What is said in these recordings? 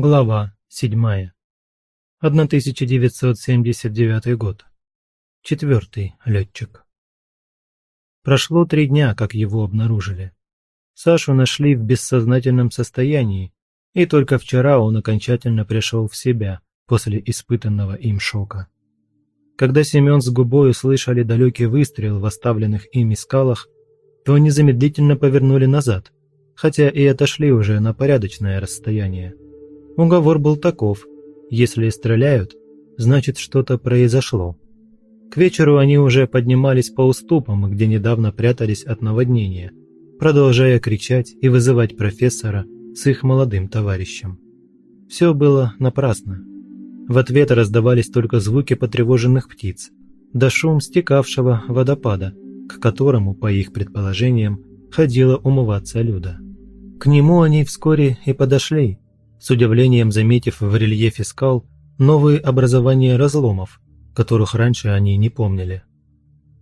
Глава 7. 1979 год. Четвертый летчик. Прошло три дня, как его обнаружили. Сашу нашли в бессознательном состоянии, и только вчера он окончательно пришел в себя после испытанного им шока. Когда Семен с губой услышали далекий выстрел в оставленных ими скалах, то незамедлительно повернули назад, хотя и отошли уже на порядочное расстояние. Уговор был таков. Если стреляют, значит что-то произошло. К вечеру они уже поднимались по уступам, где недавно прятались от наводнения, продолжая кричать и вызывать профессора с их молодым товарищем. Все было напрасно. В ответ раздавались только звуки потревоженных птиц, да шум стекавшего водопада, к которому, по их предположениям, ходила умываться Люда. К нему они вскоре и подошли, с удивлением заметив в рельефе скал новые образования разломов, которых раньше они не помнили.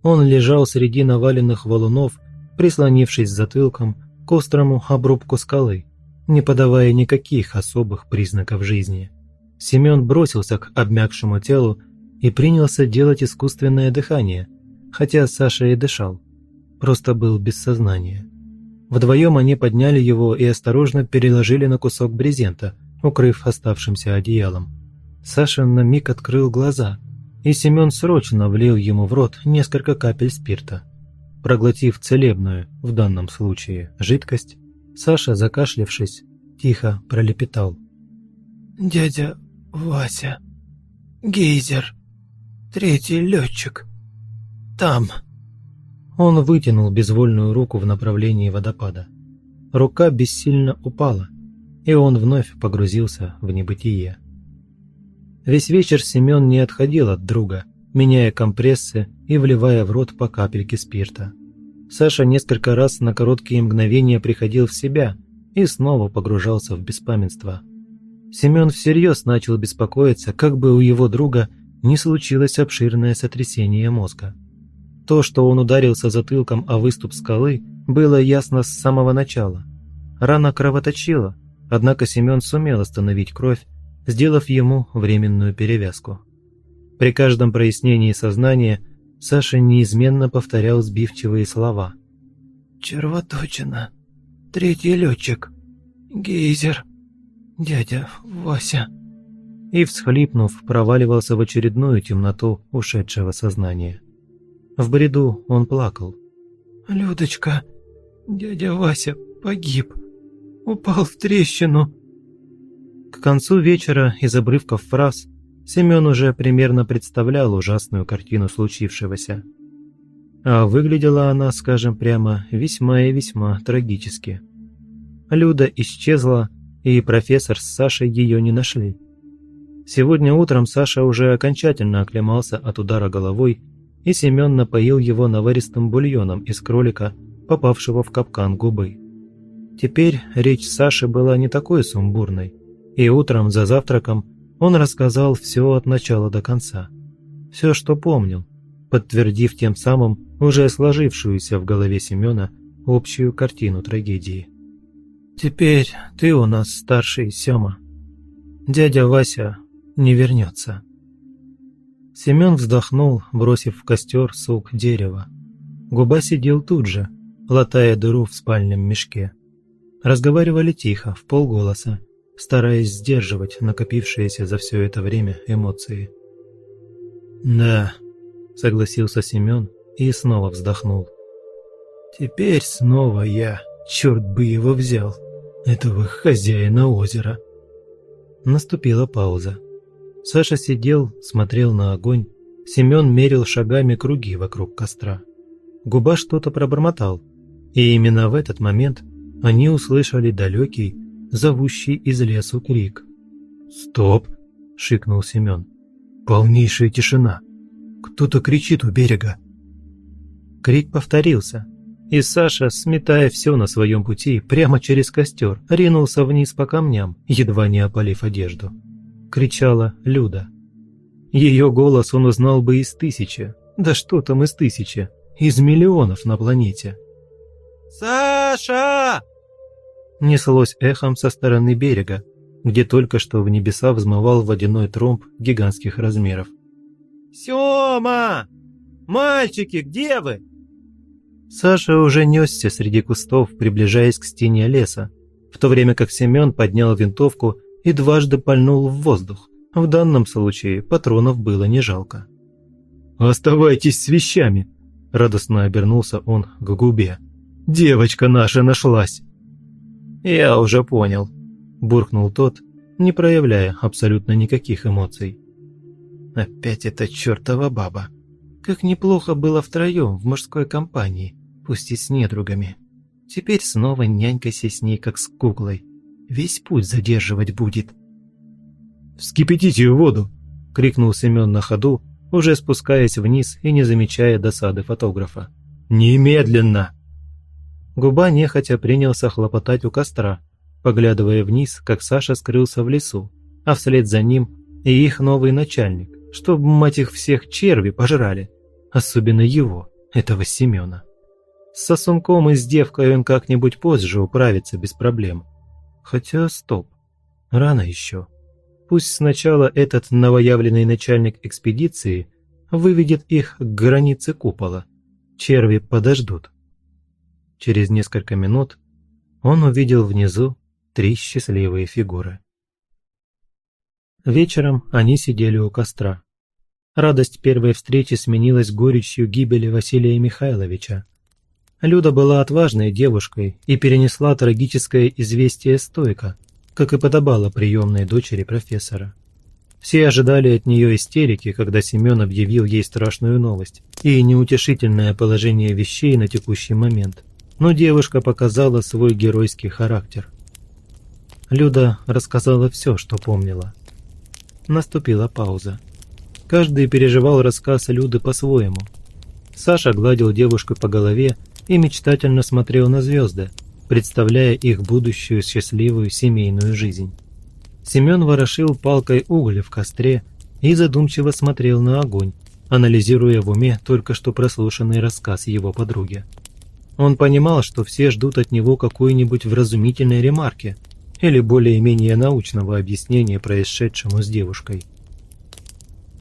Он лежал среди наваленных валунов, прислонившись затылком к острому обрубку скалы, не подавая никаких особых признаков жизни. Семен бросился к обмякшему телу и принялся делать искусственное дыхание, хотя Саша и дышал, просто был без сознания. Вдвоем они подняли его и осторожно переложили на кусок брезента, укрыв оставшимся одеялом. Саша на миг открыл глаза, и Семен срочно влил ему в рот несколько капель спирта. Проглотив целебную, в данном случае, жидкость, Саша, закашлявшись, тихо пролепетал. «Дядя Вася, гейзер, третий летчик, там». Он вытянул безвольную руку в направлении водопада. Рука бессильно упала, и он вновь погрузился в небытие. Весь вечер Семен не отходил от друга, меняя компрессы и вливая в рот по капельке спирта. Саша несколько раз на короткие мгновения приходил в себя и снова погружался в беспамятство. Семен всерьез начал беспокоиться, как бы у его друга не случилось обширное сотрясение мозга. То, что он ударился затылком о выступ скалы, было ясно с самого начала. Рана кровоточила, однако Семен сумел остановить кровь, сделав ему временную перевязку. При каждом прояснении сознания Саша неизменно повторял сбивчивые слова. «Червоточина. Третий летчик. Гейзер. Дядя Вася». И, всхлипнув, проваливался в очередную темноту ушедшего сознания. В бреду он плакал. «Людочка, дядя Вася погиб. Упал в трещину». К концу вечера из обрывков фраз Семен уже примерно представлял ужасную картину случившегося. А выглядела она, скажем прямо, весьма и весьма трагически. Люда исчезла, и профессор с Сашей ее не нашли. Сегодня утром Саша уже окончательно оклемался от удара головой и Семен напоил его наваристым бульоном из кролика, попавшего в капкан губы. Теперь речь Саши была не такой сумбурной, и утром за завтраком он рассказал все от начала до конца. Все, что помнил, подтвердив тем самым уже сложившуюся в голове Семена общую картину трагедии. «Теперь ты у нас старший, Сема. Дядя Вася не вернется». Семен вздохнул, бросив в костер сук дерева. Губа сидел тут же, латая дыру в спальном мешке. Разговаривали тихо, в полголоса, стараясь сдерживать накопившиеся за все это время эмоции. «Да», — согласился Семен и снова вздохнул. «Теперь снова я, черт бы его взял, этого хозяина озера». Наступила пауза. Саша сидел, смотрел на огонь. Семен мерил шагами круги вокруг костра. Губа что-то пробормотал. И именно в этот момент они услышали далекий, зовущий из лесу крик. «Стоп!» – шикнул Семен. «Полнейшая тишина! Кто-то кричит у берега!» Крик повторился, и Саша, сметая все на своем пути, прямо через костер, ринулся вниз по камням, едва не опалив одежду кричала Люда. Ее голос он узнал бы из тысячи, да что там из тысячи, из миллионов на планете. «Саша!» Неслось эхом со стороны берега, где только что в небеса взмывал водяной тромб гигантских размеров. «Сёма! Мальчики, где вы?» Саша уже несся среди кустов, приближаясь к стене леса, в то время как Семен поднял винтовку и дважды пальнул в воздух. В данном случае патронов было не жалко. «Оставайтесь с вещами!» – радостно обернулся он к губе. «Девочка наша нашлась!» «Я уже понял», – буркнул тот, не проявляя абсолютно никаких эмоций. «Опять эта чертова баба. Как неплохо было втроем в мужской компании, пусть и с недругами. Теперь снова нянькайся с ней, как с куклой. Весь путь задерживать будет». «Вскипятите воду!» – крикнул Семен на ходу, уже спускаясь вниз и не замечая досады фотографа. «Немедленно!» Губа нехотя принялся хлопотать у костра, поглядывая вниз, как Саша скрылся в лесу, а вслед за ним и их новый начальник, чтоб, мать их всех, черви пожрали, особенно его, этого Семена. С сосунком и с девкой он как-нибудь позже управится без проблем. Хотя стоп, рано еще. Пусть сначала этот новоявленный начальник экспедиции выведет их к границе купола. Черви подождут. Через несколько минут он увидел внизу три счастливые фигуры. Вечером они сидели у костра. Радость первой встречи сменилась горечью гибели Василия Михайловича. Люда была отважной девушкой и перенесла трагическое известие стойко, как и подобало приемной дочери профессора. Все ожидали от нее истерики, когда Семен объявил ей страшную новость и неутешительное положение вещей на текущий момент. Но девушка показала свой геройский характер. Люда рассказала все, что помнила. Наступила пауза. Каждый переживал рассказ Люды по-своему. Саша гладил девушку по голове и мечтательно смотрел на звезды, представляя их будущую счастливую семейную жизнь. Семен ворошил палкой уголь в костре и задумчиво смотрел на огонь, анализируя в уме только что прослушанный рассказ его подруги. Он понимал, что все ждут от него какой-нибудь вразумительной ремарки или более-менее научного объяснения происшедшему с девушкой.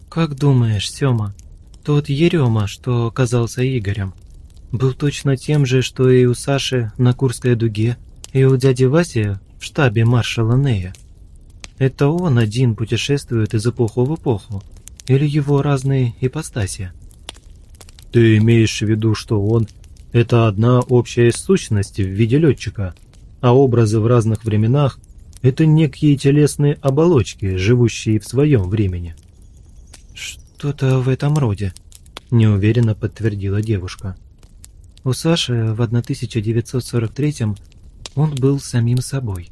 «Как думаешь, Сёма, тот Ерема, что оказался Игорем, был точно тем же, что и у Саши на Курской дуге, и у дяди Васи в штабе маршала Нея. Это он один путешествует из эпохи в эпоху, или его разные ипостаси? Ты имеешь в виду, что он – это одна общая сущность в виде летчика, а образы в разных временах – это некие телесные оболочки, живущие в своем времени? Что-то в этом роде, неуверенно подтвердила девушка. У Саши в 1943-м он был самим собой.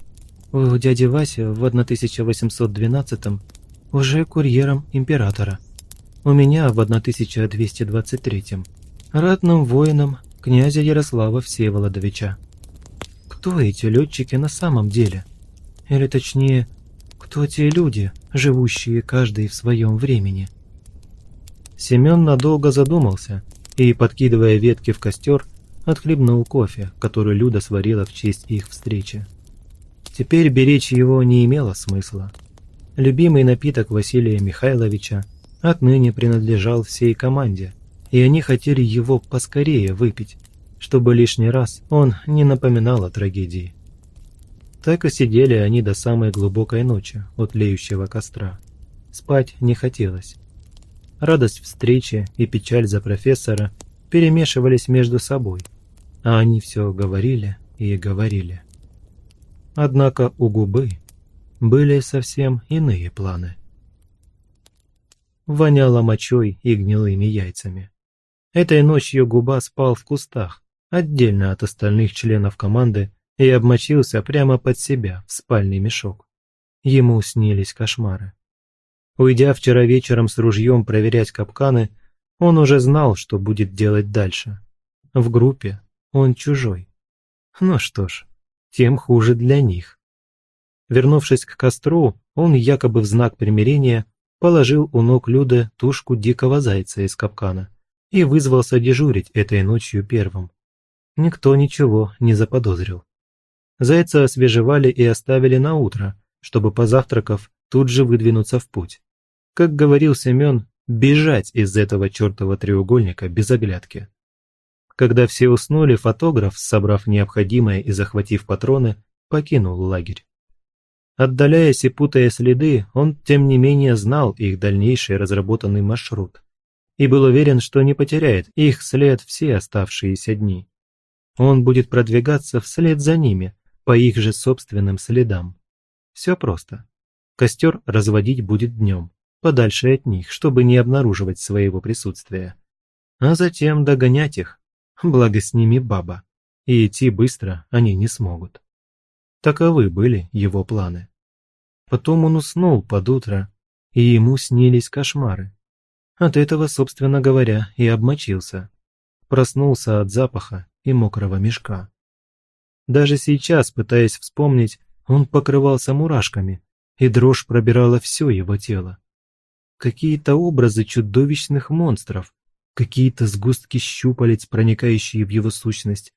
У дяди Васи в 1812-м уже курьером императора. У меня в 1223-м ратным воином князя Ярослава Всеволодовича. Кто эти летчики на самом деле? Или точнее, кто те люди, живущие каждый в своем времени? Семен надолго задумался – и, подкидывая ветки в костер, отхлебнул кофе, который Люда сварила в честь их встречи. Теперь беречь его не имело смысла. Любимый напиток Василия Михайловича отныне принадлежал всей команде, и они хотели его поскорее выпить, чтобы лишний раз он не напоминал о трагедии. Так и сидели они до самой глубокой ночи от леющего костра. Спать не хотелось. Радость встречи и печаль за профессора перемешивались между собой, а они все говорили и говорили. Однако у губы были совсем иные планы. Воняло мочой и гнилыми яйцами. Этой ночью губа спал в кустах, отдельно от остальных членов команды, и обмочился прямо под себя в спальный мешок. Ему снились кошмары. Уйдя вчера вечером с ружьем проверять капканы, он уже знал, что будет делать дальше. В группе он чужой. Ну что ж, тем хуже для них. Вернувшись к костру, он якобы в знак примирения положил у ног Люды тушку дикого зайца из капкана и вызвался дежурить этой ночью первым. Никто ничего не заподозрил. Зайца освежевали и оставили на утро, чтобы, позавтракав, тут же выдвинуться в путь. Как говорил Семен, бежать из этого чертова треугольника без оглядки. Когда все уснули, фотограф, собрав необходимое и захватив патроны, покинул лагерь. Отдаляясь и путая следы, он, тем не менее, знал их дальнейший разработанный маршрут и был уверен, что не потеряет их след все оставшиеся дни. Он будет продвигаться вслед за ними, по их же собственным следам. Все просто. Костер разводить будет днем, подальше от них, чтобы не обнаруживать своего присутствия. А затем догонять их, благо с ними баба, и идти быстро они не смогут. Таковы были его планы. Потом он уснул под утро, и ему снились кошмары. От этого, собственно говоря, и обмочился. Проснулся от запаха и мокрого мешка. Даже сейчас, пытаясь вспомнить, он покрывался мурашками, и дрожь пробирала все его тело. Какие-то образы чудовищных монстров, какие-то сгустки щупалец, проникающие в его сущность.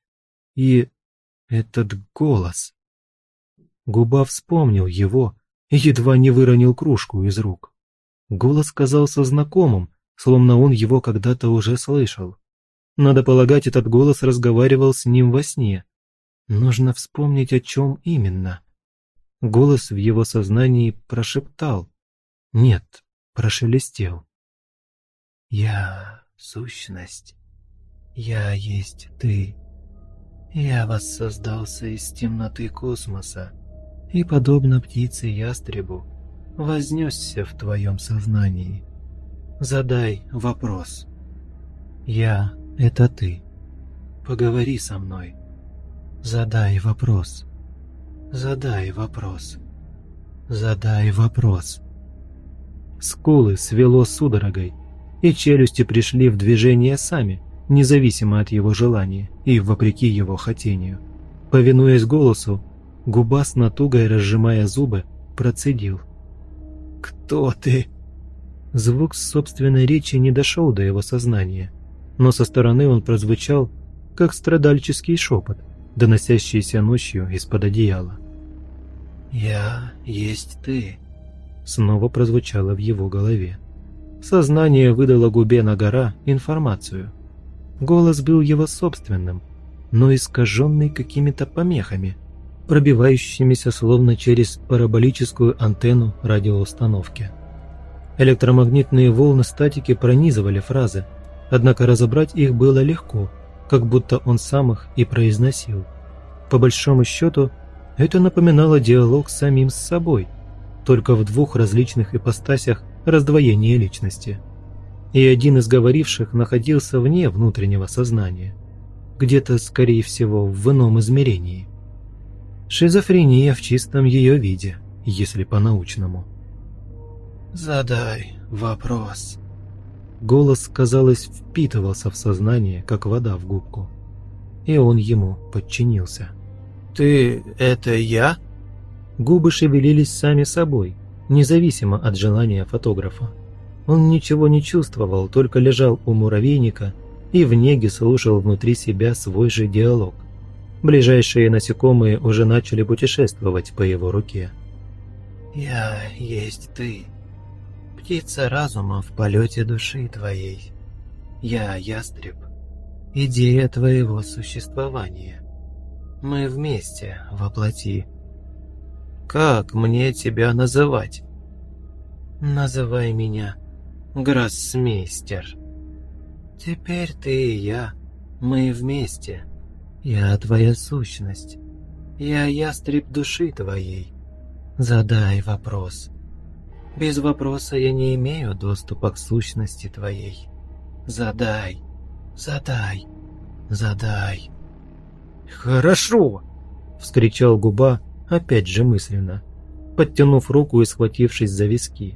И этот голос. Губа вспомнил его и едва не выронил кружку из рук. Голос казался знакомым, словно он его когда-то уже слышал. Надо полагать, этот голос разговаривал с ним во сне. Нужно вспомнить, о чем именно. Голос в его сознании прошептал. Нет, прошелестел. «Я — сущность. Я есть ты. Я воссоздался из темноты космоса и, подобно птице-ястребу, вознесся в твоем сознании. Задай вопрос. Я — это ты. Поговори со мной. Задай вопрос. Задай вопрос. Задай вопрос. Скулы свело судорогой, и челюсти пришли в движение сами, независимо от его желания и вопреки его хотению. Повинуясь голосу, губа с натугой разжимая зубы, процедил. «Кто ты?» Звук собственной речи не дошел до его сознания, но со стороны он прозвучал, как страдальческий шепот, доносящийся ночью из-под одеяла. «Я есть ты», — снова прозвучало в его голове. Сознание выдало губе на гора информацию. Голос был его собственным, но искаженный какими-то помехами — пробивающимися словно через параболическую антенну радиоустановки. Электромагнитные волны статики пронизывали фразы, однако разобрать их было легко, как будто он сам их и произносил. По большому счету, это напоминало диалог с самим с собой, только в двух различных ипостасях раздвоения личности. И один из говоривших находился вне внутреннего сознания, где-то, скорее всего, в ином измерении. Шизофрения в чистом ее виде, если по-научному. «Задай вопрос». Голос, казалось, впитывался в сознание, как вода в губку. И он ему подчинился. «Ты — это я?» Губы шевелились сами собой, независимо от желания фотографа. Он ничего не чувствовал, только лежал у муравейника и в неге слушал внутри себя свой же диалог. Ближайшие насекомые уже начали путешествовать по его руке. «Я есть ты, птица разума в полете души твоей. Я ястреб, идея твоего существования. Мы вместе воплоти. Как мне тебя называть?» «Называй меня Гроссмейстер. Теперь ты и я, мы вместе». Я твоя сущность. Я ястреб души твоей. Задай вопрос. Без вопроса я не имею доступа к сущности твоей. Задай, задай, задай. Хорошо, вскричал губа, опять же мысленно, подтянув руку и схватившись за виски.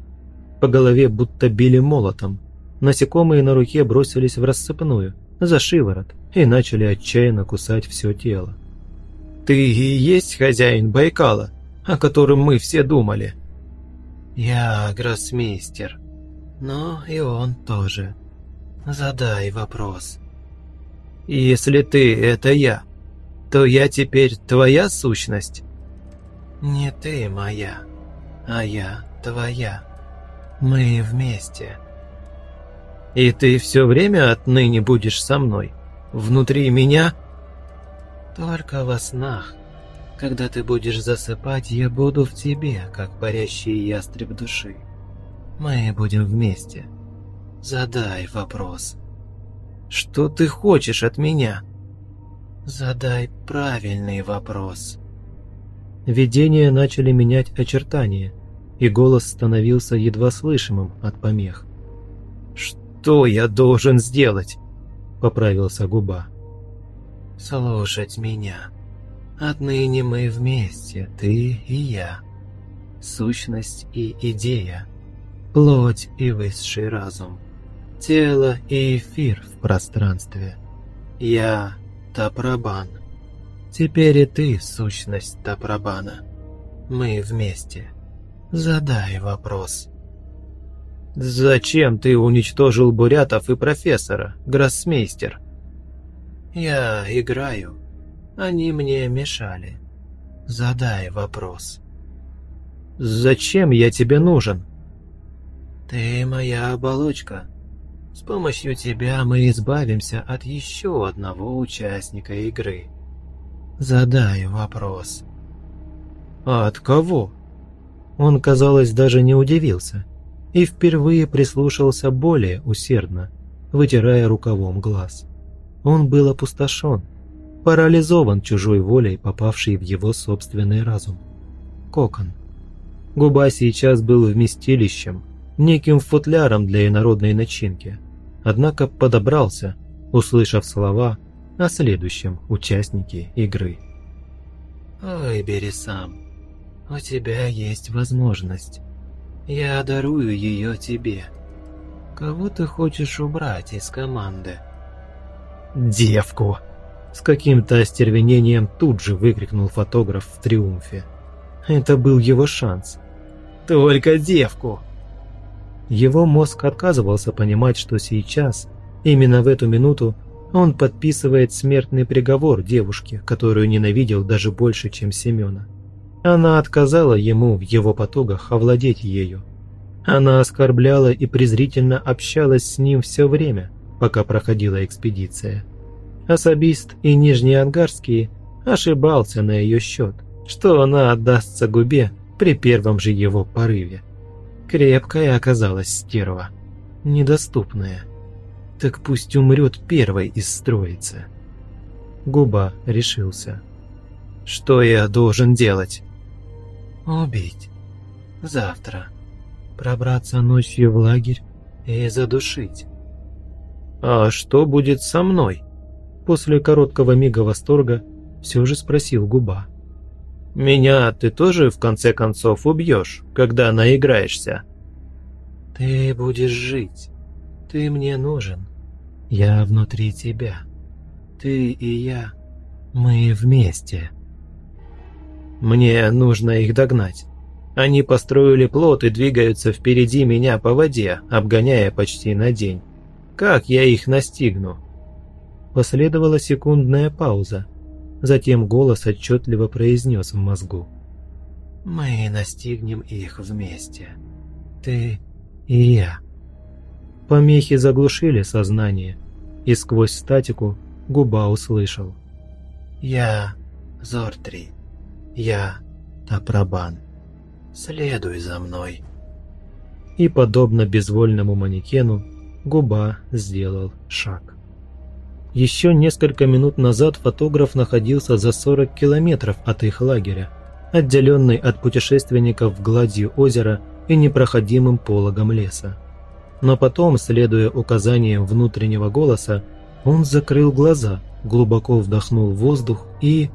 По голове будто били молотом. Насекомые на руке бросились в рассыпную, за шиворот, и начали отчаянно кусать все тело. «Ты и есть хозяин Байкала, о котором мы все думали?» «Я гроссмейстер, но и он тоже. Задай вопрос». «Если ты — это я, то я теперь твоя сущность?» «Не ты моя, а я твоя. Мы вместе. И ты все время отныне будешь со мной? Внутри меня? Только во снах. Когда ты будешь засыпать, я буду в тебе, как парящий ястреб души. Мы будем вместе. Задай вопрос. Что ты хочешь от меня? Задай правильный вопрос. Видения начали менять очертания, и голос становился едва слышимым от помех. «Что я должен сделать?» – поправился губа. «Слушать меня. Отныне мы вместе, ты и я. Сущность и идея. Плоть и высший разум. Тело и эфир в пространстве. Я – Тапрабан. Теперь и ты – сущность Тапрабана. Мы вместе. Задай вопрос». «Зачем ты уничтожил бурятов и профессора, гроссмейстер?» «Я играю. Они мне мешали. Задай вопрос». «Зачем я тебе нужен?» «Ты моя оболочка. С помощью тебя мы избавимся от еще одного участника игры. Задай вопрос». «А от кого?» Он, казалось, даже не удивился и впервые прислушался более усердно, вытирая рукавом глаз. Он был опустошен, парализован чужой волей, попавшей в его собственный разум. Кокон. Губа сейчас был вместилищем, неким футляром для инородной начинки, однако подобрался, услышав слова о следующем участнике игры. «Выбери сам. У тебя есть возможность. Я дарую ее тебе. Кого ты хочешь убрать из команды?» «Девку!» С каким-то остервенением тут же выкрикнул фотограф в триумфе. Это был его шанс. «Только девку!» Его мозг отказывался понимать, что сейчас, именно в эту минуту, он подписывает смертный приговор девушке, которую ненавидел даже больше, чем Семена. Она отказала ему в его потугах овладеть ею. Она оскорбляла и презрительно общалась с ним все время, пока проходила экспедиция. Особист и Нижнеангарский ошибался на ее счет, что она отдастся губе при первом же его порыве. Крепкая оказалась стерва, недоступная. Так пусть умрет первой из строицы. Губа решился. «Что я должен делать?» Убить. Завтра. Пробраться ночью в лагерь и задушить. «А что будет со мной?» После короткого мига восторга все же спросил Губа. «Меня ты тоже в конце концов убьешь, когда наиграешься?» «Ты будешь жить. Ты мне нужен. Я внутри тебя. Ты и я. Мы вместе». Мне нужно их догнать. Они построили плот и двигаются впереди меня по воде, обгоняя почти на день. Как я их настигну?» Последовала секундная пауза. Затем голос отчетливо произнес в мозгу. «Мы настигнем их вместе. Ты и я». Помехи заглушили сознание, и сквозь статику губа услышал. «Я Зортри». Я Тапрабан. Следуй за мной. И, подобно безвольному манекену, губа сделал шаг. Еще несколько минут назад фотограф находился за 40 километров от их лагеря, отделенный от путешественников гладью озера и непроходимым пологом леса. Но потом, следуя указаниям внутреннего голоса, он закрыл глаза, глубоко вдохнул воздух и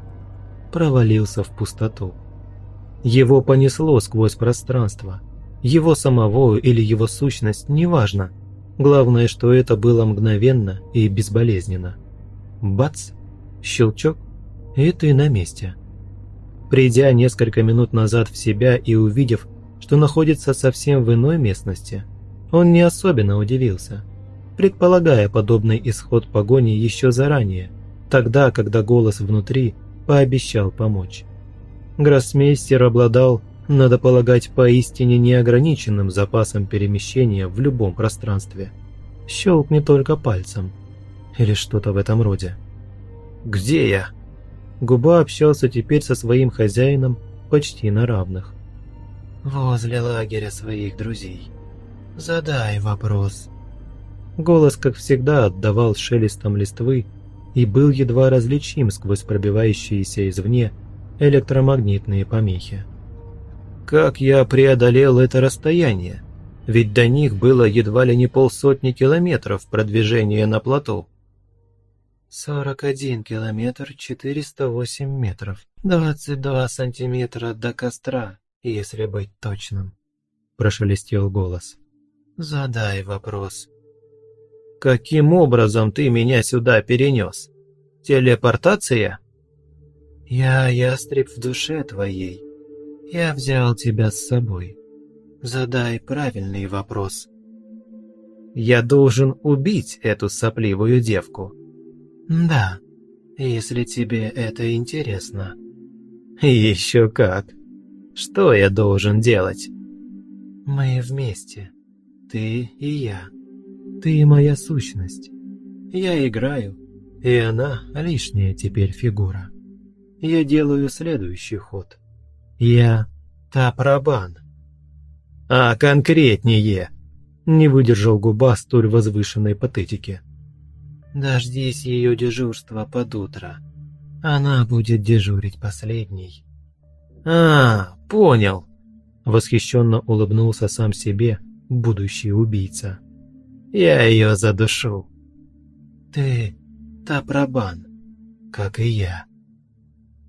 провалился в пустоту. Его понесло сквозь пространство. Его самого или его сущность, неважно. Главное, что это было мгновенно и безболезненно. Бац! Щелчок, и ты на месте. Придя несколько минут назад в себя и увидев, что находится совсем в иной местности, он не особенно удивился, предполагая подобный исход погони еще заранее, тогда, когда голос внутри – пообещал помочь. Гроссмейстер обладал надо полагать, поистине неограниченным запасом перемещения в любом пространстве. Щелкни только пальцем. Или что-то в этом роде. «Где я?» Губа общался теперь со своим хозяином почти на равных. «Возле лагеря своих друзей. Задай вопрос». Голос, как всегда, отдавал шелестом листвы и был едва различим сквозь пробивающиеся извне электромагнитные помехи. «Как я преодолел это расстояние? Ведь до них было едва ли не полсотни километров продвижения на плоту». «Сорок один километр четыреста восемь метров, двадцать два сантиметра до костра, если быть точным», – прошелестел голос. «Задай вопрос». «Каким образом ты меня сюда перенес? Телепортация?» «Я ястреб в душе твоей. Я взял тебя с собой. Задай правильный вопрос». «Я должен убить эту сопливую девку». «Да, если тебе это интересно». «Еще как. Что я должен делать?» «Мы вместе. Ты и я. Ты моя сущность. Я играю, и она лишняя теперь фигура. Я делаю следующий ход. Я Тапрабан». «А конкретнее?» Не выдержал губа столь возвышенной патетики. Дождись ее дежурства под утро. Она будет дежурить последней. А, понял. Восхищенно улыбнулся сам себе будущий убийца. Я ее задушу. Ты Тапрабан, как и я.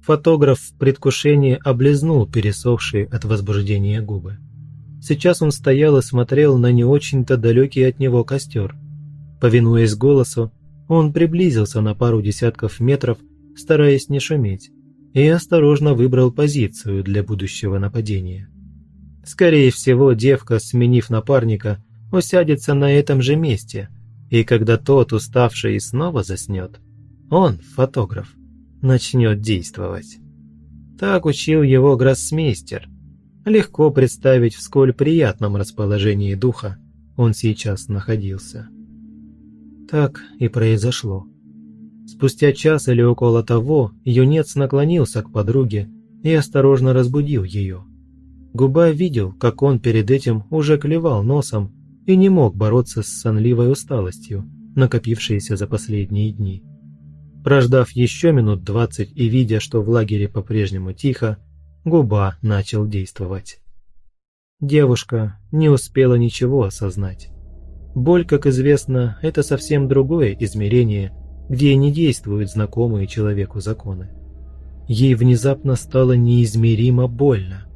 Фотограф в предвкушении облизнул пересохшие от возбуждения губы. Сейчас он стоял и смотрел на не очень-то далекий от него костер. Повинуясь голосу, он приблизился на пару десятков метров, стараясь не шуметь, и осторожно выбрал позицию для будущего нападения. Скорее всего, девка, сменив напарника, усядется на этом же месте, и когда тот, уставший, снова заснет, он, фотограф, начнет действовать. Так учил его гроссмейстер. Легко представить, в сколь приятном расположении духа он сейчас находился. Так и произошло. Спустя час или около того, юнец наклонился к подруге и осторожно разбудил ее. Губа видел, как он перед этим уже клевал носом и не мог бороться с сонливой усталостью, накопившейся за последние дни. Прождав еще минут двадцать и видя, что в лагере по-прежнему тихо, Губа начал действовать. Девушка не успела ничего осознать. Боль, как известно, это совсем другое измерение, где не действуют знакомые человеку законы. Ей внезапно стало неизмеримо больно.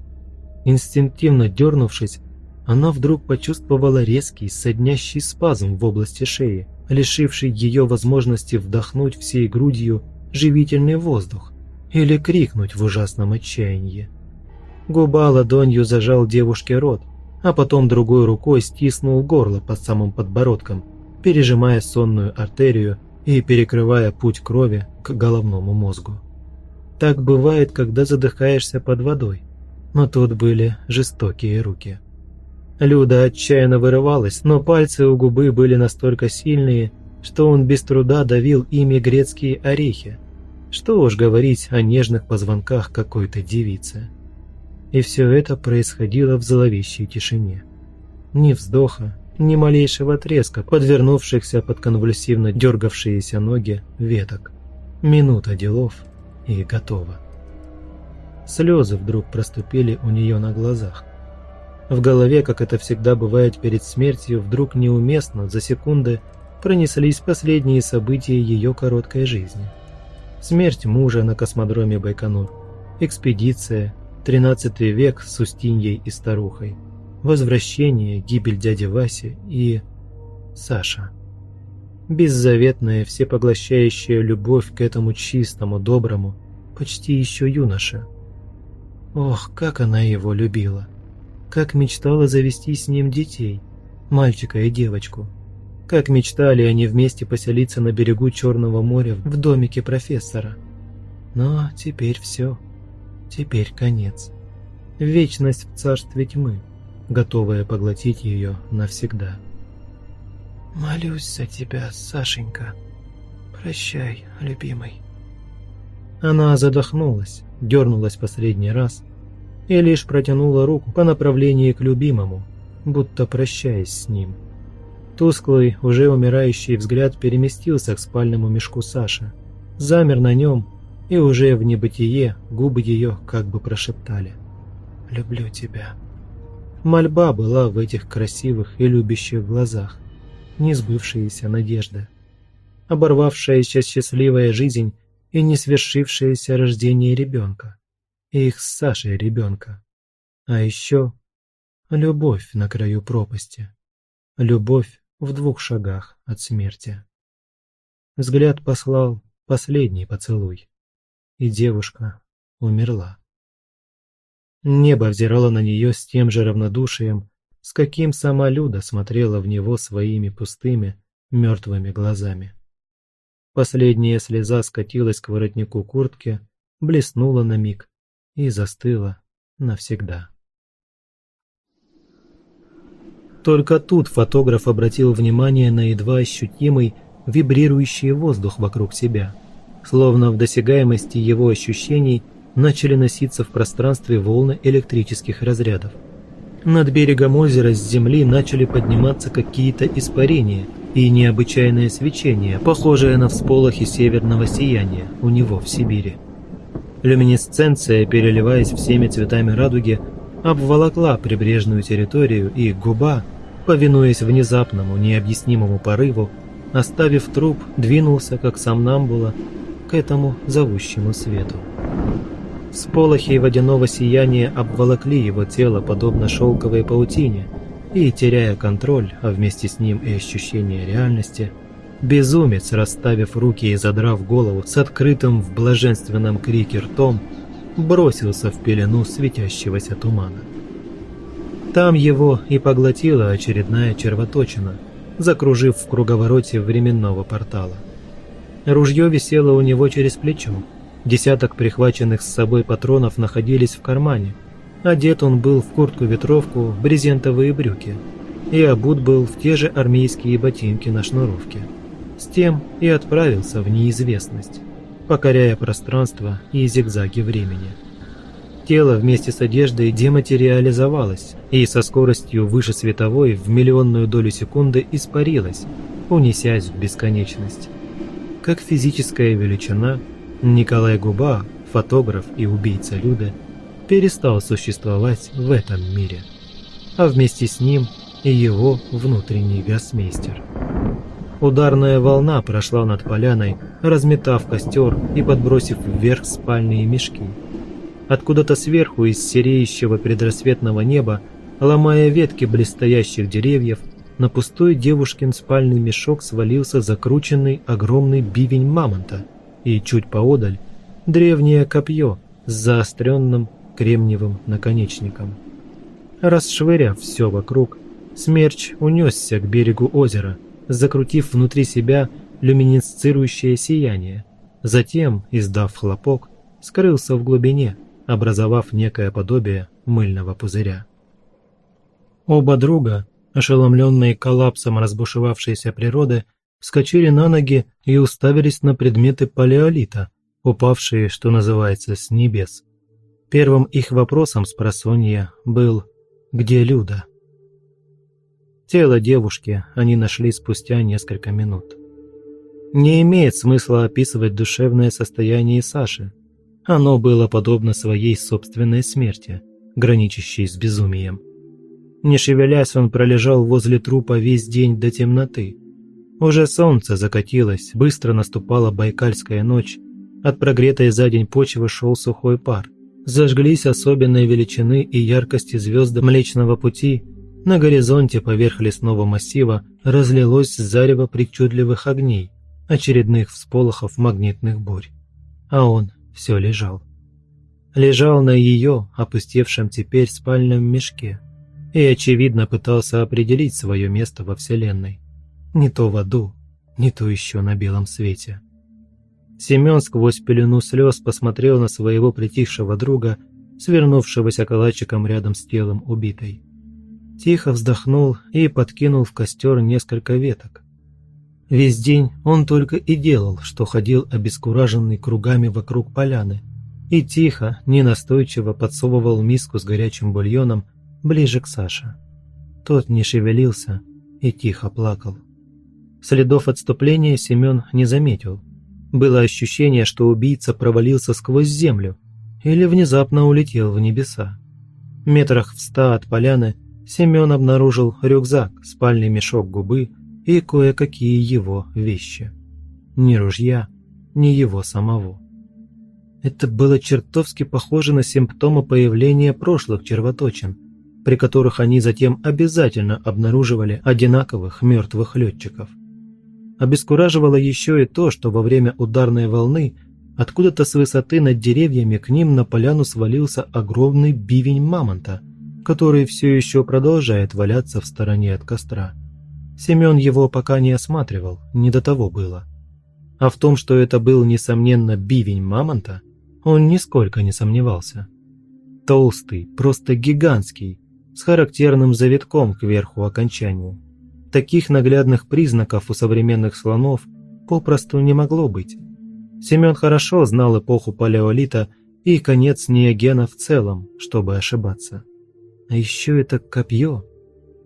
Инстинктивно дернувшись, она вдруг почувствовала резкий, соднящий спазм в области шеи, лишивший ее возможности вдохнуть всей грудью живительный воздух или крикнуть в ужасном отчаянии. Губа ладонью зажал девушке рот, а потом другой рукой стиснул горло под самым подбородком, пережимая сонную артерию и перекрывая путь крови к головному мозгу. Так бывает, когда задыхаешься под водой, но тут были жестокие руки. Люда отчаянно вырывалась, но пальцы у губы были настолько сильные, что он без труда давил ими грецкие орехи. Что уж говорить о нежных позвонках какой-то девицы. И все это происходило в зловещей тишине. Ни вздоха, ни малейшего треска подвернувшихся под конвульсивно дергавшиеся ноги веток. Минута делов и готово. Слезы вдруг проступили у нее на глазах. В голове, как это всегда бывает перед смертью, вдруг неуместно за секунды пронеслись последние события ее короткой жизни. Смерть мужа на космодроме Байконур, экспедиция, Тринадцатый век с Устиньей и старухой. Возвращение, гибель дяди Васи и... Саша. Беззаветная, всепоглощающая любовь к этому чистому, доброму, почти еще юноше. Ох, как она его любила. Как мечтала завести с ним детей, мальчика и девочку. Как мечтали они вместе поселиться на берегу Черного моря в домике профессора. Но теперь все. Теперь конец. вечность в царстве тьмы, готовая поглотить ее навсегда. «Молюсь за тебя, Сашенька. Прощай, любимый». Она задохнулась, дернулась последний раз и лишь протянула руку по направлению к любимому, будто прощаясь с ним. Тусклый, уже умирающий взгляд переместился к спальному мешку Саши, замер на нем, и уже в небытие губы ее как бы прошептали «Люблю тебя». Мольба была в этих красивых и любящих глазах, несбывшиеся надежды, оборвавшаяся счастливая жизнь и не рождение ребенка, их с Сашей ребенка. А еще любовь на краю пропасти, любовь в двух шагах от смерти. Взгляд послал последний поцелуй, и девушка умерла. Небо взирало на нее с тем же равнодушием, с каким сама Люда смотрела в него своими пустыми, мертвыми глазами. Последняя слеза скатилась к воротнику куртки, блеснула на миг и застыла навсегда. Только тут фотограф обратил внимание на едва ощутимый вибрирующий воздух вокруг себя. Словно в досягаемости его ощущений начали носиться в пространстве волны электрических разрядов. Над берегом озера с земли начали подниматься какие-то испарения и необычайное свечение, похожее на всполохи северного сияния у него в Сибири. Люминесценция, переливаясь всеми цветами радуги, обволокла прибрежную территорию, и губа, повинуясь внезапному, необъяснимому порыву, оставив труп, двинулся, как сам Намбула, к этому зовущему свету. Сполохи водяного сияния обволокли его тело, подобно шелковой паутине, и, теряя контроль, а вместе с ним и ощущение реальности, безумец, расставив руки и задрав голову с открытым в блаженственном крике ртом, бросился в пелену светящегося тумана. Там его и поглотила очередная червоточина, закружив в круговороте временного портала. Ружье висело у него через плечо. Десяток прихваченных с собой патронов находились в кармане. Одет он был в куртку-ветровку, брезентовые брюки. И обут был в те же армейские ботинки на шнуровке. С тем и отправился в неизвестность, покоряя пространство и зигзаги времени. Тело вместе с одеждой дематериализовалось и со скоростью выше световой в миллионную долю секунды испарилось, унесясь в бесконечность. Как физическая величина, Николай Губа, фотограф и убийца Люды, перестал существовать в этом мире, а вместе с ним и его внутренний гроссмейстер. Ударная волна прошла над поляной, разметав костер и подбросив вверх спальные мешки – Откуда-то сверху из сереющего предрассветного неба, ломая ветки блестящих деревьев, на пустой девушкин спальный мешок свалился закрученный огромный бивень мамонта, и чуть поодаль древнее копье с заостренным кремниевым наконечником. Расшвыряв все вокруг, смерч унесся к берегу озера, закрутив внутри себя люминесцирующее сияние. Затем, издав хлопок, скрылся в глубине, образовав некое подобие мыльного пузыря. Оба друга, ошеломленные коллапсом разбушевавшейся природы, вскочили на ноги и уставились на предметы палеолита, упавшие, что называется, с небес. Первым их вопросом с просонья был «Где Люда?». Тело девушки они нашли спустя несколько минут. Не имеет смысла описывать душевное состояние Саши, оно было подобно своей собственной смерти, граничащей с безумием. Не шевелясь, он пролежал возле трупа весь день до темноты. Уже солнце закатилось, быстро наступала байкальская ночь. От прогретой за день почвы шел сухой пар. Зажглись особенные величины и яркости звезды Млечного Пути. На горизонте поверх лесного массива разлилось зарево причудливых огней, очередных всполохов магнитных бурь. А он все лежал. Лежал на ее, опустевшем теперь спальном мешке, и, очевидно, пытался определить свое место во Вселенной. Не то в аду, не то еще на белом свете. Семен сквозь пелену слез посмотрел на своего притихшего друга, свернувшегося калачиком рядом с телом убитой. Тихо вздохнул и подкинул в костер несколько веток. Весь день он только и делал, что ходил обескураженный кругами вокруг поляны и тихо, ненастойчиво подсовывал миску с горячим бульоном ближе к Саше. Тот не шевелился и тихо плакал. Следов отступления Семен не заметил. Было ощущение, что убийца провалился сквозь землю или внезапно улетел в небеса. Метрах в ста от поляны Семен обнаружил рюкзак, спальный мешок губы и кое-какие его вещи. Ни ружья, ни его самого. Это было чертовски похоже на симптомы появления прошлых червоточин, при которых они затем обязательно обнаруживали одинаковых мертвых летчиков. Обескураживало еще и то, что во время ударной волны откуда-то с высоты над деревьями к ним на поляну свалился огромный бивень мамонта, который все еще продолжает валяться в стороне от костра. Семен его пока не осматривал, не до того было. А в том, что это был, несомненно, бивень мамонта, он нисколько не сомневался. Толстый, просто гигантский, с характерным завитком кверху окончанию. Таких наглядных признаков у современных слонов попросту не могло быть. Семен хорошо знал эпоху палеолита и конец неогена в целом, чтобы ошибаться. А еще это копье.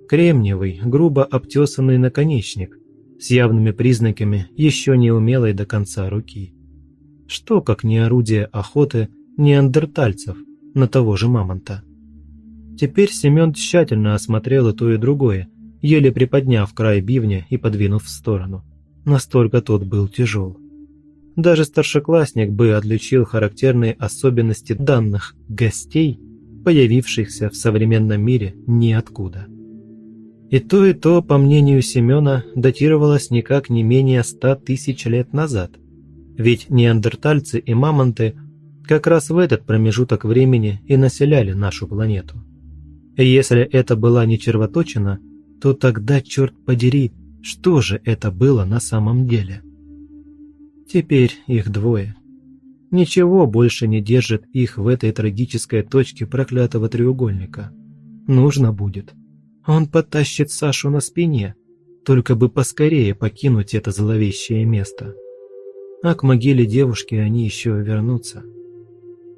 Кремниевый, грубо обтесанный наконечник, с явными признаками еще не умелой до конца руки. Что, как не орудие охоты неандертальцев на того же мамонта? Теперь Семен тщательно осмотрел и то, и другое, еле приподняв край бивня и подвинув в сторону. Настолько тот был тяжел. Даже старшеклассник бы отличил характерные особенности данных гостей, появившихся в современном мире ниоткуда. И то, и то, по мнению Семена, датировалось никак не менее ста тысяч лет назад. Ведь неандертальцы и мамонты как раз в этот промежуток времени и населяли нашу планету. И если это была не червоточина, то тогда, черт подери, что же это было на самом деле? Теперь их двое. Ничего больше не держит их в этой трагической точке проклятого треугольника. Нужно будет. Он потащит Сашу на спине, только бы поскорее покинуть это зловещее место. А к могиле девушки они еще вернутся.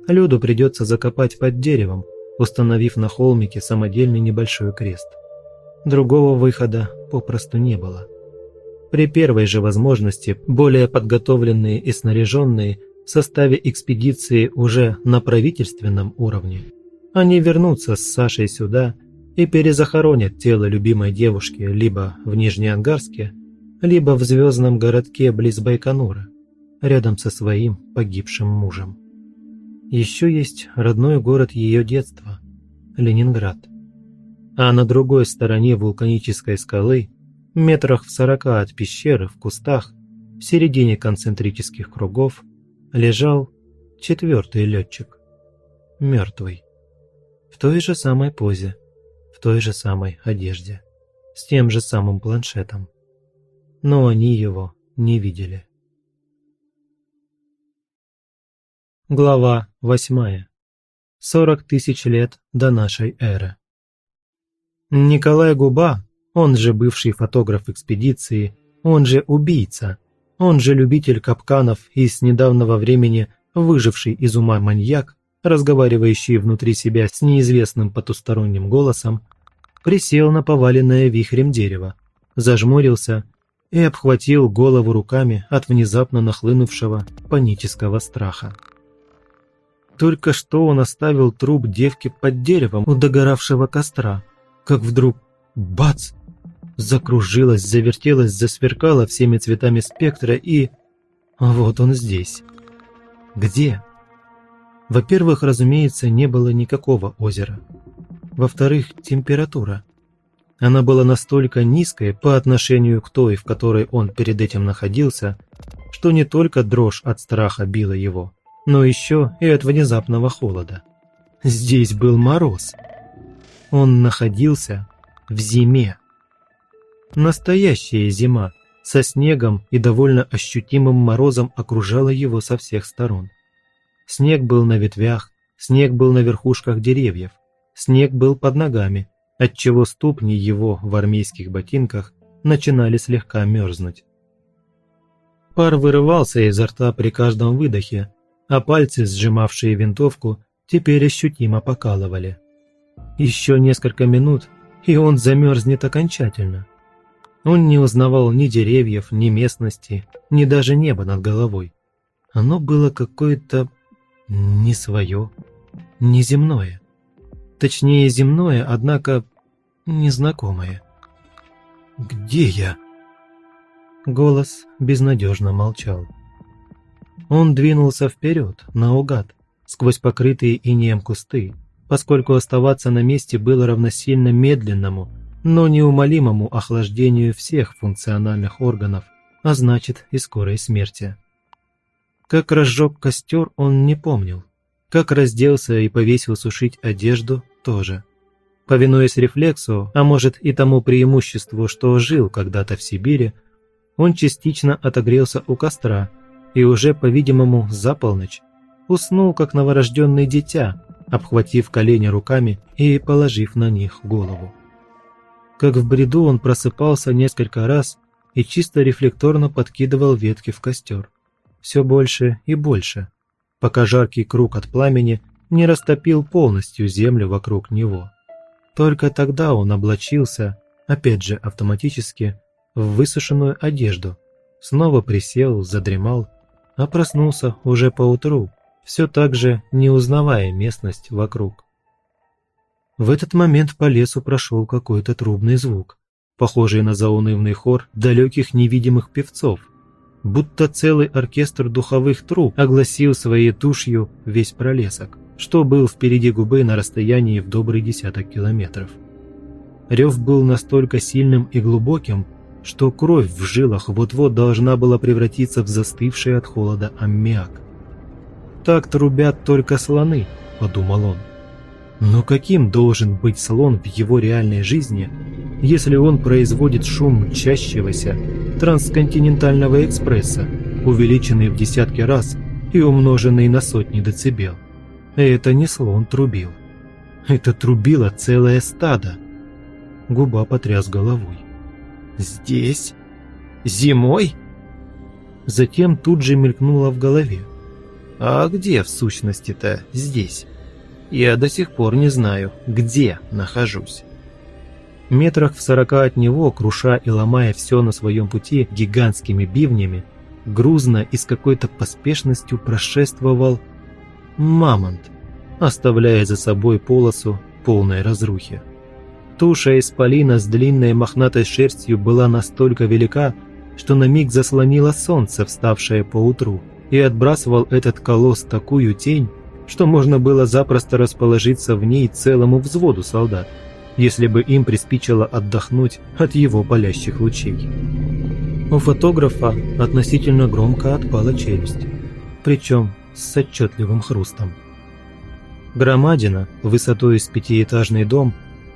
Люду придется закопать под деревом, установив на холмике самодельный небольшой крест. Другого выхода попросту не было. При первой же возможности более подготовленные и снаряженные в составе экспедиции уже на правительственном уровне, они вернутся с Сашей сюда и перезахоронят тело любимой девушки либо в Нижнеангарске, либо в звездном городке близ Байконура, рядом со своим погибшим мужем. Еще есть родной город ее детства – Ленинград. А на другой стороне вулканической скалы, метрах в сорока от пещеры, в кустах, в середине концентрических кругов, лежал четвертый летчик. Мертвый. В той же самой позе, в той же самой одежде, с тем же самым планшетом. Но они его не видели. Глава 8. 40 тысяч лет до нашей эры. Николай Губа, он же бывший фотограф экспедиции, он же убийца, он же любитель капканов и с недавнего времени выживший из ума маньяк, разговаривающий внутри себя с неизвестным потусторонним голосом, присел на поваленное вихрем дерево, зажмурился и обхватил голову руками от внезапно нахлынувшего панического страха. Только что он оставил труп девки под деревом у догоравшего костра, как вдруг бац! Закружилась, завертелась, засверкала всеми цветами спектра и... Вот он здесь. Где? Во-первых, разумеется, не было никакого озера. Во-вторых, температура. Она была настолько низкой по отношению к той, в которой он перед этим находился, что не только дрожь от страха била его, но еще и от внезапного холода. Здесь был мороз. Он находился в зиме. Настоящая зима, со снегом и довольно ощутимым морозом окружала его со всех сторон. Снег был на ветвях, снег был на верхушках деревьев, снег был под ногами, отчего ступни его в армейских ботинках начинали слегка мерзнуть. Пар вырывался изо рта при каждом выдохе, а пальцы, сжимавшие винтовку, теперь ощутимо покалывали. Еще несколько минут, и он замерзнет окончательно. Он не узнавал ни деревьев, ни местности, ни даже неба над головой. Оно было какое-то не свое, неземное. Точнее, земное, однако незнакомое. «Где я?» Голос безнадежно молчал. Он двинулся вперед, наугад, сквозь покрытые инеем кусты, поскольку оставаться на месте было равносильно медленному, но неумолимому охлаждению всех функциональных органов, а значит и скорой смерти. Как разжег костер, он не помнил. Как разделся и повесил сушить одежду, тоже. Повинуясь рефлексу, а может и тому преимуществу, что жил когда-то в Сибири, он частично отогрелся у костра и уже, по-видимому, за полночь уснул, как новорожденное дитя, обхватив колени руками и положив на них голову. Как в бреду он просыпался несколько раз и чисто рефлекторно подкидывал ветки в костер все больше и больше, пока жаркий круг от пламени не растопил полностью землю вокруг него. Только тогда он облачился, опять же автоматически, в высушенную одежду, снова присел, задремал, а проснулся уже поутру, все так же не узнавая местность вокруг. В этот момент по лесу прошел какой-то трубный звук, похожий на заунывный хор далеких невидимых певцов, будто целый оркестр духовых труб огласил своей тушью весь пролесок, что был впереди губы на расстоянии в добрый десяток километров. Рев был настолько сильным и глубоким, что кровь в жилах вот-вот должна была превратиться в застывший от холода аммиак. «Так трубят только слоны», – подумал он. Но каким должен быть слон в его реальной жизни, если он производит шум мчащегося трансконтинентального экспресса, увеличенный в десятки раз и умноженный на сотни децибел? Это не слон трубил. Это трубило целое стадо. Губа потряс головой. «Здесь? Зимой?» Затем тут же мелькнуло в голове. «А где в сущности-то здесь?» Я до сих пор не знаю, где нахожусь. Метрах в сорока от него, круша и ломая все на своем пути гигантскими бивнями, грузно и с какой-то поспешностью прошествовал мамонт, оставляя за собой полосу полной разрухи. Туша исполина с длинной мохнатой шерстью была настолько велика, что на миг заслонила солнце, вставшее поутру, и отбрасывал этот колосс такую тень, что можно было запросто расположиться в ней целому взводу солдат, если бы им приспичило отдохнуть от его палящих лучей. У фотографа относительно громко отпала челюсть, причем с отчетливым хрустом. Громадина, высотой с пятиэтажный дом,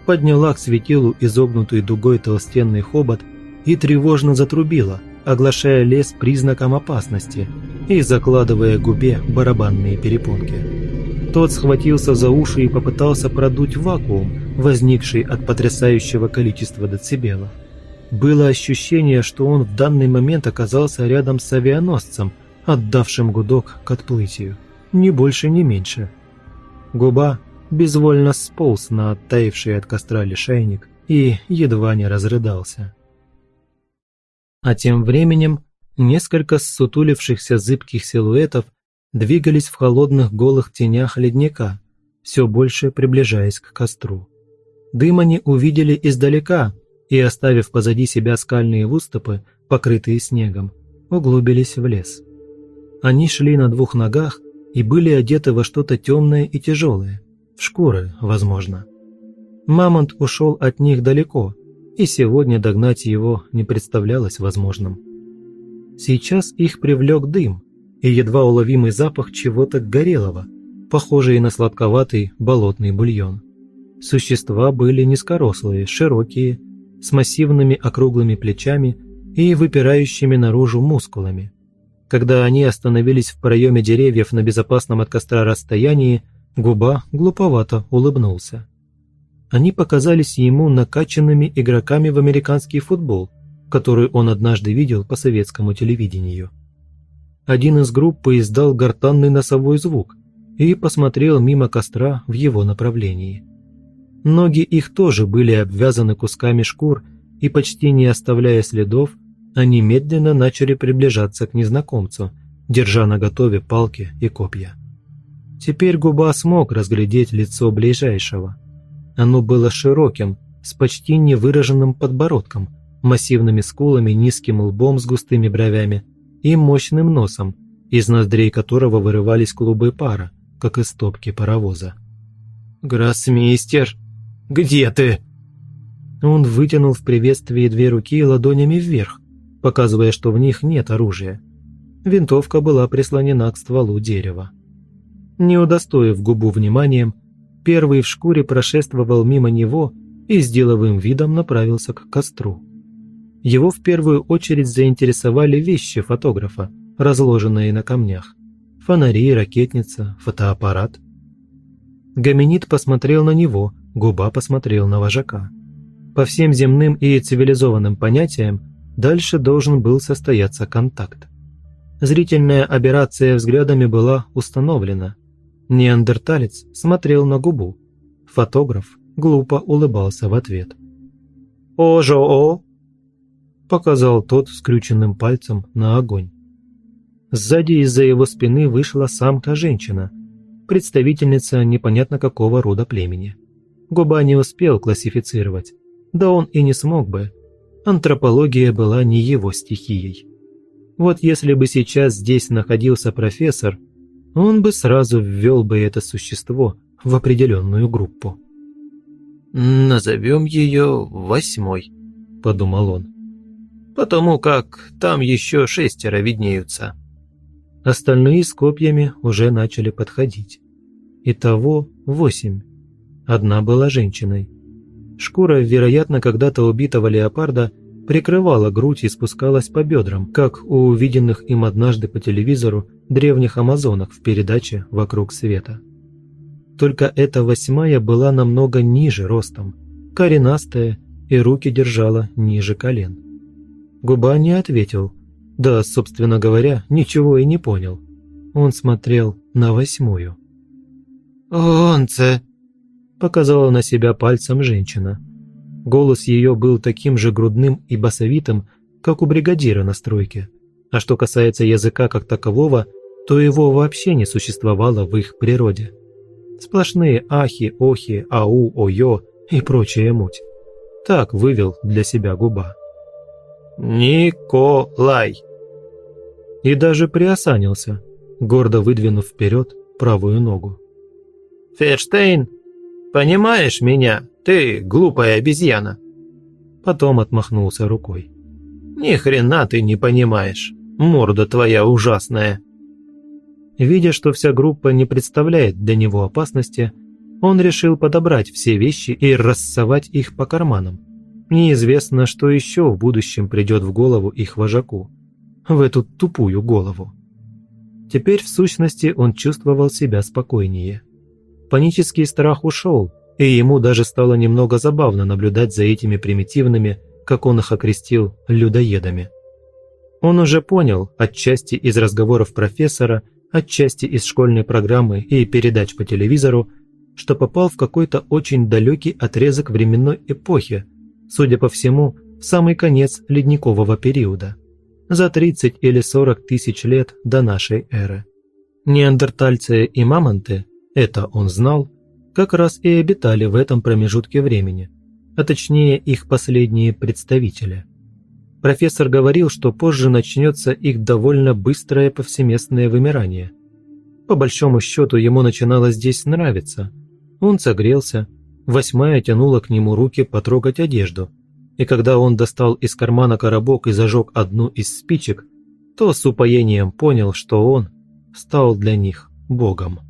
подняла к светилу изогнутый дугой толстенный хобот и тревожно затрубила, оглашая лес признаком опасности и закладывая губе барабанные перепонки. Тот схватился за уши и попытался продуть вакуум, возникший от потрясающего количества децибелов. Было ощущение, что он в данный момент оказался рядом с авианосцем, отдавшим гудок к отплытию. Ни больше, ни меньше. Губа безвольно сполз на оттаивший от костра лишайник и едва не разрыдался. А тем временем несколько ссутулившихся зыбких силуэтов двигались в холодных голых тенях ледника, все больше приближаясь к костру. Дым они увидели издалека и, оставив позади себя скальные выступы, покрытые снегом, углубились в лес. Они шли на двух ногах и были одеты во что-то темное и тяжелое, в шкуры, возможно. Мамонт ушел от них далеко, и сегодня догнать его не представлялось возможным. Сейчас их привлек дым, и едва уловимый запах чего-то горелого, похожий на сладковатый болотный бульон. Существа были низкорослые, широкие, с массивными округлыми плечами и выпирающими наружу мускулами. Когда они остановились в проеме деревьев на безопасном от костра расстоянии, Губа глуповато улыбнулся. Они показались ему накачанными игроками в американский футбол, который он однажды видел по советскому телевидению. Один из группы издал гортанный носовой звук и посмотрел мимо костра в его направлении. Ноги их тоже были обвязаны кусками шкур, и почти не оставляя следов, они медленно начали приближаться к незнакомцу, держа наготове палки и копья. Теперь губа смог разглядеть лицо ближайшего. Оно было широким, с почти невыраженным подбородком, массивными скулами, низким лбом с густыми бровями и мощным носом, из ноздрей которого вырывались клубы пара, как из топки паровоза. «Гроссмейстер, где ты?» Он вытянул в приветствии две руки ладонями вверх, показывая, что в них нет оружия. Винтовка была прислонена к стволу дерева. Не удостоив губу вниманием, первый в шкуре прошествовал мимо него и с деловым видом направился к костру. Его в первую очередь заинтересовали вещи фотографа, разложенные на камнях. Фонари, ракетница, фотоаппарат. Гоминид посмотрел на него, губа посмотрел на вожака. По всем земным и цивилизованным понятиям, дальше должен был состояться контакт. Зрительная операция взглядами была установлена, Неандерталец смотрел на губу. Фотограф глупо улыбался в ответ. «Ожо-о!» показал тот скрюченным пальцем на огонь. Сзади из-за его спины вышла самка-женщина, представительница непонятно какого рода племени. Губа не успел классифицировать, да он и не смог бы. Антропология была не его стихией. Вот если бы сейчас здесь находился профессор – он бы сразу ввел бы это существо в определенную группу. «Назовем ее восьмой», – подумал он. «Потому как там еще шестеро виднеются». Остальные с копьями уже начали подходить. Итого восемь. Одна была женщиной. Шкура, вероятно, когда-то убитого леопарда прикрывала грудь и спускалась по бедрам, как у увиденных им однажды по телевизору древних амазонок в передаче «Вокруг света». Только эта восьмая была намного ниже ростом, коренастая и руки держала ниже колен. Губа не ответил, да, собственно говоря, ничего и не понял. Он смотрел на восьмую. «Онце!» – показала на себя пальцем женщина – Голос ее был таким же грудным и басовитым, как у бригадира на стройке. А что касается языка как такового, то его вообще не существовало в их природе. Сплошные ахи, охи, ау, ойо и прочая муть. Так вывел для себя губа. «Николай!» И даже приосанился, гордо выдвинув вперед правую ногу. «Ферштейн, понимаешь меня?» Ты глупая обезьяна!» Потом отмахнулся рукой. «Ни хрена ты не понимаешь. Морда твоя ужасная!» Видя, что вся группа не представляет для него опасности, он решил подобрать все вещи и рассовать их по карманам. Неизвестно, что еще в будущем придет в голову их вожаку. В эту тупую голову. Теперь, в сущности, он чувствовал себя спокойнее. Панический страх ушел, и ему даже стало немного забавно наблюдать за этими примитивными, как он их окрестил, людоедами. Он уже понял, отчасти из разговоров профессора, отчасти из школьной программы и передач по телевизору, что попал в какой-то очень далекий отрезок временной эпохи, судя по всему, в самый конец ледникового периода, за 30 или 40 тысяч лет до нашей эры. Неандертальцы и мамонты, это он знал, как раз и обитали в этом промежутке времени, а точнее их последние представители. Профессор говорил, что позже начнется их довольно быстрое повсеместное вымирание. По большому счету ему начинало здесь нравиться. Он согрелся, восьмая тянула к нему руки потрогать одежду, и когда он достал из кармана коробок и зажег одну из спичек, то с упоением понял, что он стал для них богом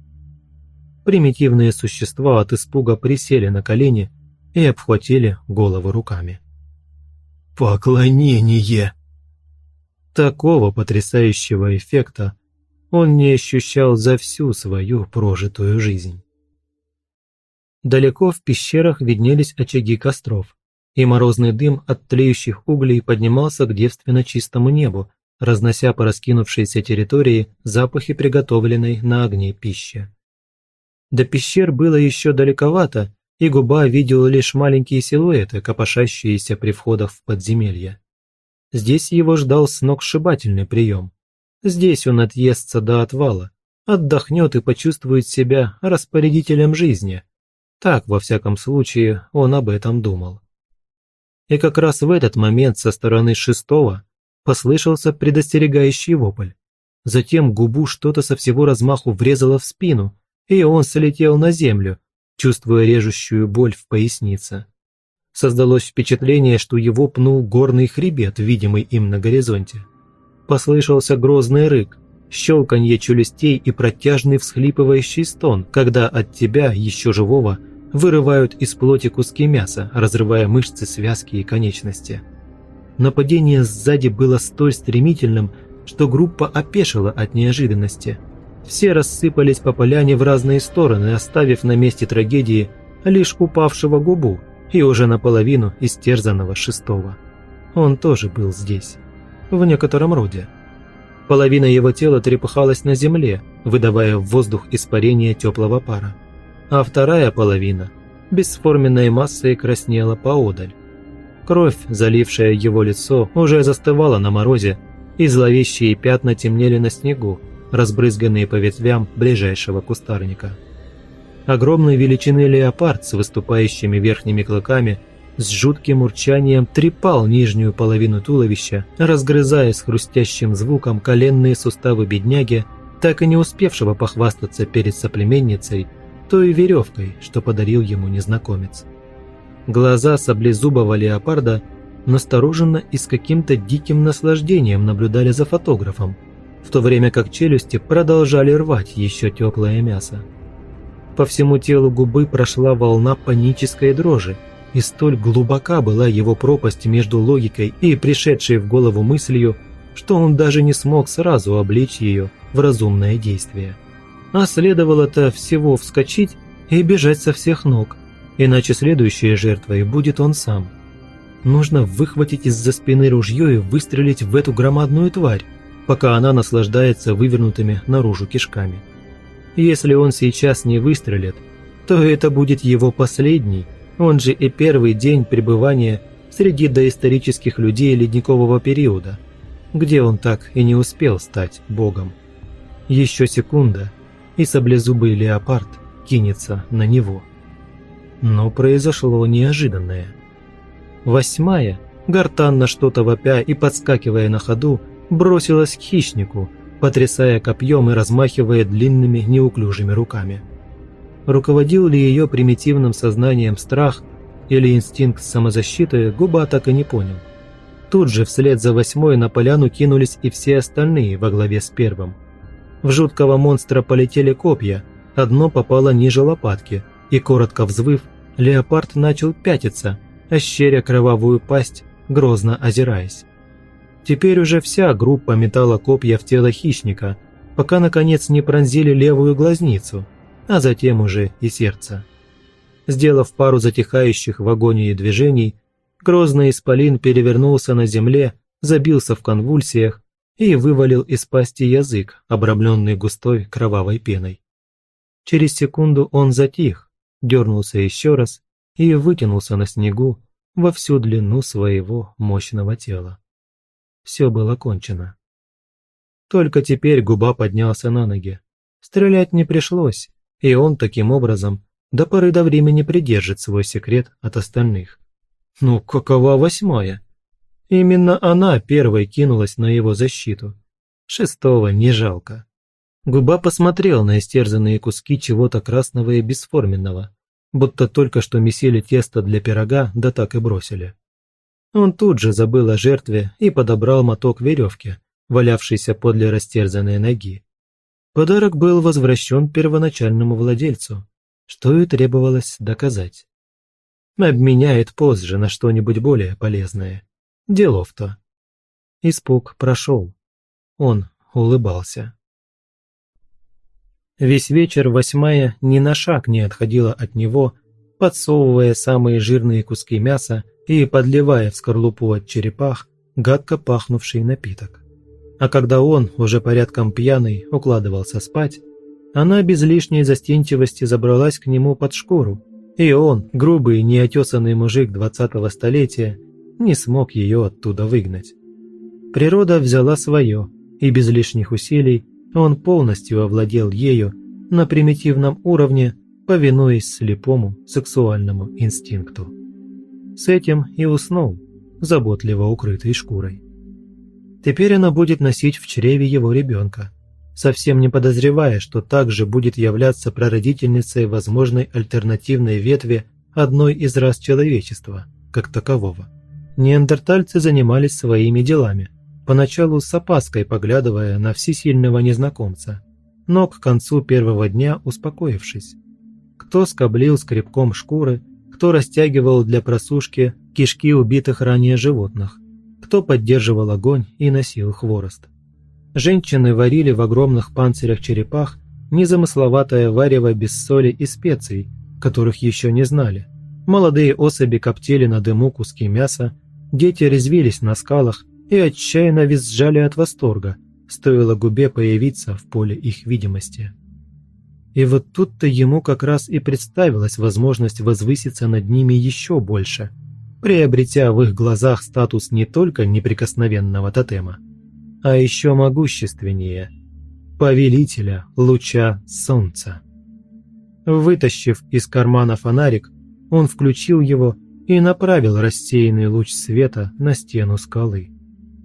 примитивные существа от испуга присели на колени и обхватили головы руками. «Поклонение!» Такого потрясающего эффекта он не ощущал за всю свою прожитую жизнь. Далеко в пещерах виднелись очаги костров, и морозный дым от тлеющих углей поднимался к девственно чистому небу, разнося по раскинувшейся территории запахи приготовленной на огне пищи. До пещер было еще далековато, и губа видела лишь маленькие силуэты, копошащиеся при входах в подземелье. Здесь его ждал сногсшибательный прием. Здесь он отъестся до отвала, отдохнет и почувствует себя распорядителем жизни. Так, во всяком случае, он об этом думал. И как раз в этот момент со стороны шестого послышался предостерегающий вопль. Затем губу что-то со всего размаху врезало в спину, и он слетел на землю, чувствуя режущую боль в пояснице. Создалось впечатление, что его пнул горный хребет, видимый им на горизонте. Послышался грозный рык, щелканье челюстей и протяжный всхлипывающий стон, когда от тебя, еще живого, вырывают из плоти куски мяса, разрывая мышцы, связки и конечности. Нападение сзади было столь стремительным, что группа опешила от неожиданности. Все рассыпались по поляне в разные стороны, оставив на месте трагедии лишь упавшего губу и уже наполовину истерзанного шестого. Он тоже был здесь, в некотором роде. Половина его тела трепыхалась на земле, выдавая в воздух испарение теплого пара. А вторая половина бесформенной массой краснела поодаль. Кровь, залившая его лицо, уже застывала на морозе, и зловещие пятна темнели на снегу, разбрызганные по ветвям ближайшего кустарника. Огромной величины леопард с выступающими верхними клыками с жутким урчанием трепал нижнюю половину туловища, разгрызая с хрустящим звуком коленные суставы бедняги, так и не успевшего похвастаться перед соплеменницей той веревкой, что подарил ему незнакомец. Глаза саблезубого леопарда настороженно и с каким-то диким наслаждением наблюдали за фотографом, в то время как челюсти продолжали рвать еще теплое мясо. По всему телу губы прошла волна панической дрожи, и столь глубока была его пропасть между логикой и пришедшей в голову мыслью, что он даже не смог сразу обличь ее в разумное действие. А следовало-то всего вскочить и бежать со всех ног, иначе следующей жертвой будет он сам. Нужно выхватить из-за спины ружье и выстрелить в эту громадную тварь, пока она наслаждается вывернутыми наружу кишками. Если он сейчас не выстрелит, то это будет его последний, он же и первый день пребывания среди доисторических людей ледникового периода, где он так и не успел стать богом. Еще секунда, и саблезубый леопард кинется на него. Но произошло неожиданное. Восьмая, гортанно что-то вопя и подскакивая на ходу, бросилась к хищнику, потрясая копьем и размахивая длинными неуклюжими руками. Руководил ли ее примитивным сознанием страх или инстинкт самозащиты, Губа так и не понял. Тут же вслед за восьмой на поляну кинулись и все остальные во главе с первым. В жуткого монстра полетели копья, одно попало ниже лопатки, и, коротко взвыв, леопард начал пятиться, ощеря кровавую пасть, грозно озираясь. Теперь уже вся группа метала копья в тело хищника, пока наконец не пронзили левую глазницу, а затем уже и сердце. Сделав пару затихающих в агонии движений, грозный исполин перевернулся на земле, забился в конвульсиях и вывалил из пасти язык, обрамленный густой кровавой пеной. Через секунду он затих, дернулся еще раз и вытянулся на снегу во всю длину своего мощного тела. Все было кончено. Только теперь губа поднялся на ноги. Стрелять не пришлось, и он таким образом до поры до времени придержит свой секрет от остальных. Ну, какова восьмая? Именно она первой кинулась на его защиту. Шестого не жалко. Губа посмотрел на истерзанные куски чего-то красного и бесформенного, будто только что месили тесто для пирога, да так и бросили. Он тут же забыл о жертве и подобрал моток веревки, валявшийся подле растерзанной ноги. Подарок был возвращен первоначальному владельцу, что и требовалось доказать. Обменяет позже на что-нибудь более полезное. Делов-то. Испуг прошел. Он улыбался. Весь вечер восьмая ни на шаг не отходила от него подсовывая самые жирные куски мяса и подливая в скорлупу от черепах гадко пахнувший напиток. А когда он, уже порядком пьяный, укладывался спать, она без лишней застенчивости забралась к нему под шкуру, и он, грубый, неотесанный мужик двадцатого столетия, не смог ее оттуда выгнать. Природа взяла свое, и без лишних усилий он полностью овладел ею на примитивном уровне, повинуясь слепому сексуальному инстинкту. С этим и уснул, заботливо укрытой шкурой. Теперь она будет носить в чреве его ребенка, совсем не подозревая, что также будет являться прародительницей возможной альтернативной ветви одной из рас человечества, как такового. Неандертальцы занимались своими делами, поначалу с опаской поглядывая на всесильного незнакомца, но к концу первого дня успокоившись. Кто скоблил скребком шкуры, кто растягивал для просушки кишки убитых ранее животных, кто поддерживал огонь и носил хворост. Женщины варили в огромных панцирях черепах незамысловатое варево без соли и специй, которых еще не знали. Молодые особи коптили на дыму куски мяса, дети резвились на скалах и отчаянно визжали от восторга, стоило губе появиться в поле их видимости. И вот тут-то ему как раз и представилась возможность возвыситься над ними еще больше, приобретя в их глазах статус не только неприкосновенного тотема, а еще могущественнее – повелителя луча солнца. Вытащив из кармана фонарик, он включил его и направил рассеянный луч света на стену скалы.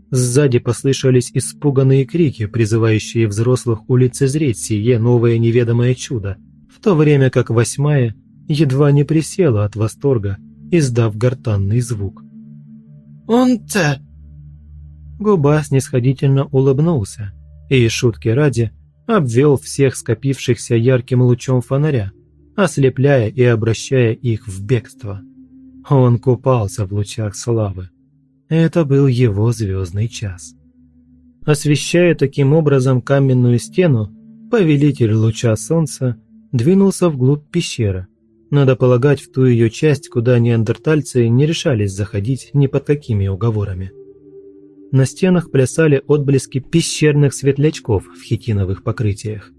Сзади послышались испуганные крики, призывающие взрослых улицезреть сие новое неведомое чудо, в то время как восьмая едва не присела от восторга, издав гортанный звук. «Он-то Губа снисходительно улыбнулся и, шутки ради, обвел всех скопившихся ярким лучом фонаря, ослепляя и обращая их в бегство. Он купался в лучах славы. Это был его звездный час. Освещая таким образом каменную стену, повелитель луча солнца двинулся вглубь пещеры. Надо полагать, в ту ее часть, куда неандертальцы не решались заходить ни под какими уговорами. На стенах плясали отблески пещерных светлячков в хитиновых покрытиях.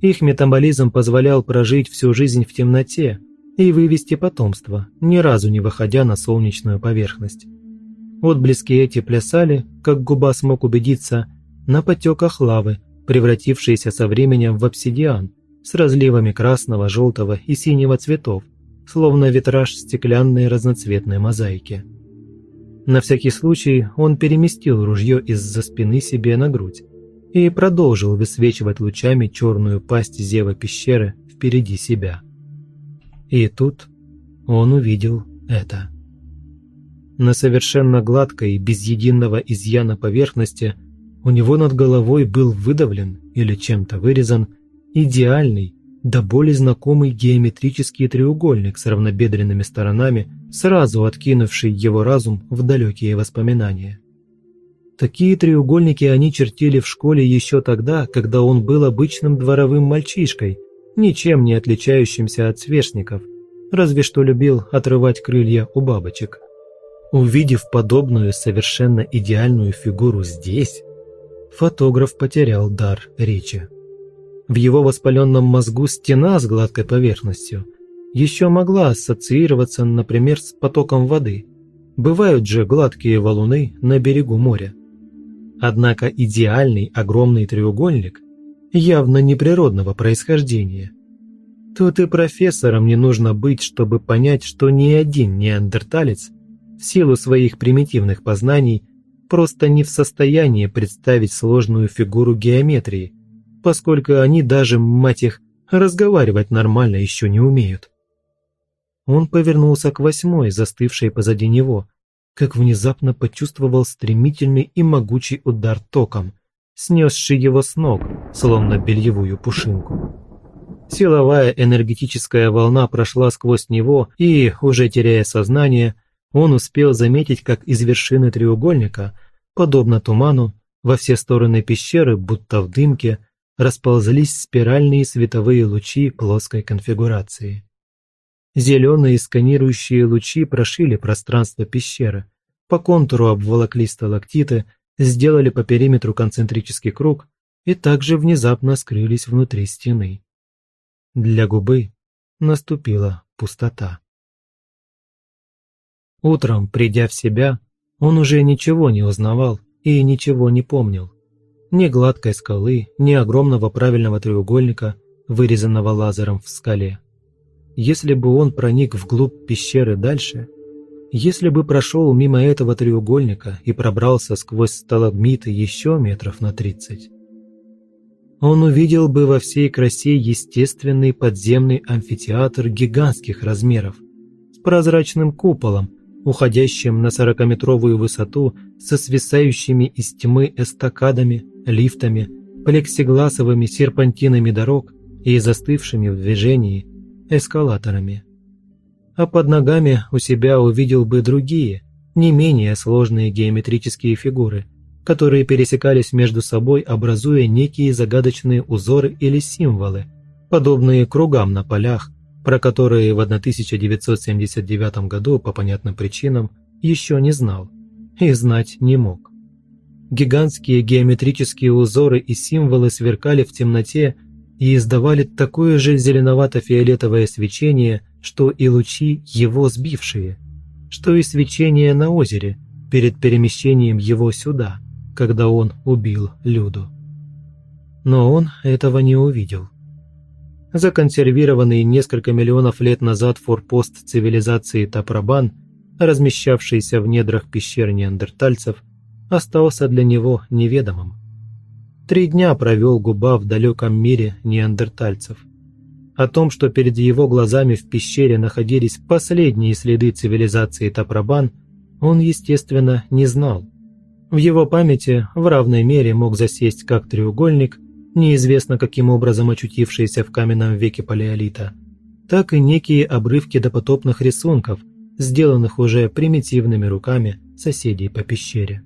Их метаболизм позволял прожить всю жизнь в темноте и вывести потомство, ни разу не выходя на солнечную поверхность. Отблески эти плясали, как губа смог убедиться, на потеках лавы, превратившиеся со временем в обсидиан, с разливами красного, желтого и синего цветов, словно витраж стеклянной разноцветной мозаики. На всякий случай он переместил ружье из-за спины себе на грудь и продолжил высвечивать лучами черную пасть зева пещеры впереди себя. И тут он увидел это. На совершенно гладкой, без единого изъяна поверхности у него над головой был выдавлен или чем-то вырезан идеальный, до боли знакомый геометрический треугольник с равнобедренными сторонами, сразу откинувший его разум в далекие воспоминания. Такие треугольники они чертили в школе еще тогда, когда он был обычным дворовым мальчишкой, ничем не отличающимся от сверстников, разве что любил отрывать крылья у бабочек. Увидев подобную совершенно идеальную фигуру здесь, фотограф потерял дар речи. В его воспаленном мозгу стена с гладкой поверхностью еще могла ассоциироваться, например, с потоком воды. Бывают же гладкие валуны на берегу моря. Однако идеальный огромный треугольник явно неприродного происхождения. Тут и профессорам не нужно быть, чтобы понять, что ни один неандерталец в силу своих примитивных познаний просто не в состоянии представить сложную фигуру геометрии – поскольку они даже, мать их, разговаривать нормально еще не умеют. Он повернулся к восьмой, застывшей позади него, как внезапно почувствовал стремительный и могучий удар током, снесший его с ног, словно бельевую пушинку. Силовая энергетическая волна прошла сквозь него, и, уже теряя сознание, он успел заметить, как из вершины треугольника, подобно туману, во все стороны пещеры, будто в дымке, расползлись спиральные световые лучи плоской конфигурации. Зеленые сканирующие лучи прошили пространство пещеры, по контуру обволокли сталактиты, сделали по периметру концентрический круг и также внезапно скрылись внутри стены. Для губы наступила пустота. Утром, придя в себя, он уже ничего не узнавал и ничего не помнил. Ни гладкой скалы, ни огромного правильного треугольника, вырезанного лазером в скале. Если бы он проник вглубь пещеры дальше, если бы прошел мимо этого треугольника и пробрался сквозь сталагмиты еще метров на тридцать, он увидел бы во всей красе естественный подземный амфитеатр гигантских размеров с прозрачным куполом, уходящим на сорокаметровую высоту со свисающими из тьмы эстакадами, лифтами, плексигласовыми серпантинами дорог и застывшими в движении эскалаторами. А под ногами у себя увидел бы другие, не менее сложные геометрические фигуры, которые пересекались между собой, образуя некие загадочные узоры или символы, подобные кругам на полях, про которые в 1979 году по понятным причинам еще не знал и знать не мог. Гигантские геометрические узоры и символы сверкали в темноте и издавали такое же зеленовато-фиолетовое свечение, что и лучи его сбившие, что и свечение на озере перед перемещением его сюда, когда он убил Люду. Но он этого не увидел законсервированный несколько миллионов лет назад форпост цивилизации Тапрабан, размещавшийся в недрах пещер неандертальцев, остался для него неведомым. Три дня провел Губа в далеком мире неандертальцев. О том, что перед его глазами в пещере находились последние следы цивилизации Тапрабан, он, естественно, не знал. В его памяти в равной мере мог засесть как треугольник – неизвестно каким образом очутившиеся в каменном веке палеолита, так и некие обрывки допотопных рисунков, сделанных уже примитивными руками соседей по пещере.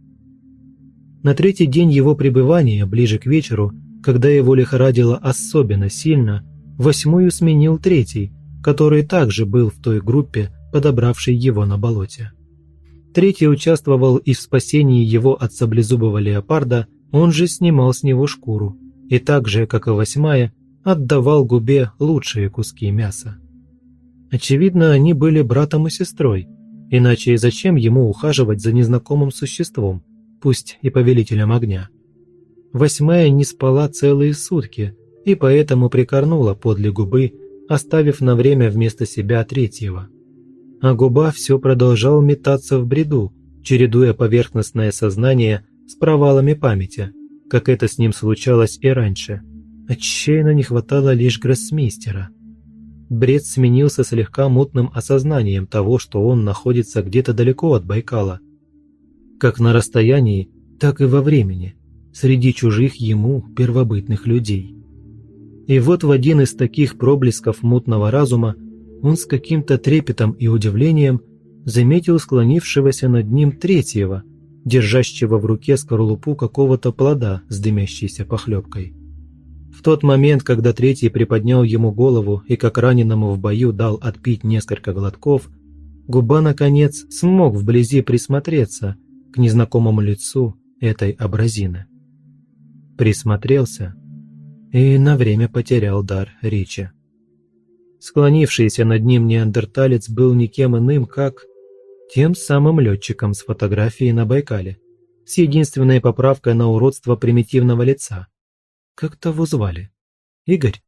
На третий день его пребывания, ближе к вечеру, когда его лихорадило особенно сильно, восьмую сменил третий, который также был в той группе, подобравшей его на болоте. Третий участвовал и в спасении его от саблезубого леопарда, он же снимал с него шкуру, и так же, как и восьмая, отдавал губе лучшие куски мяса. Очевидно, они были братом и сестрой, иначе зачем ему ухаживать за незнакомым существом, пусть и повелителем огня? Восьмая не спала целые сутки и поэтому прикорнула подле губы, оставив на время вместо себя третьего. А губа все продолжал метаться в бреду, чередуя поверхностное сознание с провалами памяти – как это с ним случалось и раньше. Отчаянно не хватало лишь гроссмейстера. Бред сменился слегка мутным осознанием того, что он находится где-то далеко от Байкала. Как на расстоянии, так и во времени, среди чужих ему первобытных людей. И вот в один из таких проблесков мутного разума он с каким-то трепетом и удивлением заметил склонившегося над ним третьего – держащего в руке скорлупу какого-то плода с дымящейся похлебкой. В тот момент, когда третий приподнял ему голову и как раненому в бою дал отпить несколько глотков, губа, наконец, смог вблизи присмотреться к незнакомому лицу этой абразины. Присмотрелся и на время потерял дар речи. Склонившийся над ним неандерталец был никем иным, как тем самым летчиком с фотографией на Байкале, с единственной поправкой на уродство примитивного лица. Как того звали? Игорь?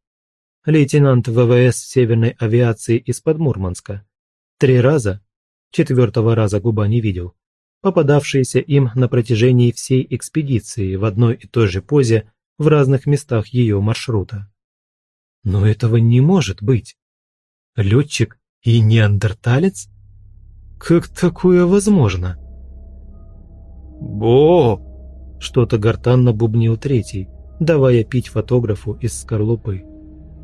Лейтенант ВВС Северной авиации из-под Мурманска. Три раза, четвертого раза губа не видел, попадавшиеся им на протяжении всей экспедиции в одной и той же позе в разных местах ее маршрута. Но этого не может быть. Летчик и неандерталец? Как такое возможно? «Бо!» – что-то гортанно бубнил третий, давая пить фотографу из скорлупы.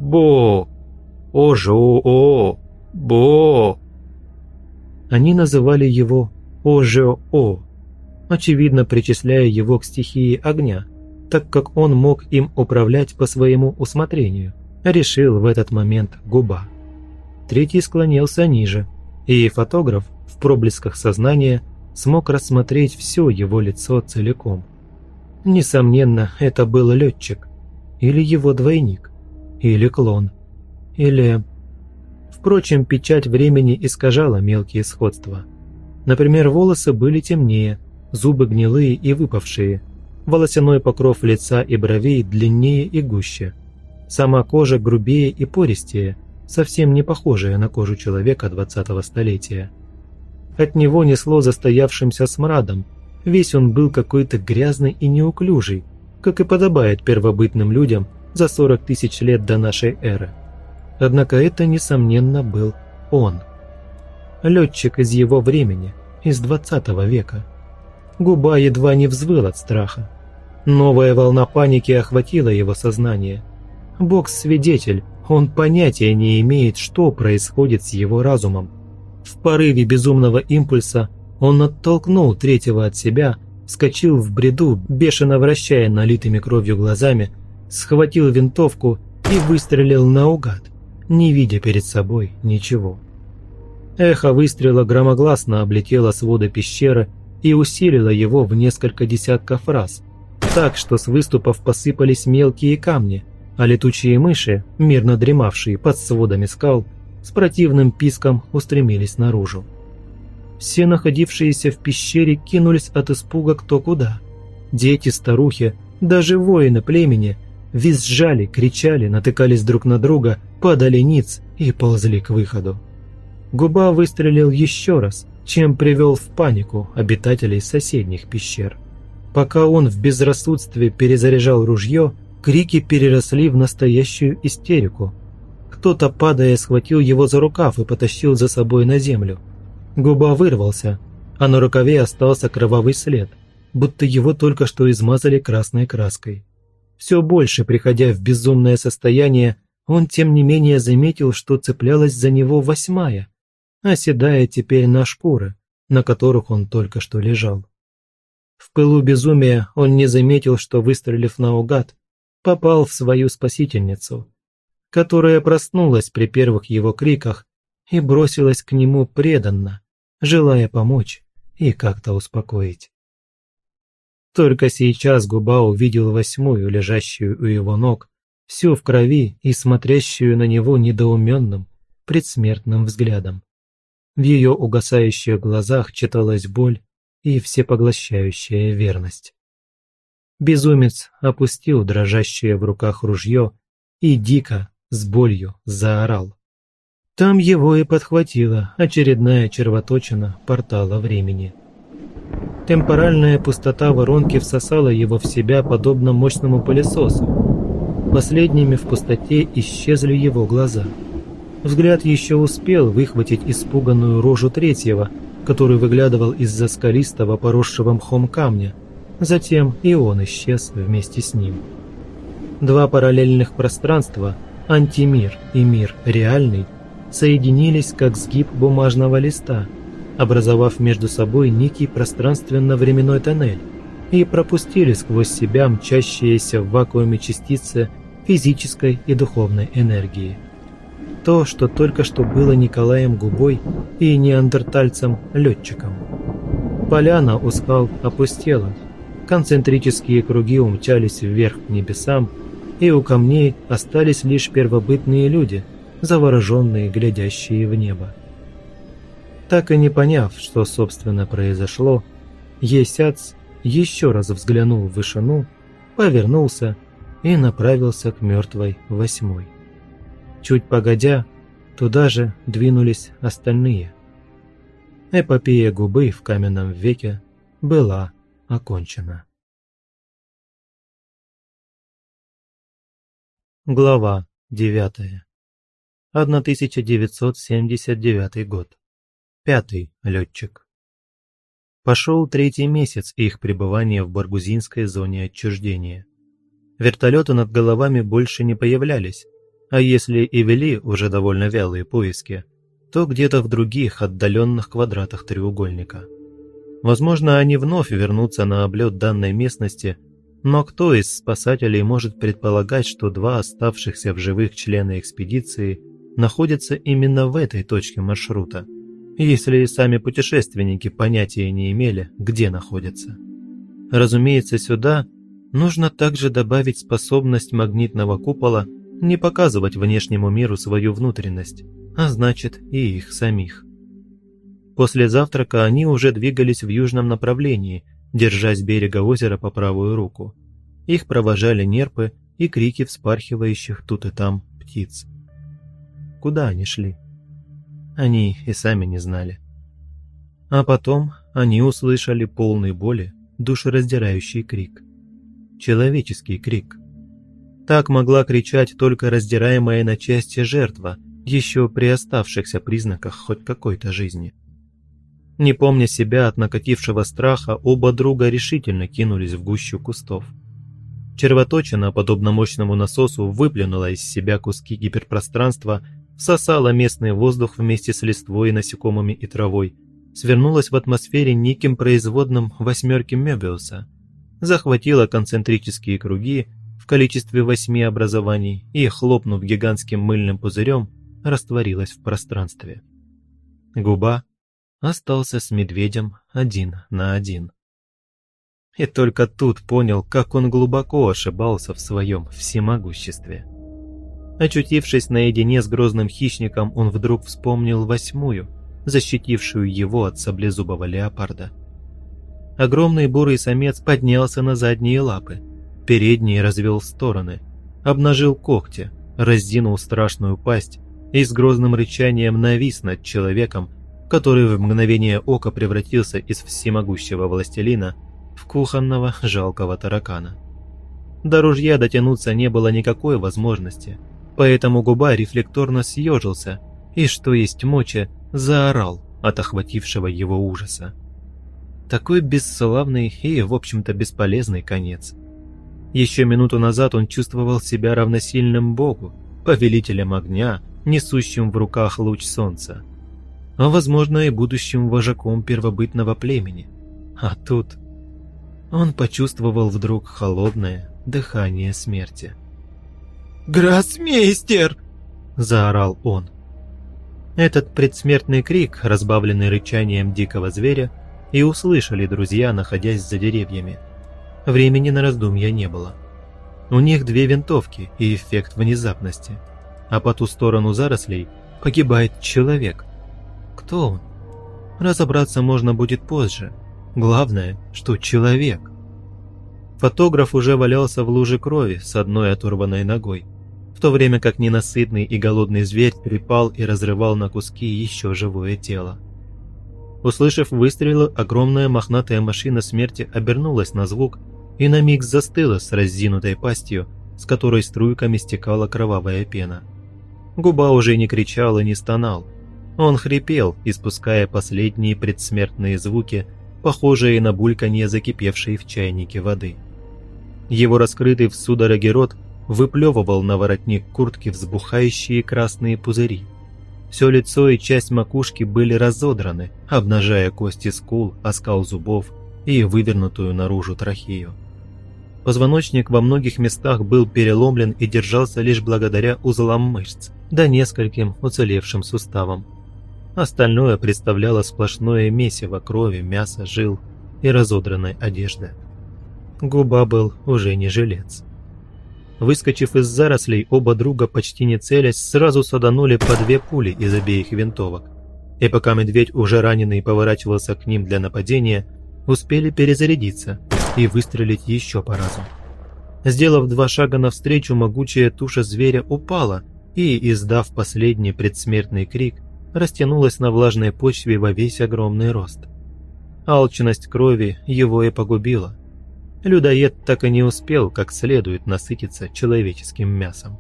«Бо! Ожо-о! Бо!» Они называли его Ожо-о, очевидно причисляя его к стихии огня, так как он мог им управлять по своему усмотрению, решил в этот момент губа. третий склонился ниже, и фотограф в проблесках сознания смог рассмотреть все его лицо целиком. Несомненно, это был летчик, или его двойник, или клон, или... Впрочем, печать времени искажала мелкие сходства. Например, волосы были темнее, зубы гнилые и выпавшие, волосяной покров лица и бровей длиннее и гуще, сама кожа грубее и пористее, совсем не похожая на кожу человека 20-го столетия. От него несло застоявшимся смрадом, весь он был какой-то грязный и неуклюжий, как и подобает первобытным людям за 40 тысяч лет до нашей эры. Однако это, несомненно, был он. Летчик из его времени, из 20 века. Губа едва не взвыл от страха. Новая волна паники охватила его сознание. Бог-свидетель, он понятия не имеет, что происходит с его разумом. В порыве безумного импульса он оттолкнул третьего от себя, вскочил в бреду, бешено вращая налитыми кровью глазами, схватил винтовку и выстрелил наугад, не видя перед собой ничего. Эхо выстрела громогласно облетело своды пещеры и усилило его в несколько десятков раз, так что с выступов посыпались мелкие камни – а летучие мыши, мирно дремавшие под сводами скал, с противным писком устремились наружу. Все находившиеся в пещере кинулись от испуга кто куда. Дети, старухи, даже воины племени визжали, кричали, натыкались друг на друга, падали ниц и ползли к выходу. Губа выстрелил еще раз, чем привел в панику обитателей соседних пещер. Пока он в безрассудстве перезаряжал ружье, Крики переросли в настоящую истерику. Кто-то, падая, схватил его за рукав и потащил за собой на землю. Губа вырвался, а на рукаве остался кровавый след, будто его только что измазали красной краской. Все больше, приходя в безумное состояние, он тем не менее заметил, что цеплялась за него восьмая, оседая теперь на шкуры, на которых он только что лежал. В пылу безумия он не заметил, что, выстрелив наугад, попал в свою спасительницу, которая проснулась при первых его криках и бросилась к нему преданно, желая помочь и как-то успокоить. Только сейчас губа увидел восьмую, лежащую у его ног, всю в крови и смотрящую на него недоуменным, предсмертным взглядом. В ее угасающих глазах читалась боль и всепоглощающая верность. Безумец опустил дрожащее в руках ружье и дико, с болью, заорал. Там его и подхватила очередная червоточина портала времени. Темпоральная пустота воронки всосала его в себя подобно мощному пылесосу. Последними в пустоте исчезли его глаза. Взгляд еще успел выхватить испуганную рожу третьего, который выглядывал из-за скалистого поросшего мхом камня, Затем и он исчез вместе с ним. Два параллельных пространства, антимир и мир реальный, соединились как сгиб бумажного листа, образовав между собой некий пространственно-временной тоннель и пропустили сквозь себя мчащиеся в вакууме частицы физической и духовной энергии. То, что только что было Николаем Губой и неандертальцем-летчиком. Поляна у скал опустела, концентрические круги умчались вверх к небесам, и у камней остались лишь первобытные люди, завороженные, глядящие в небо. Так и не поняв, что собственно произошло, Есяц еще раз взглянул в вышину, повернулся и направился к мертвой восьмой. Чуть погодя, туда же двинулись остальные. Эпопея губы в каменном веке была окончена. Глава 9. 1979 год. Пятый летчик. Пошел третий месяц их пребывания в Баргузинской зоне отчуждения. Вертолеты над головами больше не появлялись, а если и вели уже довольно вялые поиски, то где-то в других отдаленных квадратах треугольника – Возможно, они вновь вернутся на облет данной местности, но кто из спасателей может предполагать, что два оставшихся в живых члена экспедиции находится именно в этой точке маршрута, если и сами путешественники понятия не имели, где находятся. Разумеется, сюда нужно также добавить способность магнитного купола не показывать внешнему миру свою внутренность, а значит и их самих. После завтрака они уже двигались в южном направлении, держась берега озера по правую руку. Их провожали нерпы и крики вспархивающих тут и там птиц. Куда они шли? Они и сами не знали. А потом они услышали полный боли душераздирающий крик. Человеческий крик. Так могла кричать только раздираемая на части жертва, еще при оставшихся признаках хоть какой-то жизни. Не помня себя от накатившего страха, оба друга решительно кинулись в гущу кустов. Червоточина, подобно мощному насосу, выплюнула из себя куски гиперпространства, всосала местный воздух вместе с листвой, насекомыми и травой, свернулась в атмосфере неким производным восьмерки Мебиуса, захватила концентрические круги в количестве восьми образований и, хлопнув гигантским мыльным пузырем, растворилась в пространстве. Губа остался с медведем один на один. И только тут понял, как он глубоко ошибался в своем всемогуществе. Очутившись наедине с грозным хищником, он вдруг вспомнил восьмую, защитившую его от саблезубого леопарда. Огромный бурый самец поднялся на задние лапы, передние развел в стороны, обнажил когти, раздинул страшную пасть и с грозным рычанием навис над человеком, который в мгновение ока превратился из всемогущего властелина в кухонного жалкого таракана. До ружья дотянуться не было никакой возможности, поэтому губа рефлекторно съежился и, что есть моча, заорал от охватившего его ужаса. Такой бесславный и, в общем-то, бесполезный конец. Еще минуту назад он чувствовал себя равносильным Богу, повелителем огня, несущим в руках луч солнца а возможно и будущим вожаком первобытного племени. А тут он почувствовал вдруг холодное дыхание смерти. «Гроссмейстер!» – заорал он. Этот предсмертный крик, разбавленный рычанием дикого зверя, и услышали друзья, находясь за деревьями. Времени на раздумья не было. У них две винтовки и эффект внезапности, а по ту сторону зарослей погибает человек – кто он? Разобраться можно будет позже. Главное, что человек. Фотограф уже валялся в луже крови с одной оторванной ногой, в то время как ненасытный и голодный зверь трепал и разрывал на куски еще живое тело. Услышав выстрелы, огромная мохнатая машина смерти обернулась на звук и на миг застыла с разинутой пастью, с которой струйками стекала кровавая пена. Губа уже не кричал и не стонал, он хрипел, испуская последние предсмертные звуки, похожие на бульканье закипевшей в чайнике воды. Его раскрытый в судороге рот выплевывал на воротник куртки взбухающие красные пузыри. Все лицо и часть макушки были разодраны, обнажая кости скул, оскал зубов и вывернутую наружу трахею. Позвоночник во многих местах был переломлен и держался лишь благодаря узлам мышц, да нескольким уцелевшим суставам. Остальное представляло сплошное месиво крови, мяса, жил и разодранной одежды. Губа был уже не жилец. Выскочив из зарослей, оба друга, почти не целясь, сразу саданули по две пули из обеих винтовок. И пока медведь, уже раненый, поворачивался к ним для нападения, успели перезарядиться и выстрелить еще по разу. Сделав два шага навстречу, могучая туша зверя упала и, издав последний предсмертный крик, растянулась на влажной почве во весь огромный рост. Алчность крови его и погубила. Людоед так и не успел как следует насытиться человеческим мясом.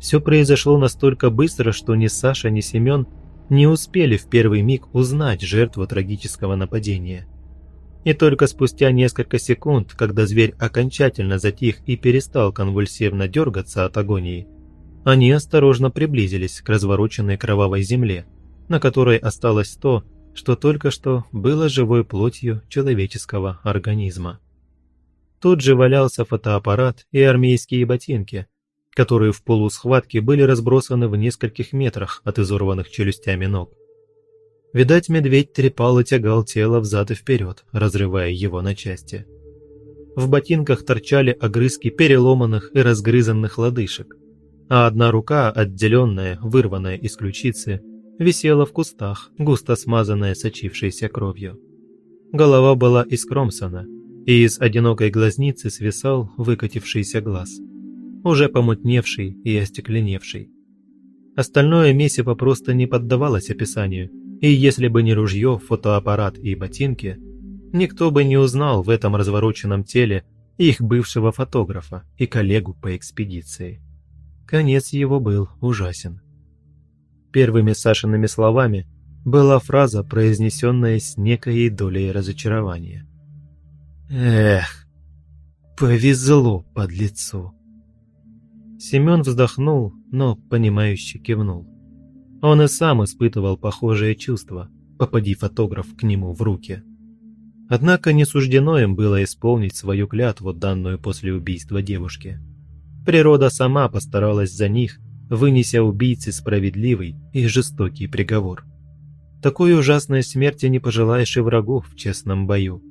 Все произошло настолько быстро, что ни Саша, ни Семен не успели в первый миг узнать жертву трагического нападения. И только спустя несколько секунд, когда зверь окончательно затих и перестал конвульсивно дергаться от агонии, они осторожно приблизились к развороченной кровавой земле, на которой осталось то, что только что было живой плотью человеческого организма. Тут же валялся фотоаппарат и армейские ботинки, которые в полусхватке были разбросаны в нескольких метрах от изорванных челюстями ног. Видать, медведь трепал и тягал тело взад и вперед, разрывая его на части. В ботинках торчали огрызки переломанных и разгрызанных лодыжек, а одна рука, отделенная, вырванная из ключицы, висела в кустах, густо смазанная сочившейся кровью. Голова была искромсана, и из одинокой глазницы свисал выкатившийся глаз, уже помутневший и остекленевший. Остальное месиво просто не поддавалось описанию, и если бы не ружье, фотоаппарат и ботинки, никто бы не узнал в этом развороченном теле их бывшего фотографа и коллегу по экспедиции. Конец его был ужасен. Первыми Сашиными словами была фраза, произнесенная с некой долей разочарования. «Эх, повезло под лицо. Семен вздохнул, но понимающе кивнул. Он и сам испытывал похожее чувство, попади фотограф к нему в руки. Однако не суждено им было исполнить свою клятву, данную после убийства девушки. Природа сама постаралась за них, вынеся убийце справедливый и жестокий приговор. Такой ужасной смерти не пожелаешь и врагу в честном бою.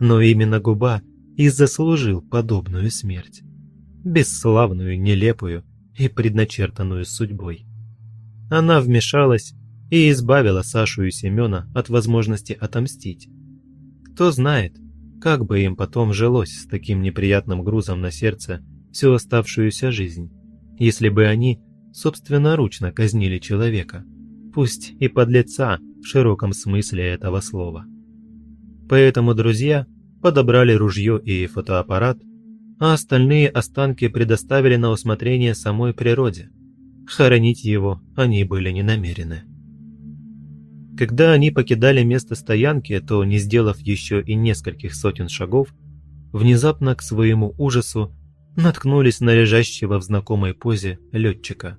Но именно Губа и заслужил подобную смерть. Бесславную, нелепую и предначертанную судьбой. Она вмешалась и избавила Сашу и Семена от возможности отомстить. Кто знает, как бы им потом жилось с таким неприятным грузом на сердце всю оставшуюся жизнь, если бы они собственноручно казнили человека, пусть и подлеца в широком смысле этого слова. Поэтому друзья подобрали ружье и фотоаппарат, а остальные останки предоставили на усмотрение самой природе. Хоронить его они были не намерены. Когда они покидали место стоянки, то, не сделав еще и нескольких сотен шагов, внезапно к своему ужасу наткнулись на лежащего в знакомой позе летчика.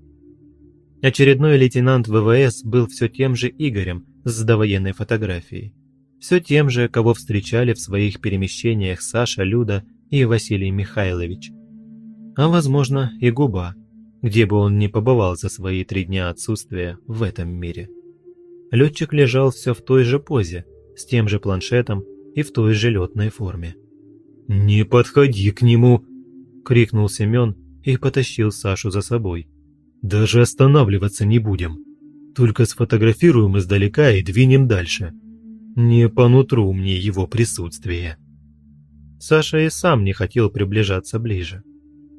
Очередной лейтенант ВВС был все тем же Игорем с довоенной фотографией. Все тем же, кого встречали в своих перемещениях Саша, Люда и Василий Михайлович. А возможно и Губа, где бы он ни побывал за свои три дня отсутствия в этом мире. Летчик лежал все в той же позе, с тем же планшетом и в той же летной форме. «Не подходи к нему!» – крикнул Семен и потащил Сашу за собой. Даже останавливаться не будем. Только сфотографируем издалека и двинем дальше. Не по нутру мне его присутствие. Саша и сам не хотел приближаться ближе.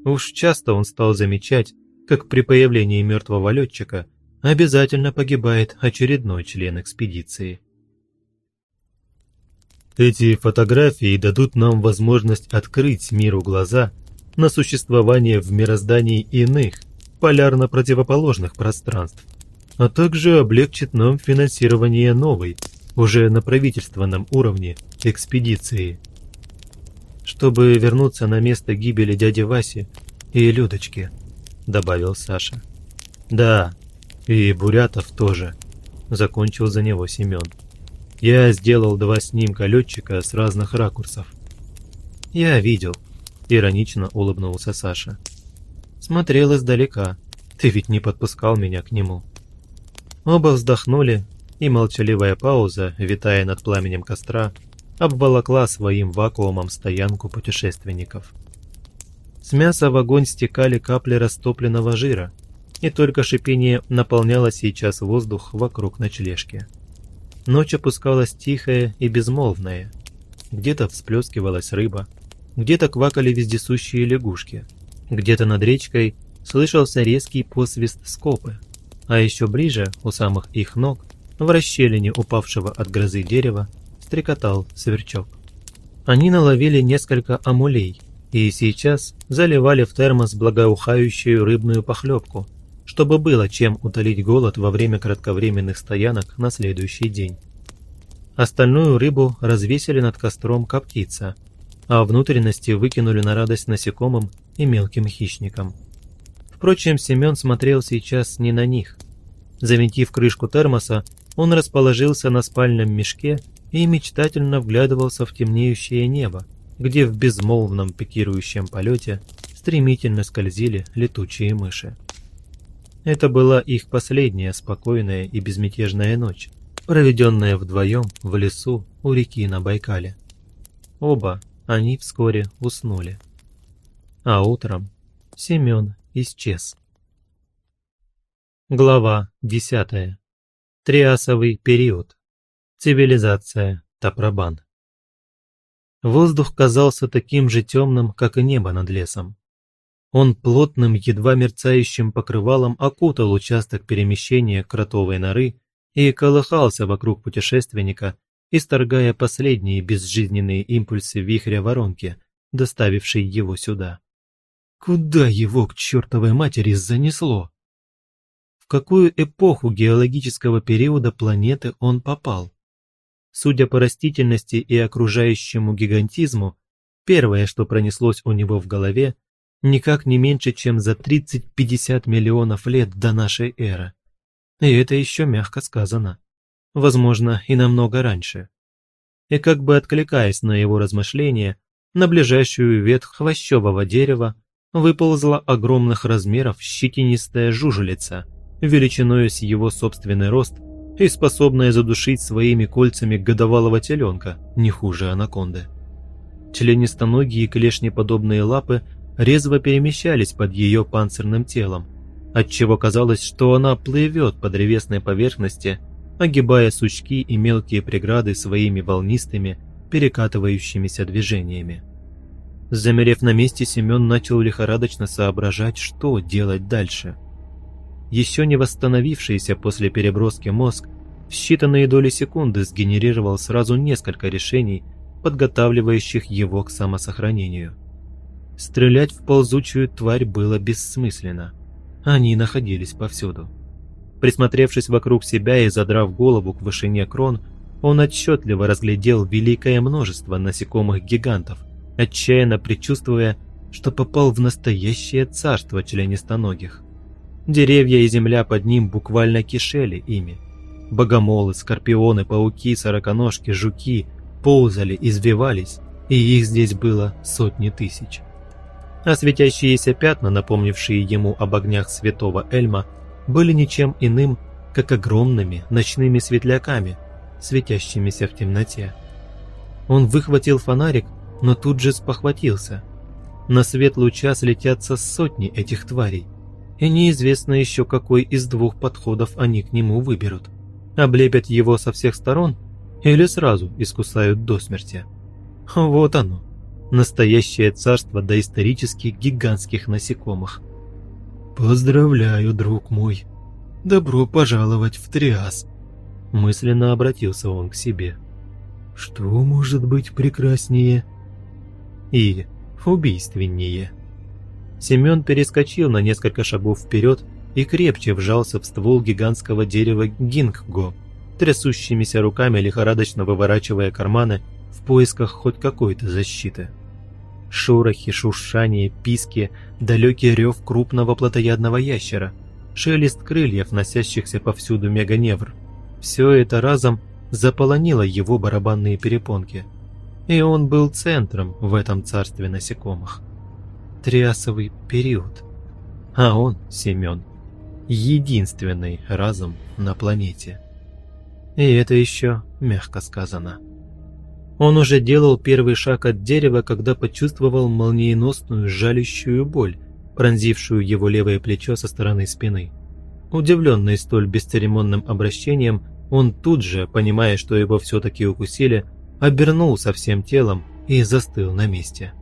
Уж часто он стал замечать, как при появлении мертвого летчика обязательно погибает очередной член экспедиции. Эти фотографии дадут нам возможность открыть миру глаза на существование в мироздании иных, полярно противоположных пространств, а также облегчит нам финансирование новой, уже на правительственном уровне, экспедиции. «Чтобы вернуться на место гибели дяди Васи и Людочки», — добавил Саша. «Да, и Бурятов тоже», — закончил за него Семен. «Я сделал два снимка летчика с разных ракурсов». «Я видел», — иронично улыбнулся Саша. Смотрел издалека. Ты ведь не подпускал меня к нему. Оба вздохнули, и молчаливая пауза, витая над пламенем костра, обволокла своим вакуумом стоянку путешественников. С мяса в огонь стекали капли растопленного жира, и только шипение наполняло сейчас воздух вокруг ночлежки. Ночь опускалась тихая и безмолвная. Где-то всплескивалась рыба, где-то квакали вездесущие лягушки – где-то над речкой слышался резкий посвист скопы, а еще ближе, у самых их ног, в расщелине упавшего от грозы дерева, стрекотал сверчок. Они наловили несколько амулей и сейчас заливали в термос благоухающую рыбную похлебку, чтобы было чем утолить голод во время кратковременных стоянок на следующий день. Остальную рыбу развесили над костром коптиться, а внутренности выкинули на радость насекомым и мелким хищникам. Впрочем, Семен смотрел сейчас не на них. Завинтив крышку термоса, он расположился на спальном мешке и мечтательно вглядывался в темнеющее небо, где в безмолвном пикирующем полете стремительно скользили летучие мыши. Это была их последняя спокойная и безмятежная ночь, проведенная вдвоем в лесу у реки на Байкале. Оба они вскоре уснули. А утром Семен исчез. Глава десятая. Триасовый период. Цивилизация Тапрабан. Воздух казался таким же темным, как и небо над лесом. Он плотным, едва мерцающим покрывалом окутал участок перемещения кротовой норы и колыхался вокруг путешественника, исторгая последние безжизненные импульсы вихря воронки, доставившей его сюда. Куда его к чертовой матери занесло? В какую эпоху геологического периода планеты он попал? Судя по растительности и окружающему гигантизму, первое, что пронеслось у него в голове, никак не меньше, чем за 30-50 миллионов лет до нашей эры. И это еще мягко сказано. Возможно, и намного раньше. И как бы откликаясь на его размышления, на ближайшую ветвь хвощевого дерева выползла огромных размеров щетинистая жужелица, величиной с его собственный рост и способная задушить своими кольцами годовалого теленка, не хуже анаконды. Членистоногие клешнеподобные лапы резво перемещались под ее панцирным телом, отчего казалось, что она плывет по древесной поверхности, огибая сучки и мелкие преграды своими волнистыми, перекатывающимися движениями. Замерев на месте, Семен начал лихорадочно соображать, что делать дальше – еще не восстановившийся после переброски мозг в считанные доли секунды сгенерировал сразу несколько решений, подготавливающих его к самосохранению. Стрелять в ползучую тварь было бессмысленно. Они находились повсюду. Присмотревшись вокруг себя и задрав голову к вышине крон, он отчетливо разглядел великое множество насекомых-гигантов, отчаянно предчувствуя, что попал в настоящее царство членистоногих. Деревья и земля под ним буквально кишели ими. Богомолы, скорпионы, пауки, сороконожки, жуки ползали, извивались, и их здесь было сотни тысяч. А светящиеся пятна, напомнившие ему об огнях святого Эльма, были ничем иным, как огромными ночными светляками, светящимися в темноте. Он выхватил фонарик, но тут же спохватился. На свет луча слетятся сотни этих тварей и неизвестно еще какой из двух подходов они к нему выберут. Облепят его со всех сторон или сразу искусают до смерти. Вот оно, настоящее царство доисторических гигантских насекомых. «Поздравляю, друг мой! Добро пожаловать в Триас!» Мысленно обратился он к себе. «Что может быть прекраснее и убийственнее?» Семен перескочил на несколько шагов вперед и крепче вжался в ствол гигантского дерева гингго, трясущимися руками лихорадочно выворачивая карманы в поисках хоть какой-то защиты. Шорохи, шуршание, писки, далекий рев крупного плотоядного ящера, шелест крыльев, носящихся повсюду меганевр. Все это разом заполонило его барабанные перепонки. И он был центром в этом царстве насекомых триасовый период. А он, Семен, единственный разум на планете. И это еще мягко сказано. Он уже делал первый шаг от дерева, когда почувствовал молниеносную жалящую боль, пронзившую его левое плечо со стороны спины. Удивленный столь бесцеремонным обращением, он тут же, понимая, что его все-таки укусили, обернулся всем телом и застыл на месте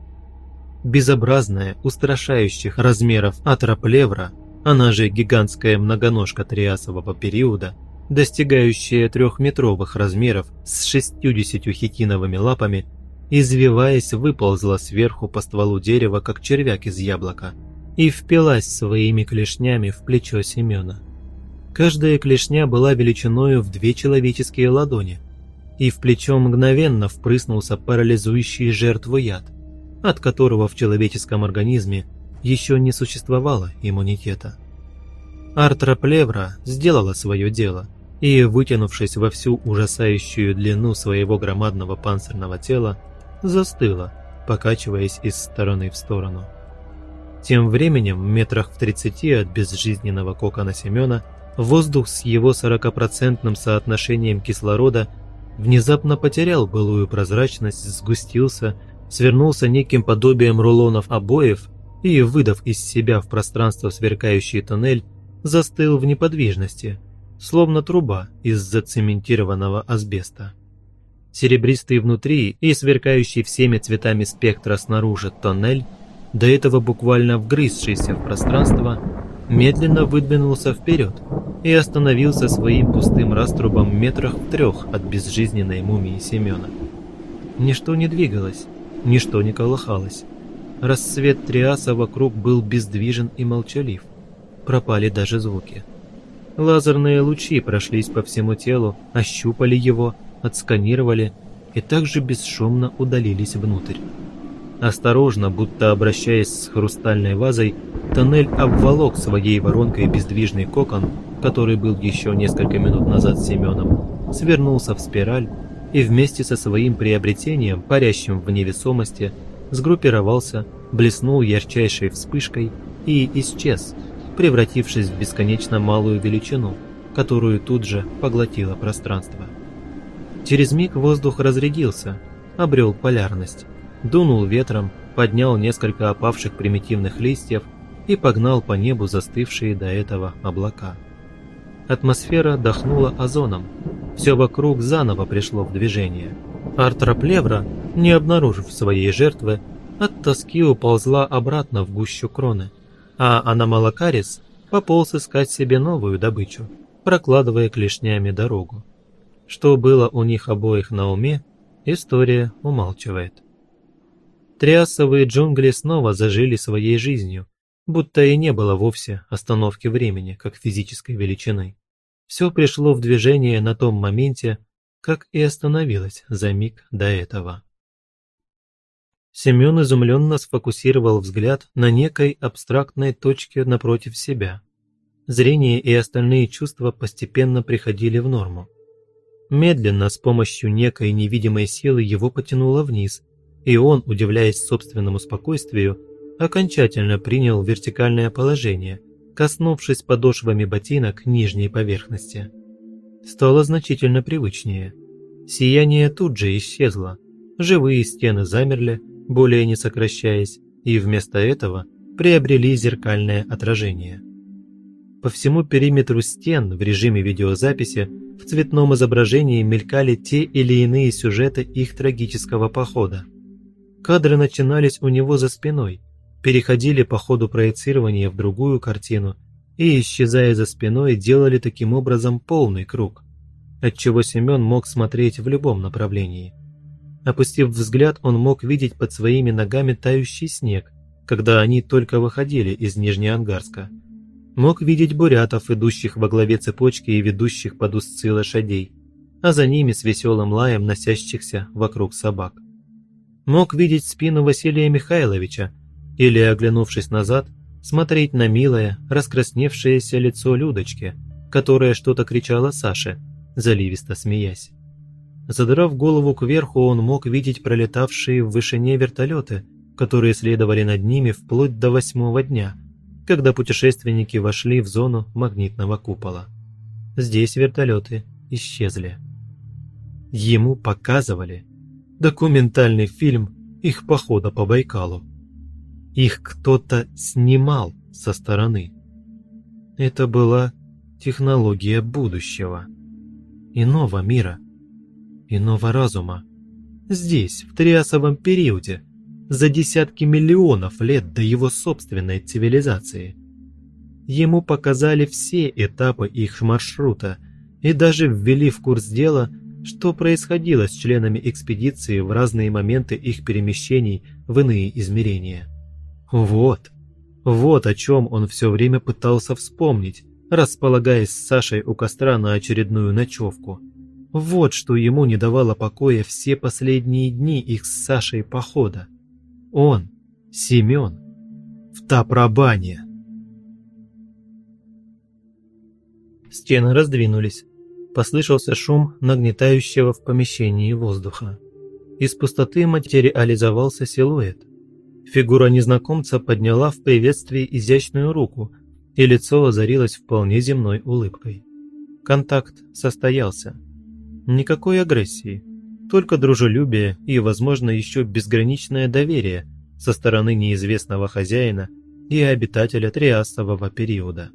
безобразная, устрашающих размеров атроплевра, она же гигантская многоножка триасового периода, достигающая трехметровых размеров с 60 хитиновыми лапами, извиваясь, выползла сверху по стволу дерева, как червяк из яблока, и впилась своими клешнями в плечо Семена. Каждая клешня была величиною в две человеческие ладони, и в плечо мгновенно впрыснулся парализующий жертву яд – от которого в человеческом организме еще не существовало иммунитета. Артроплевра сделала свое дело и, вытянувшись во всю ужасающую длину своего громадного панцирного тела, застыла, покачиваясь из стороны в сторону. Тем временем, метрах в 30 от безжизненного кокона Семена, воздух с его 40% соотношением кислорода внезапно потерял былую прозрачность, сгустился, свернулся неким подобием рулонов обоев и, выдав из себя в пространство сверкающий тоннель, застыл в неподвижности, словно труба из зацементированного асбеста. Серебристый внутри и сверкающий всеми цветами спектра снаружи тоннель – до этого буквально вгрызшийся в пространство, медленно выдвинулся вперед и остановился своим пустым раструбом метрах в трех от безжизненной мумии Семена. Ничто не двигалось, ничто не колыхалось. Рассвет триаса вокруг был бездвижен и молчалив. Пропали даже звуки. Лазерные лучи прошлись по всему телу, ощупали его, отсканировали и также бесшумно удалились внутрь. Осторожно, будто обращаясь с хрустальной вазой, тоннель обволок своей воронкой бездвижный кокон, который был еще несколько минут назад Семеном, свернулся в спираль и вместе со своим приобретением, парящим в невесомости, сгруппировался, блеснул ярчайшей вспышкой и исчез, превратившись в бесконечно малую величину, которую тут же поглотило пространство. Через миг воздух разрядился, обрел полярность дунул ветром, поднял несколько опавших примитивных листьев и погнал по небу застывшие до этого облака. Атмосфера дохнула озоном, все вокруг заново пришло в движение. Артроплевра, не обнаружив своей жертвы, от тоски уползла обратно в гущу кроны, а Аномалакарис пополз искать себе новую добычу, прокладывая клешнями дорогу. Что было у них обоих на уме, история умалчивает. Триасовые джунгли снова зажили своей жизнью, будто и не было вовсе остановки времени, как физической величины. Все пришло в движение на том моменте, как и остановилось за миг до этого. Семен изумленно сфокусировал взгляд на некой абстрактной точке напротив себя. Зрение и остальные чувства постепенно приходили в норму. Медленно, с помощью некой невидимой силы, его потянуло вниз, и он, удивляясь собственному спокойствию, окончательно принял вертикальное положение, коснувшись подошвами ботинок нижней поверхности. Стало значительно привычнее. Сияние тут же исчезло, живые стены замерли, более не сокращаясь, и вместо этого приобрели зеркальное отражение. По всему периметру стен в режиме видеозаписи в цветном изображении мелькали те или иные сюжеты их трагического похода. Кадры начинались у него за спиной, переходили по ходу проецирования в другую картину и, исчезая за спиной, делали таким образом полный круг, отчего Семен мог смотреть в любом направлении. Опустив взгляд, он мог видеть под своими ногами тающий снег, когда они только выходили из Нижнеангарска. Мог видеть бурятов, идущих во главе цепочки и ведущих под узцы лошадей, а за ними с веселым лаем носящихся вокруг собак мог видеть спину Василия Михайловича или, оглянувшись назад, смотреть на милое, раскрасневшееся лицо Людочки, которая что-то кричала Саше, заливисто смеясь. Задрав голову кверху, он мог видеть пролетавшие в вышине вертолеты, которые следовали над ними вплоть до восьмого дня, когда путешественники вошли в зону магнитного купола. Здесь вертолеты исчезли. Ему показывали – документальный фильм их похода по Байкалу. Их кто-то снимал со стороны. Это была технология будущего. Иного мира. Иного разума. Здесь, в Триасовом периоде, за десятки миллионов лет до его собственной цивилизации. Ему показали все этапы их маршрута и даже ввели в курс дела – что происходило с членами экспедиции в разные моменты их перемещений в иные измерения. Вот, вот о чем он все время пытался вспомнить, располагаясь с Сашей у костра на очередную ночевку. Вот что ему не давало покоя все последние дни их с Сашей похода. Он, Семен, в Тапрабане. Стены раздвинулись. Послышался шум нагнетающего в помещении воздуха. Из пустоты материализовался силуэт. Фигура незнакомца подняла в приветствии изящную руку, и лицо озарилось вполне земной улыбкой. Контакт состоялся. Никакой агрессии, только дружелюбие и, возможно, еще безграничное доверие со стороны неизвестного хозяина и обитателя триасового периода.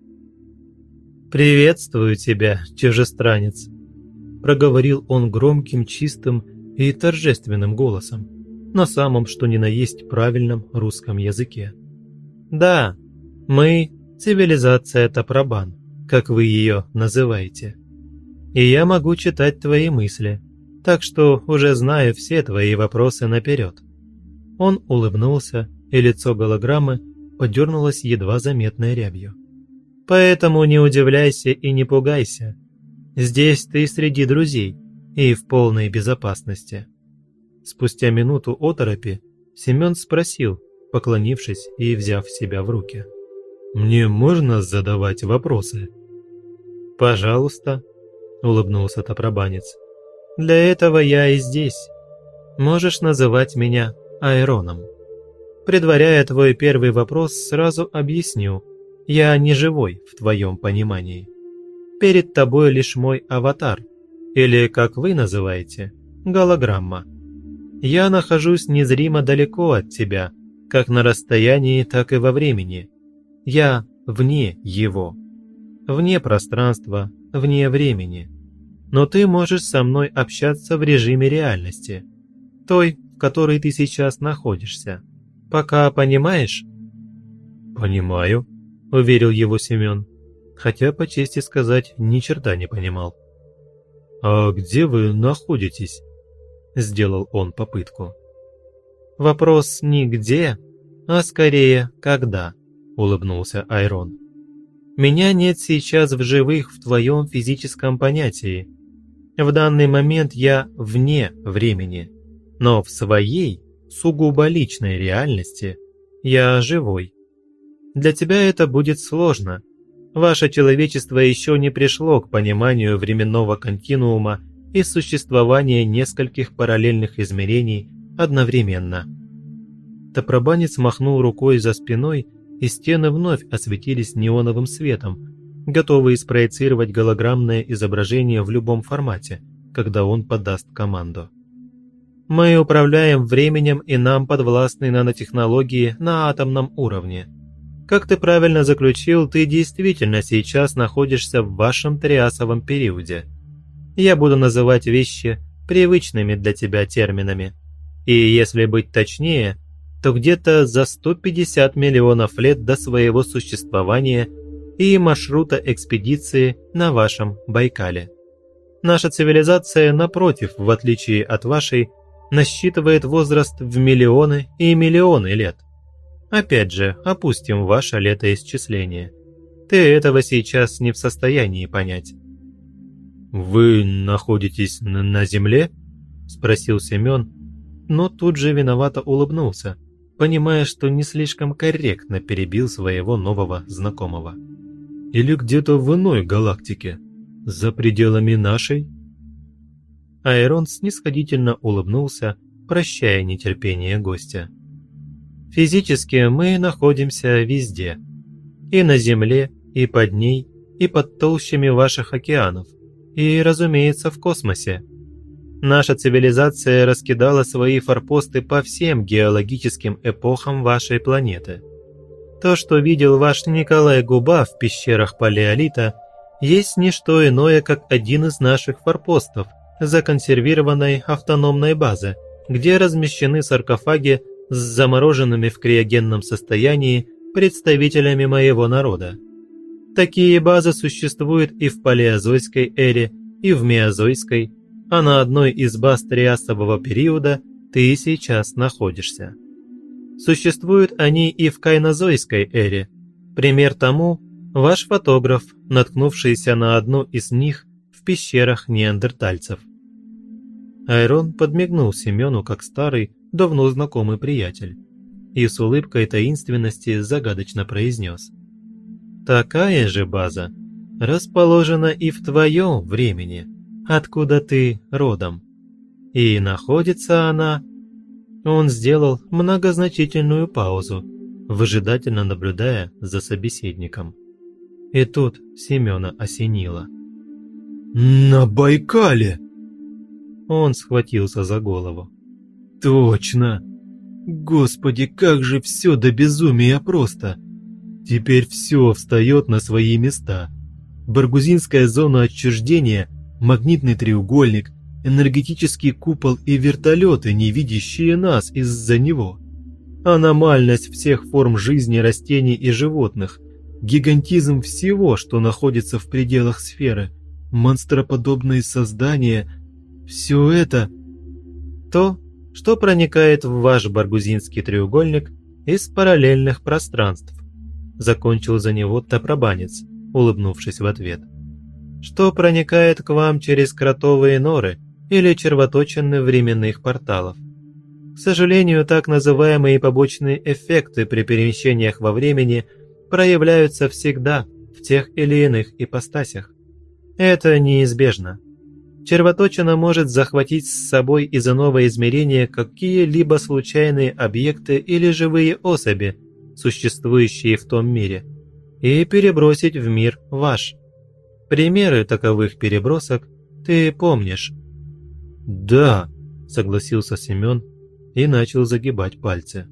«Приветствую тебя, чужестранец», – проговорил он громким, чистым и торжественным голосом, на самом что ни на есть правильном русском языке. «Да, мы – цивилизация Тапрабан, как вы ее называете. И я могу читать твои мысли, так что уже знаю все твои вопросы наперед». Он улыбнулся, и лицо голограммы подернулось едва заметной рябью. «Поэтому не удивляйся и не пугайся. Здесь ты среди друзей и в полной безопасности». Спустя минуту оторопи Семен спросил, поклонившись и взяв себя в руки. «Мне можно задавать вопросы?» «Пожалуйста», – улыбнулся Топробанец. Для этого я и здесь. Можешь называть меня Айроном. Предваряя твой первый вопрос, сразу объясню. Я не живой в твоем понимании. Перед тобой лишь мой аватар, или, как вы называете, голограмма. Я нахожусь незримо далеко от тебя, как на расстоянии, так и во времени. Я вне его. Вне пространства, вне времени но ты можешь со мной общаться в режиме реальности, той, в которой ты сейчас находишься. Пока понимаешь?» «Понимаю», – уверил его Семен, хотя, по чести сказать, ни черта не понимал. «А где вы находитесь?» – сделал он попытку. «Вопрос не где, а скорее когда», – улыбнулся Айрон. «Меня нет сейчас в живых в твоем физическом понятии, в данный момент я вне времени, но в своей, сугубо личной реальности я живой. Для тебя это будет сложно. Ваше человечество еще не пришло к пониманию временного континуума и существования нескольких параллельных измерений одновременно. Топробанец махнул рукой за спиной, и стены вновь осветились неоновым светом, готовые спроецировать голограммное изображение в любом формате, когда он подаст команду. Мы управляем временем и нам подвластны нанотехнологии на атомном уровне. Как ты правильно заключил, ты действительно сейчас находишься в вашем триасовом периоде. Я буду называть вещи привычными для тебя терминами. И если быть точнее, то где-то за 150 миллионов лет до своего существования – и маршрута экспедиции на вашем Байкале. Наша цивилизация, напротив, в отличие от вашей, насчитывает возраст в миллионы и миллионы лет. Опять же, опустим ваше летоисчисление. Ты этого сейчас не в состоянии понять. «Вы находитесь на Земле?» – спросил Семен, но тут же виновато улыбнулся, понимая, что не слишком корректно перебил своего нового знакомого. Или где-то в иной галактике, за пределами нашей?» Айрон снисходительно улыбнулся, прощая нетерпение гостя. «Физически мы находимся везде. И на Земле, и под ней, и под толщами ваших океанов, и, разумеется, в космосе. Наша цивилизация раскидала свои форпосты по всем геологическим эпохам вашей планеты – то, что видел ваш Николай Губа в пещерах Палеолита, есть не что иное, как один из наших форпостов законсервированной автономной базы, где размещены саркофаги с замороженными в криогенном состоянии представителями моего народа. Такие базы существуют и в палеозойской эре, и в меозойской, а на одной из баз триасового периода ты сейчас находишься. Существуют они и в кайнозойской эре. Пример тому – ваш фотограф, наткнувшийся на одну из них в пещерах неандертальцев. Айрон подмигнул Семену как старый, давно знакомый приятель и с улыбкой таинственности загадочно произнес. «Такая же база расположена и в твоем времени, откуда ты родом. И находится она Он сделал многозначительную паузу, выжидательно наблюдая за собеседником. И тут Семена осенило. «На Байкале!» Он схватился за голову. «Точно! Господи, как же все до безумия просто! Теперь все встает на свои места. Баргузинская зона отчуждения, магнитный треугольник, энергетический купол и вертолеты, не видящие нас из-за него. Аномальность всех форм жизни растений и животных, гигантизм всего, что находится в пределах сферы, монстроподобные создания – все это… То, что проникает в ваш баргузинский треугольник из параллельных пространств. Закончил за него Топробанец, улыбнувшись в ответ. Что проникает к вам через кротовые норы или червоточины временных порталов. К сожалению, так называемые побочные эффекты при перемещениях во времени проявляются всегда в тех или иных ипостасях. Это неизбежно. Червоточина может захватить с собой из иного измерения какие-либо случайные объекты или живые особи, существующие в том мире, и перебросить в мир ваш. Примеры таковых перебросок ты помнишь. «Да», – согласился Семен и начал загибать пальцы.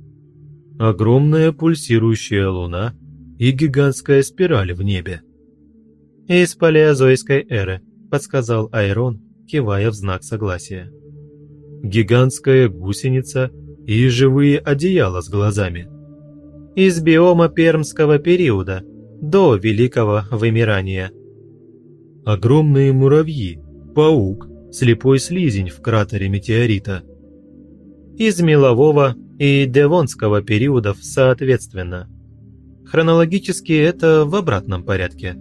«Огромная пульсирующая луна и гигантская спираль в небе». «Из палеозойской эры», – подсказал Айрон, кивая в знак согласия. Гигантская гусеница и живые одеяла с глазами. Из биома пермского периода, до великого вымирания. Огромные муравьи, паук, слепой слизень в кратере метеорита. Из мелового и девонского периодов соответственно. Хронологически это в обратном порядке.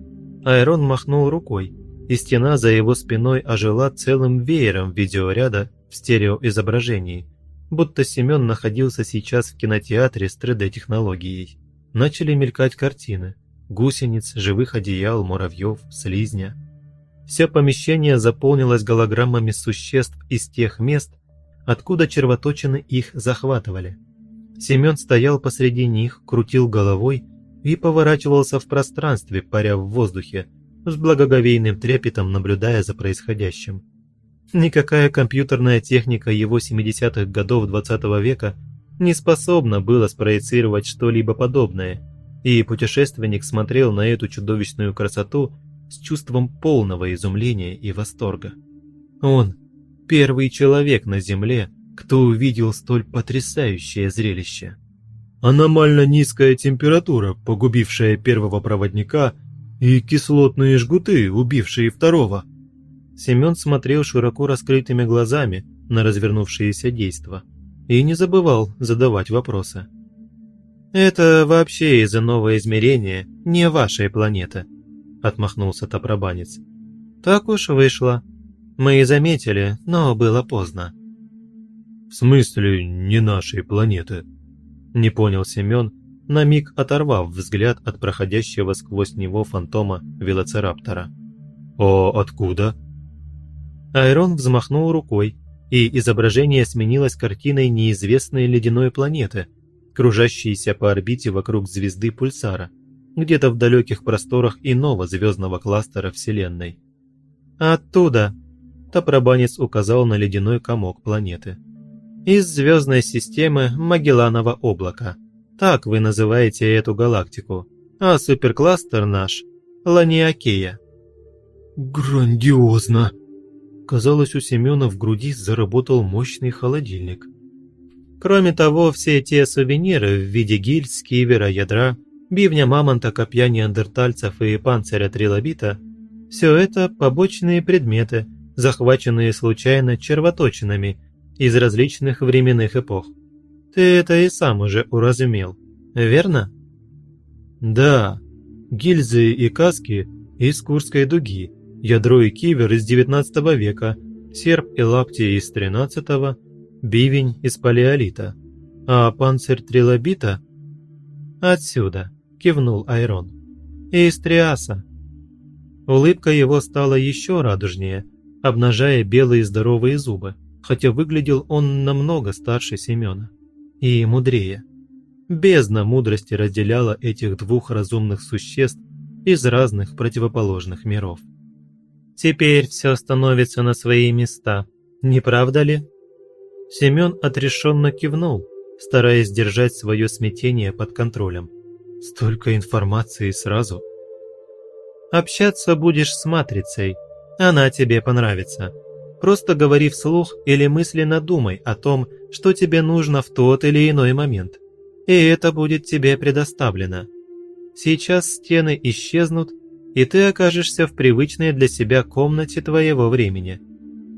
Айрон махнул рукой, и стена за его спиной ожила целым веером видеоряда в стереоизображении, будто Семен находился сейчас в кинотеатре с 3D-технологией. Начали мелькать картины. Гусениц, живых одеял, муравьев, слизня. Все помещение заполнилось голограммами существ из тех мест, откуда червоточины их захватывали. Семен стоял посреди них, крутил головой и поворачивался в пространстве, паря в воздухе, с благоговейным трепетом наблюдая за происходящим. Никакая компьютерная техника его 70-х годов 20 -го века не способна была спроецировать что-либо подобное, и путешественник смотрел на эту чудовищную красоту с чувством полного изумления и восторга. Он – первый человек на Земле, кто увидел столь потрясающее зрелище. Аномально низкая температура, погубившая первого проводника – и кислотные жгуты, убившие второго. Семен смотрел широко раскрытыми глазами на развернувшееся действо и не забывал задавать вопросы. «Это вообще из иного измерения, не вашей планеты», – отмахнулся Топробанец. «Так уж вышло. Мы и заметили, но было поздно». «В смысле не нашей планеты?» – не понял Семен, на миг оторвав взгляд от проходящего сквозь него фантома велоцираптора. «О, откуда?» Айрон взмахнул рукой, и изображение сменилось картиной неизвестной ледяной планеты, кружащейся по орбите вокруг звезды Пульсара, где-то в далеких просторах иного звездного кластера Вселенной. «Оттуда!» – Топробанец указал на ледяной комок планеты. «Из звездной системы Магелланова облака». Так вы называете эту галактику. А суперкластер наш – Ланиакея. Грандиозно! Казалось, у Семена в груди заработал мощный холодильник. Кроме того, все те сувениры в виде гильз, кивера, ядра, бивня мамонта, копья неандертальцев и панциря трилобита – все это побочные предметы, захваченные случайно червоточинами из различных временных эпох. Ты это и сам уже уразумел, верно? Да, гильзы и каски из Курской дуги, ядро и кивер из 19 века, серп и лапти из 13 бивень из палеолита. А панцирь трилобита? Отсюда, кивнул Айрон. Из триаса. Улыбка его стала еще радужнее, обнажая белые здоровые зубы, хотя выглядел он намного старше Семена. И мудрее. Бездна мудрости разделяла этих двух разумных существ из разных противоположных миров. Теперь все становится на свои места, не правда ли? Семен отрешенно кивнул, стараясь держать свое смятение под контролем. Столько информации сразу. Общаться будешь с матрицей, она тебе понравится. Просто говори вслух или мысленно думай о том, что тебе нужно в тот или иной момент. И это будет тебе предоставлено. Сейчас стены исчезнут, и ты окажешься в привычной для себя комнате твоего времени.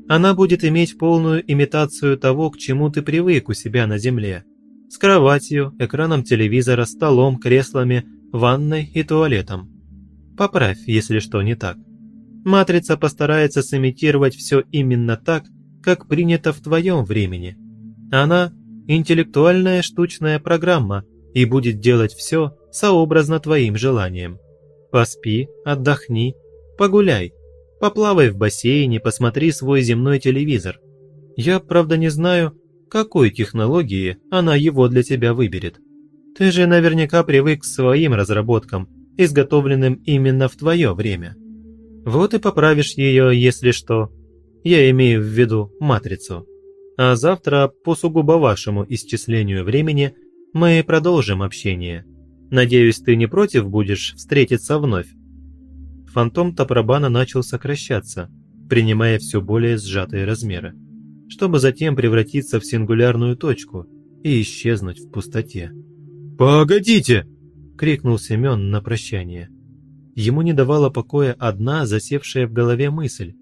Она будет иметь полную имитацию того, к чему ты привык у себя на Земле. С кроватью, экраном телевизора, столом, креслами, ванной и туалетом. Поправь, если что не так. Матрица постарается сымитировать все именно так, как принято в твоем времени. Она – интеллектуальная штучная программа и будет делать все сообразно твоим желаниям. Поспи, отдохни, погуляй, поплавай в бассейне, посмотри свой земной телевизор. Я, правда, не знаю, какой технологии она его для тебя выберет. Ты же наверняка привык к своим разработкам, изготовленным именно в твое время. Вот и поправишь ее, если что. Я имею в виду матрицу. А завтра, по сугубо вашему исчислению времени, мы продолжим общение. Надеюсь, ты не против будешь встретиться вновь?» Фантом Тапрабана начал сокращаться, принимая все более сжатые размеры, чтобы затем превратиться в сингулярную точку и исчезнуть в пустоте. «Погодите!» – крикнул Семен на прощание. Ему не давала покоя одна засевшая в голове мысль,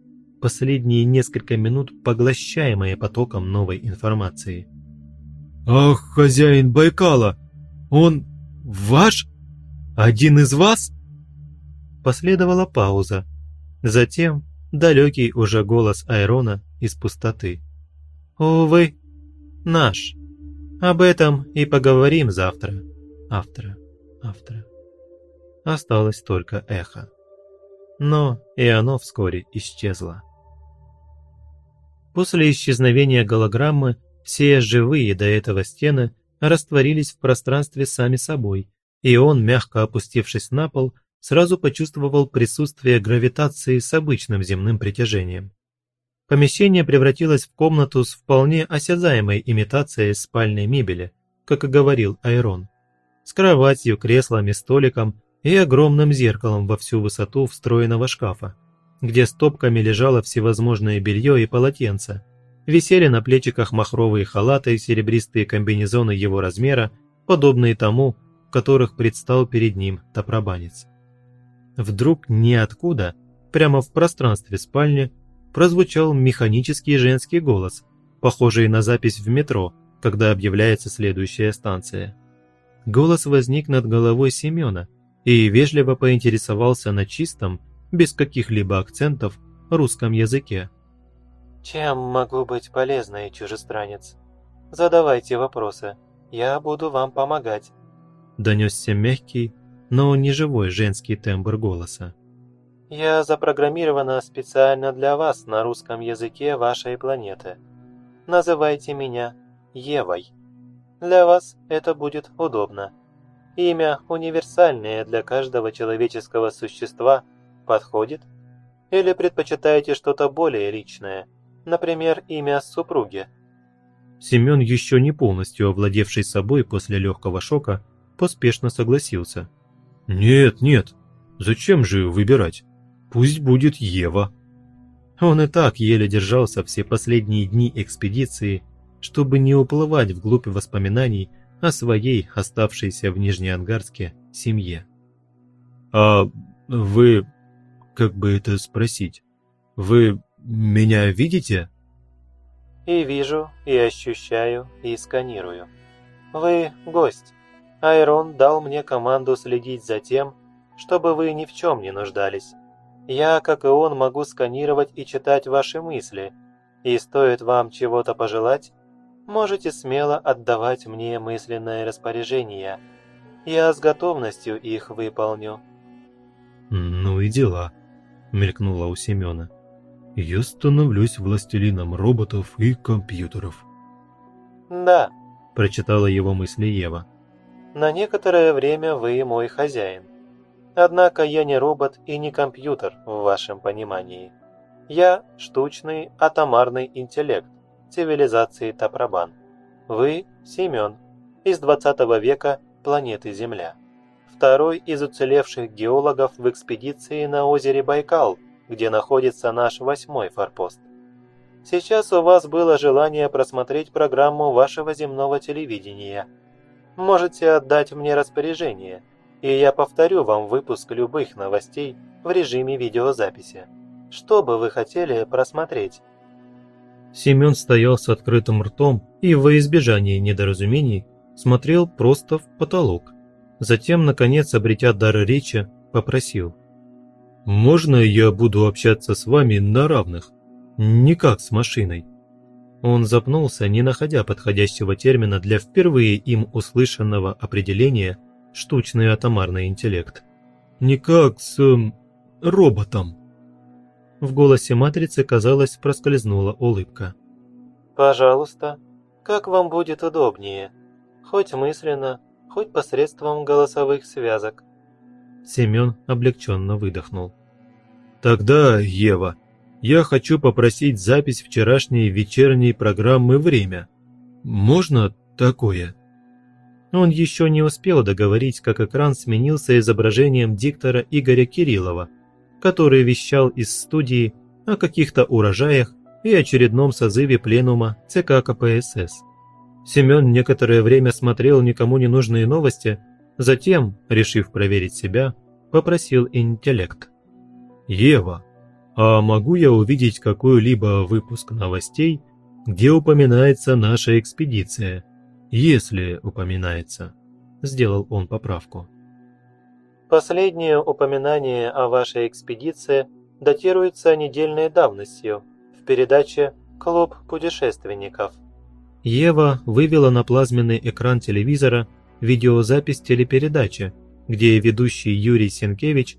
последние несколько минут поглощаемая потоком новой информации. «Ах, хозяин Байкала! Он ваш? Один из вас?» Последовала пауза. Затем далекий уже голос Айрона из пустоты. «Увы, наш. Об этом и поговорим завтра. Автора, автора» осталось только эхо. Но и оно вскоре исчезло. После исчезновения голограммы все живые до этого стены растворились в пространстве сами собой, и он, мягко опустившись на пол, сразу почувствовал присутствие гравитации с обычным земным притяжением. Помещение превратилось в комнату с вполне осязаемой имитацией спальной мебели, как и говорил Айрон. С кроватью, креслами, столиком и огромным зеркалом во всю высоту встроенного шкафа, где стопками лежало всевозможное белье и полотенца. Висели на плечиках махровые халаты и серебристые комбинезоны его размера, подобные тому, в которых предстал перед ним топробанец. Вдруг ниоткуда, прямо в пространстве спальни, прозвучал механический женский голос, похожий на запись в метро, когда объявляется следующая станция. Голос возник над головой Семена, и вежливо поинтересовался на чистом, без каких-либо акцентов, русском языке. «Чем могу быть полезной, чужестранец? Задавайте вопросы, я буду вам помогать», донесся мягкий, но не живой женский тембр голоса. «Я запрограммирована специально для вас на русском языке вашей планеты. Называйте меня Евой. Для вас это будет удобно». Имя, универсальное для каждого человеческого существа, подходит? Или предпочитаете что-то более личное, например, имя супруги? Семен, еще не полностью овладевший собой после легкого шока, поспешно согласился. «Нет, нет, зачем же выбирать? Пусть будет Ева». Он и так еле держался все последние дни экспедиции, чтобы не уплывать вглубь воспоминаний о своей, оставшейся в Нижнеангарске, семье. «А вы, как бы это спросить, вы меня видите?» «И вижу, и ощущаю, и сканирую. Вы гость. Айрон дал мне команду следить за тем, чтобы вы ни в чем не нуждались. Я, как и он, могу сканировать и читать ваши мысли, и стоит вам чего-то пожелать, можете смело отдавать мне мысленное распоряжение. Я с готовностью их выполню». «Ну и дела», — мелькнуло у Семена. я становлюсь властелином роботов и компьютеров. «Да», – прочитала его мысли Ева. «На некоторое время вы мой хозяин. Однако я не робот и не компьютер в вашем понимании. Я – штучный атомарный интеллект цивилизации Тапрабан. Вы – Семен, из 20 века планеты Земля. Второй из уцелевших геологов в экспедиции на озере Байкал, где находится наш восьмой форпост. Сейчас у вас было желание просмотреть программу вашего земного телевидения. Можете отдать мне распоряжение, и я повторю вам выпуск любых новостей в режиме видеозаписи. Что бы вы хотели просмотреть? Семен стоял с открытым ртом и во избежание недоразумений смотрел просто в потолок. Затем, наконец, обретя дар речи, попросил. «Можно я буду общаться с вами на равных? Не как с машиной?» Он запнулся, не находя подходящего термина для впервые им услышанного определения «штучный атомарный интеллект». «Не как с... Э, роботом». В голосе матрицы, казалось, проскользнула улыбка. «Пожалуйста, как вам будет удобнее, хоть мысленно, хоть посредством голосовых связок». Семен облегченно выдохнул. «Тогда, Ева, я хочу попросить запись вчерашней вечерней программы «Время». Можно такое?» Он еще не успел договорить, как экран сменился изображением диктора Игоря Кириллова, который вещал из студии о каких-то урожаях и очередном созыве пленума ЦК КПСС. Семен некоторое время смотрел никому не нужные новости, затем, решив проверить себя, попросил интеллект. «Ева, а могу я увидеть какой-либо выпуск новостей, где упоминается наша экспедиция, если упоминается?» Сделал он поправку. Последнее упоминание о вашей экспедиции датируется недельной давностью в передаче «Клуб путешественников». Ева вывела на плазменный экран телевизора видеозапись телепередачи, где ведущий Юрий Сенкевич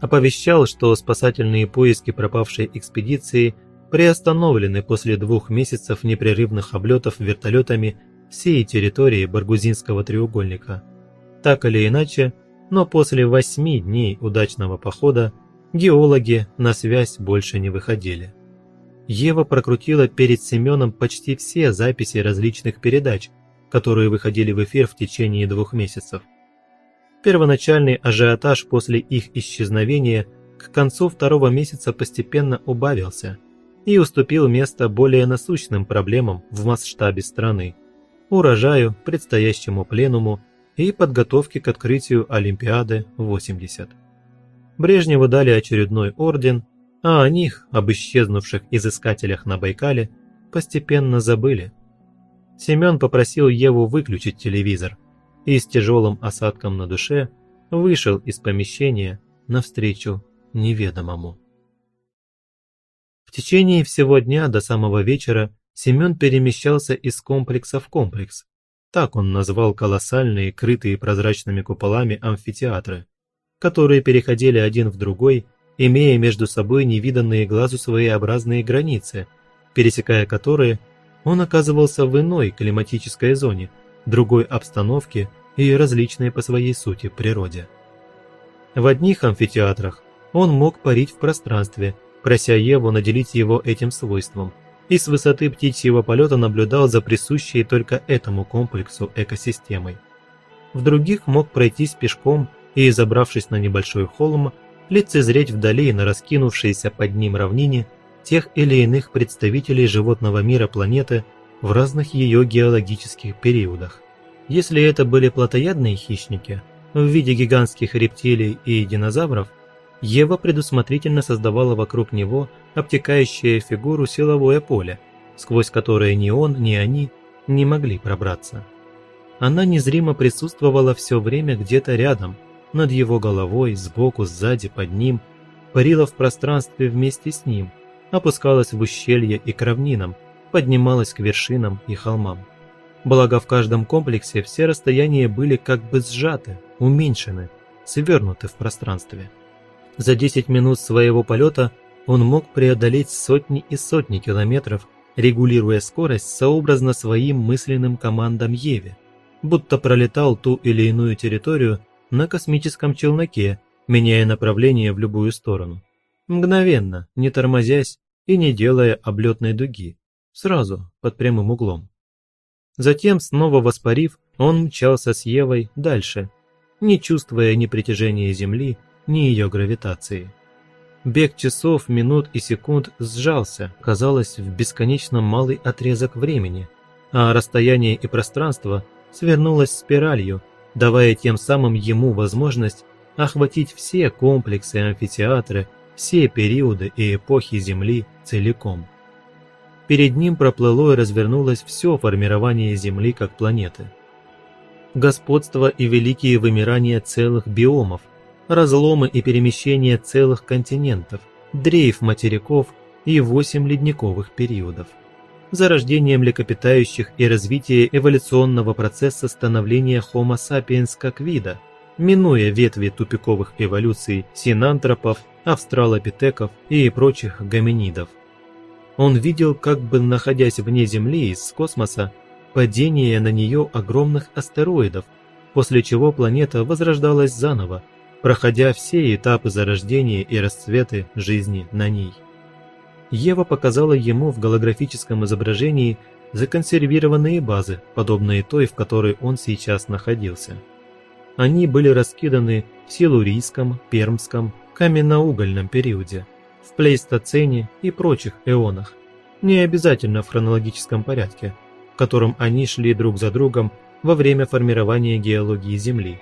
оповещал, что спасательные поиски пропавшей экспедиции приостановлены после двух месяцев непрерывных облетов вертолетами всей территории Баргузинского треугольника. Так или иначе, но после восьми дней удачного похода геологи на связь больше не выходили. Ева прокрутила перед Семеном почти все записи различных передач, которые выходили в эфир в течение двух месяцев. Первоначальный ажиотаж после их исчезновения к концу второго месяца постепенно убавился и уступил место более насущным проблемам в масштабе страны – урожаю, предстоящему пленуму и подготовке к открытию Олимпиады 80. Брежневу дали очередной орден, а о них, об исчезнувших изыскателях на Байкале, постепенно забыли. Семен попросил Еву выключить телевизор и с тяжелым осадком на душе вышел из помещения навстречу неведомому. В течение всего дня до самого вечера Семен перемещался из комплекса в комплекс, так он назвал колоссальные, крытые прозрачными куполами амфитеатры, которые переходили один в другой, имея между собой невиданные глазу своеобразные границы, пересекая которые он оказывался в иной климатической зоне, другой обстановке и различной по своей сути природе. В одних амфитеатрах он мог парить в пространстве, прося Еву наделить его этим свойством – и с высоты птичьего полета наблюдал за присущей только этому комплексу экосистемой. В других мог пройтись пешком и, забравшись на небольшой холм, лицезреть вдали на раскинувшейся под ним равнине тех или иных представителей животного мира планеты в разных ее геологических периодах. Если это были плотоядные хищники в виде гигантских рептилий и динозавров, Ева предусмотрительно создавала вокруг него обтекающее фигуру силовое поле, сквозь которое ни он, ни они не могли пробраться. Она незримо присутствовала все время где-то рядом, над его головой, сбоку, сзади, под ним, парила в пространстве вместе с ним, опускалась в ущелье и к равнинам, поднималась к вершинам и холмам. Благо в каждом комплексе все расстояния были как бы сжаты, уменьшены, свернуты в пространстве. За 10 минут своего полета он мог преодолеть сотни и сотни километров, регулируя скорость сообразно своим мысленным командам Еве, будто пролетал ту или иную территорию на космическом челноке, меняя направление в любую сторону. Мгновенно, не тормозясь и не делая облетной дуги, сразу, под прямым углом. Затем, снова воспарив, он мчался с Евой дальше, не чувствуя ни притяжения Земли, ни ее гравитации. Бег часов, минут и секунд сжался, казалось, в бесконечно малый отрезок времени, а расстояние и пространство свернулось спиралью, давая тем самым ему возможность охватить все комплексы амфитеатра, все периоды и эпохи Земли целиком. Перед ним проплыло и развернулось все формирование Земли как планеты. Господство и великие вымирания целых биомов, разломы и перемещения целых континентов, дрейф материков и восемь ледниковых периодов. Зарождение млекопитающих и развитие эволюционного процесса становления Homo sapiens как вида, минуя ветви тупиковых эволюций синантропов, австралопитеков и прочих гоминидов. Он видел, как бы находясь вне Земли из космоса, падение на нее огромных астероидов, после чего планета возрождалась заново, проходя все этапы зарождения и расцветы жизни на ней. Ева показала ему в голографическом изображении законсервированные базы, подобные той, в которой он сейчас находился. Они были раскиданы в Силурийском, Пермском, каменноугольном периоде – в плейстоцене и прочих эонах, не обязательно в хронологическом порядке, в котором они шли друг за другом во время формирования геологии Земли,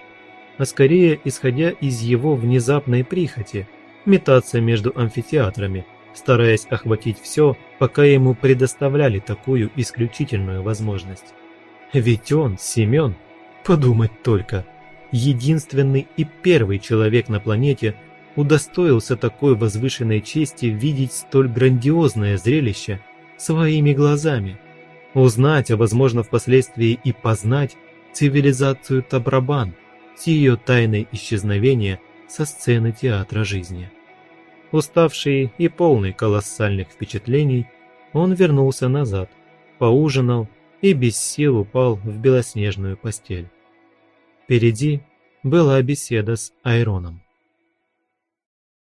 а скорее исходя из его внезапной прихоти метаться между амфитеатрами, стараясь охватить все, пока ему предоставляли такую исключительную возможность. Ведь он, Семен, подумать только, единственный и первый человек на планете – удостоился такой возвышенной чести видеть столь грандиозное зрелище своими глазами, узнать, а возможно впоследствии и познать цивилизацию Табрабан с ее тайной исчезновения со сцены театра жизни. Уставший и полный колоссальных впечатлений, он вернулся назад, поужинал и без сил упал в белоснежную постель. Впереди была беседа с Айроном.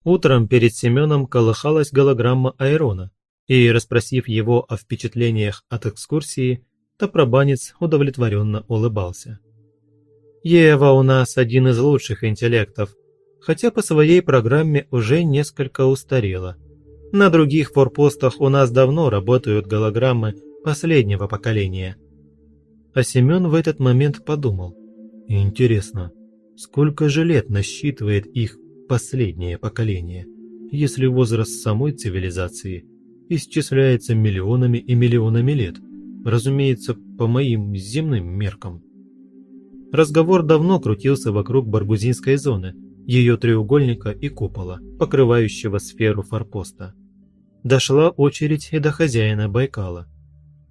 Утром перед Семеном колыхалась голограмма Айрона, и, расспросив его о впечатлениях от экскурсии, Топробанец удовлетворенно улыбался. «Ева у нас один из лучших интеллектов, хотя по своей программе уже несколько устарела. На других форпостах у нас давно работают голограммы последнего поколения». А Семен в этот момент подумал. «Интересно, сколько же лет насчитывает их последнее поколение, если возраст самой цивилизации исчисляется миллионами и миллионами лет, разумеется, по моим земным меркам. Разговор давно крутился вокруг Баргузинской зоны, ее треугольника и купола, покрывающего сферу форпоста. Дошла очередь и до хозяина Байкала.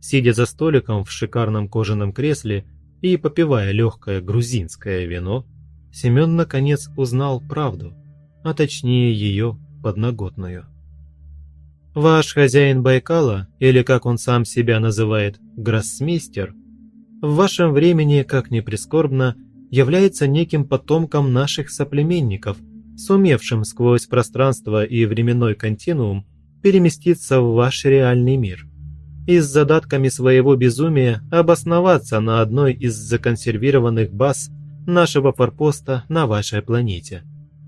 Сидя за столиком в шикарном кожаном кресле и попивая легкое грузинское вино, Семен наконец узнал правду – а точнее ее подноготную. Ваш хозяин Байкала, или как он сам себя называет, гроссмейстер, в вашем времени, как ни прискорбно, является неким потомком наших соплеменников, сумевшим сквозь пространство и временной континуум переместиться в ваш реальный мир и с задатками своего безумия обосноваться на одной из законсервированных баз нашего форпоста на вашей планете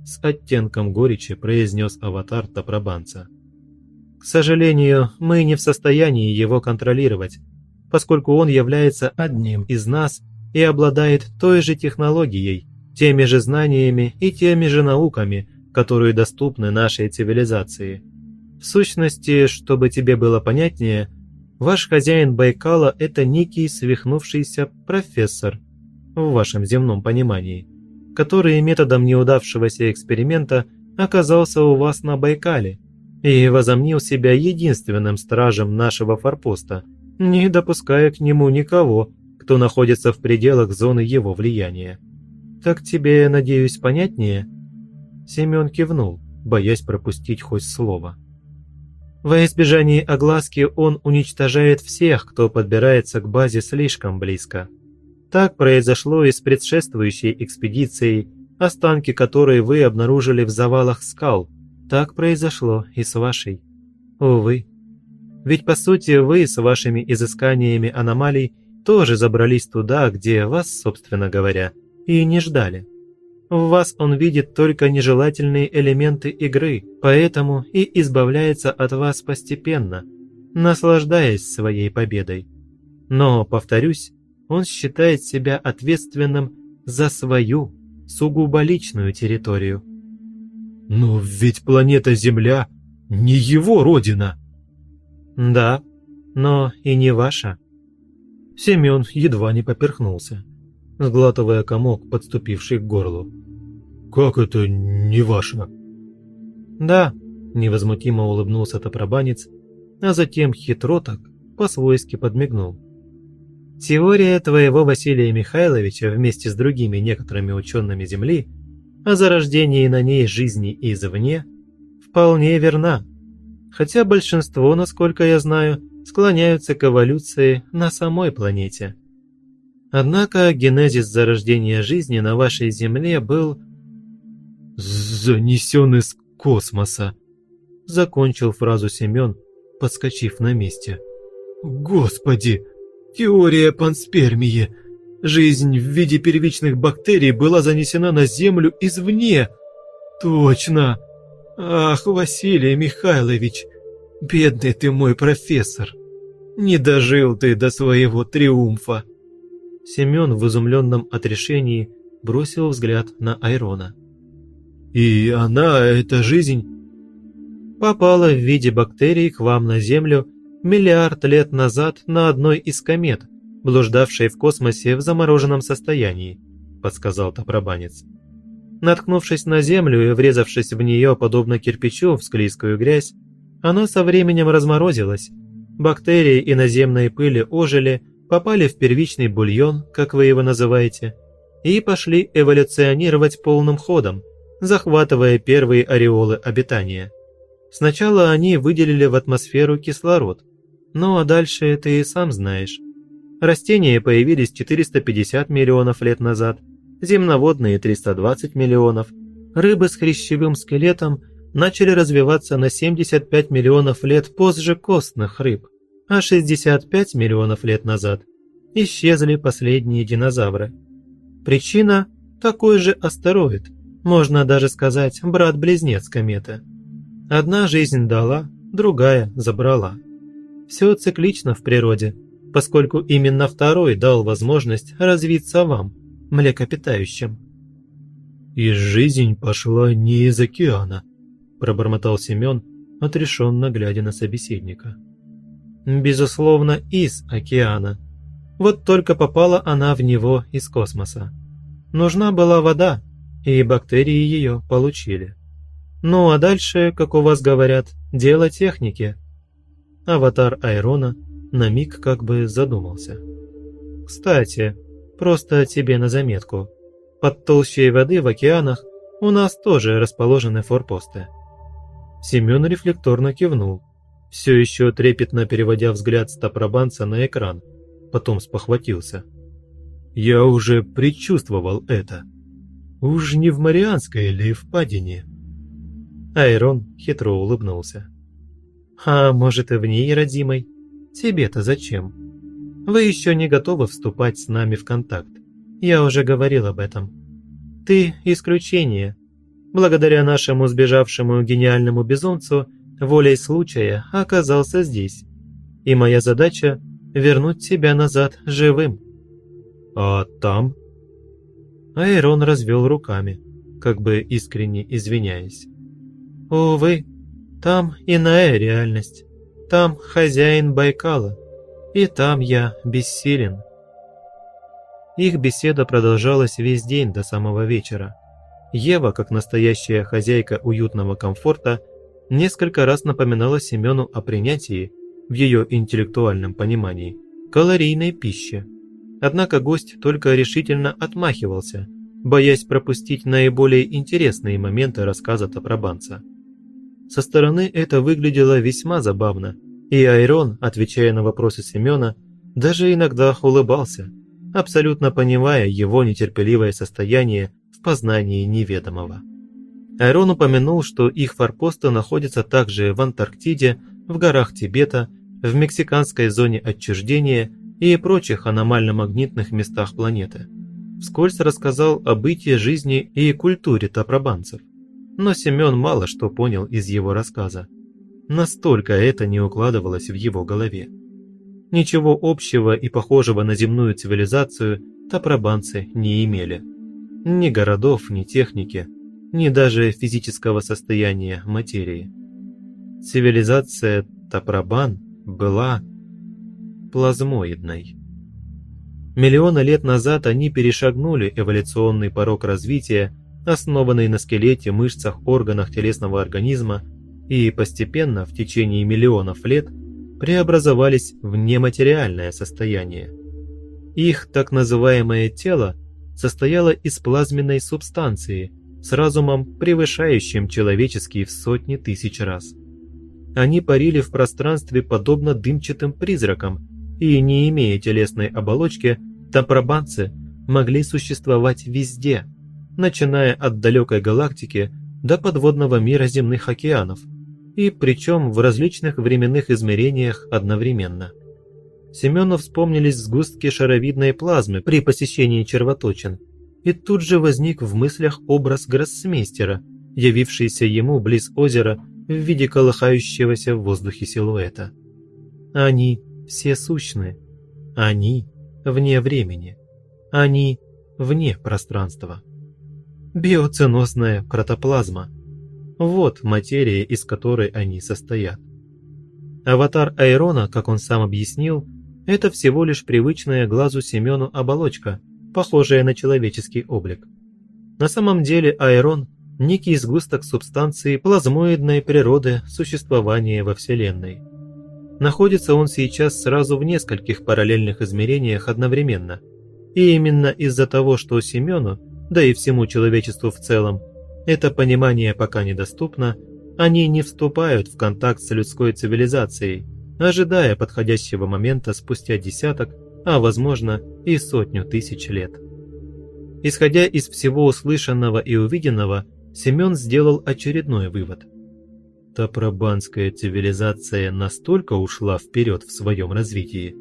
с оттенком горечи произнес аватар Топробанца. К сожалению, мы не в состоянии его контролировать, поскольку он является одним из нас и обладает той же технологией, теми же знаниями и теми же науками, которые доступны нашей цивилизации. В сущности, чтобы тебе было понятнее, ваш хозяин Байкала – это некий свихнувшийся профессор в вашем земном понимании – который методом неудавшегося эксперимента оказался у вас на Байкале и возомнил себя единственным стражем нашего форпоста, не допуская к нему никого, кто находится в пределах зоны его влияния. Так тебе, надеюсь, понятнее?» Семен кивнул, боясь пропустить хоть слово. Во избежание огласки он уничтожает всех, кто подбирается к базе слишком близко. Так произошло и с предшествующей экспедицией, останки которой вы обнаружили в завалах скал. Так произошло и с вашей. Увы. Ведь по сути вы с вашими изысканиями аномалий тоже забрались туда, где вас, собственно говоря, и не ждали. В вас он видит только нежелательные элементы игры, поэтому и избавляется от вас постепенно, наслаждаясь своей победой. Но, повторюсь, он считает себя ответственным за свою, сугубо личную территорию. Но ведь планета Земля не его родина. Да, но и не ваша. Семен едва не поперхнулся, сглатывая комок, подступивший к горлу. «Как это не ваша?» «Да», – невозмутимо улыбнулся топробанец, а затем хитро так, по-свойски подмигнул. Теория твоего Василия Михайловича вместе с другими некоторыми учеными Земли о зарождении на ней жизни извне вполне верна, хотя большинство, насколько я знаю, склоняются к эволюции на самой планете. Однако генезис зарождения жизни на вашей Земле был... «Занесен из космоса», — закончил фразу Семен, подскочив на месте. «Господи!» Теория панспермии. Жизнь в виде первичных бактерий была занесена на Землю извне. Точно. Ах, Василий Михайлович, бедный ты мой профессор. Не дожил ты до своего триумфа. Семен в изумленном отрешении бросил взгляд на Айрона. «И она, эта жизнь...» «Попала в виде бактерий к вам на Землю миллиард лет назад на одной из комет, блуждавшей в космосе в замороженном состоянии», – подсказал Топробанец. Наткнувшись на Землю и врезавшись в нее подобно кирпичу в склизкую грязь, она со временем разморозилась. Бактерии и наземные пыли ожили, попали в первичный бульон, как вы его называете, и пошли эволюционировать полным ходом, захватывая первые ореолы обитания. Сначала они выделили в атмосферу кислород – ну а дальше ты и сам знаешь. Растения появились 450 миллионов лет назад, земноводные 320 миллионов, рыбы с хрящевым скелетом начали развиваться на 75 миллионов лет позже костных рыб, а 65 миллионов лет назад исчезли последние динозавры. Причина – такой же астероид, можно даже сказать брат-близнец кометы. Одна жизнь дала, другая забрала. Все циклично в природе, поскольку именно второй дал возможность развиться вам, млекопитающим. «И жизнь пошла не из океана», – пробормотал Семен, отрешенно глядя на собеседника. «Безусловно, из океана. Вот только попала она в него из космоса. Нужна была вода, и бактерии ее получили. Ну а дальше, как у вас говорят, дело техники – Аватар Айрона на миг как бы задумался. «Кстати, просто тебе на заметку. Под толщей воды в океанах у нас тоже расположены форпосты». Семен рефлекторно кивнул, все еще трепетно переводя взгляд стопробанца на экран, потом спохватился. «Я уже предчувствовал это. Уж не в Марианской ли впадине?» Айрон хитро улыбнулся. А может и в ней родимой? Тебе-то зачем? Вы еще не готовы вступать с нами в контакт. Я уже говорил об этом. Ты исключение. Благодаря нашему сбежавшему гениальному безумцу, волей случая оказался здесь. И моя задача – вернуть тебя назад живым. А там? Айрон развел руками, как бы искренне извиняясь. Увы, там иная реальность. Там хозяин Байкала. И там я бессилен. Их беседа продолжалась весь день до самого вечера. Ева, как настоящая хозяйка уютного комфорта, несколько раз напоминала Семену о принятии, в ее интеллектуальном понимании, калорийной пищи. Однако гость только решительно отмахивался, боясь пропустить наиболее интересные моменты рассказа Топробанца. Со стороны это выглядело весьма забавно, и Айрон, отвечая на вопросы Семена, даже иногда улыбался, абсолютно понимая его нетерпеливое состояние в познании неведомого. Айрон упомянул, что их форпосты находятся также в Антарктиде, в горах Тибета, в мексиканской зоне отчуждения и прочих аномально-магнитных местах планеты. Вскользь рассказал о бытии жизни и культуре тапробанцев. Но Семен мало что понял из его рассказа. Настолько это не укладывалось в его голове. Ничего общего и похожего на земную цивилизацию тапробанцы не имели. Ни городов, ни техники, ни даже физического состояния материи. Цивилизация Тапрабан была плазмоидной. Миллионы лет назад они перешагнули эволюционный порог развития, основанный на скелете, мышцах, органах телесного организма, и постепенно, в течение миллионов лет, преобразовались в нематериальное состояние. Их так называемое тело состояло из плазменной субстанции с разумом, превышающим человеческий в сотни тысяч раз. Они парили в пространстве подобно дымчатым призракам, и, не имея телесной оболочки, тапробанцы могли существовать везде, начиная от далекой галактики до подводного мира земных океанов, и причем в различных временных измерениях одновременно. Семену вспомнились сгустки шаровидной плазмы при посещении червоточин, и тут же возник в мыслях образ гроссмейстера, явившийся ему близ озера в виде колыхающегося в воздухе силуэта. Они все сущны. Они вне времени. Они вне пространства. Биоценосная протоплазма. Вот материя, из которой они состоят. Аватар Айрона, как он сам объяснил, это всего лишь привычная глазу Семену оболочка, похожая на человеческий облик. На самом деле Айрон – некий сгусток субстанции плазмоидной природы существования во Вселенной – Находится он сейчас сразу в нескольких параллельных измерениях одновременно. И именно из-за того, что Семену, да и всему человечеству в целом, это понимание пока недоступно, они не вступают в контакт с людской цивилизацией, ожидая подходящего момента спустя десяток, а возможно и сотню тысяч лет. Исходя из всего услышанного и увиденного, Семен сделал очередной вывод – Тапробанская цивилизация настолько ушла вперед в своем развитии,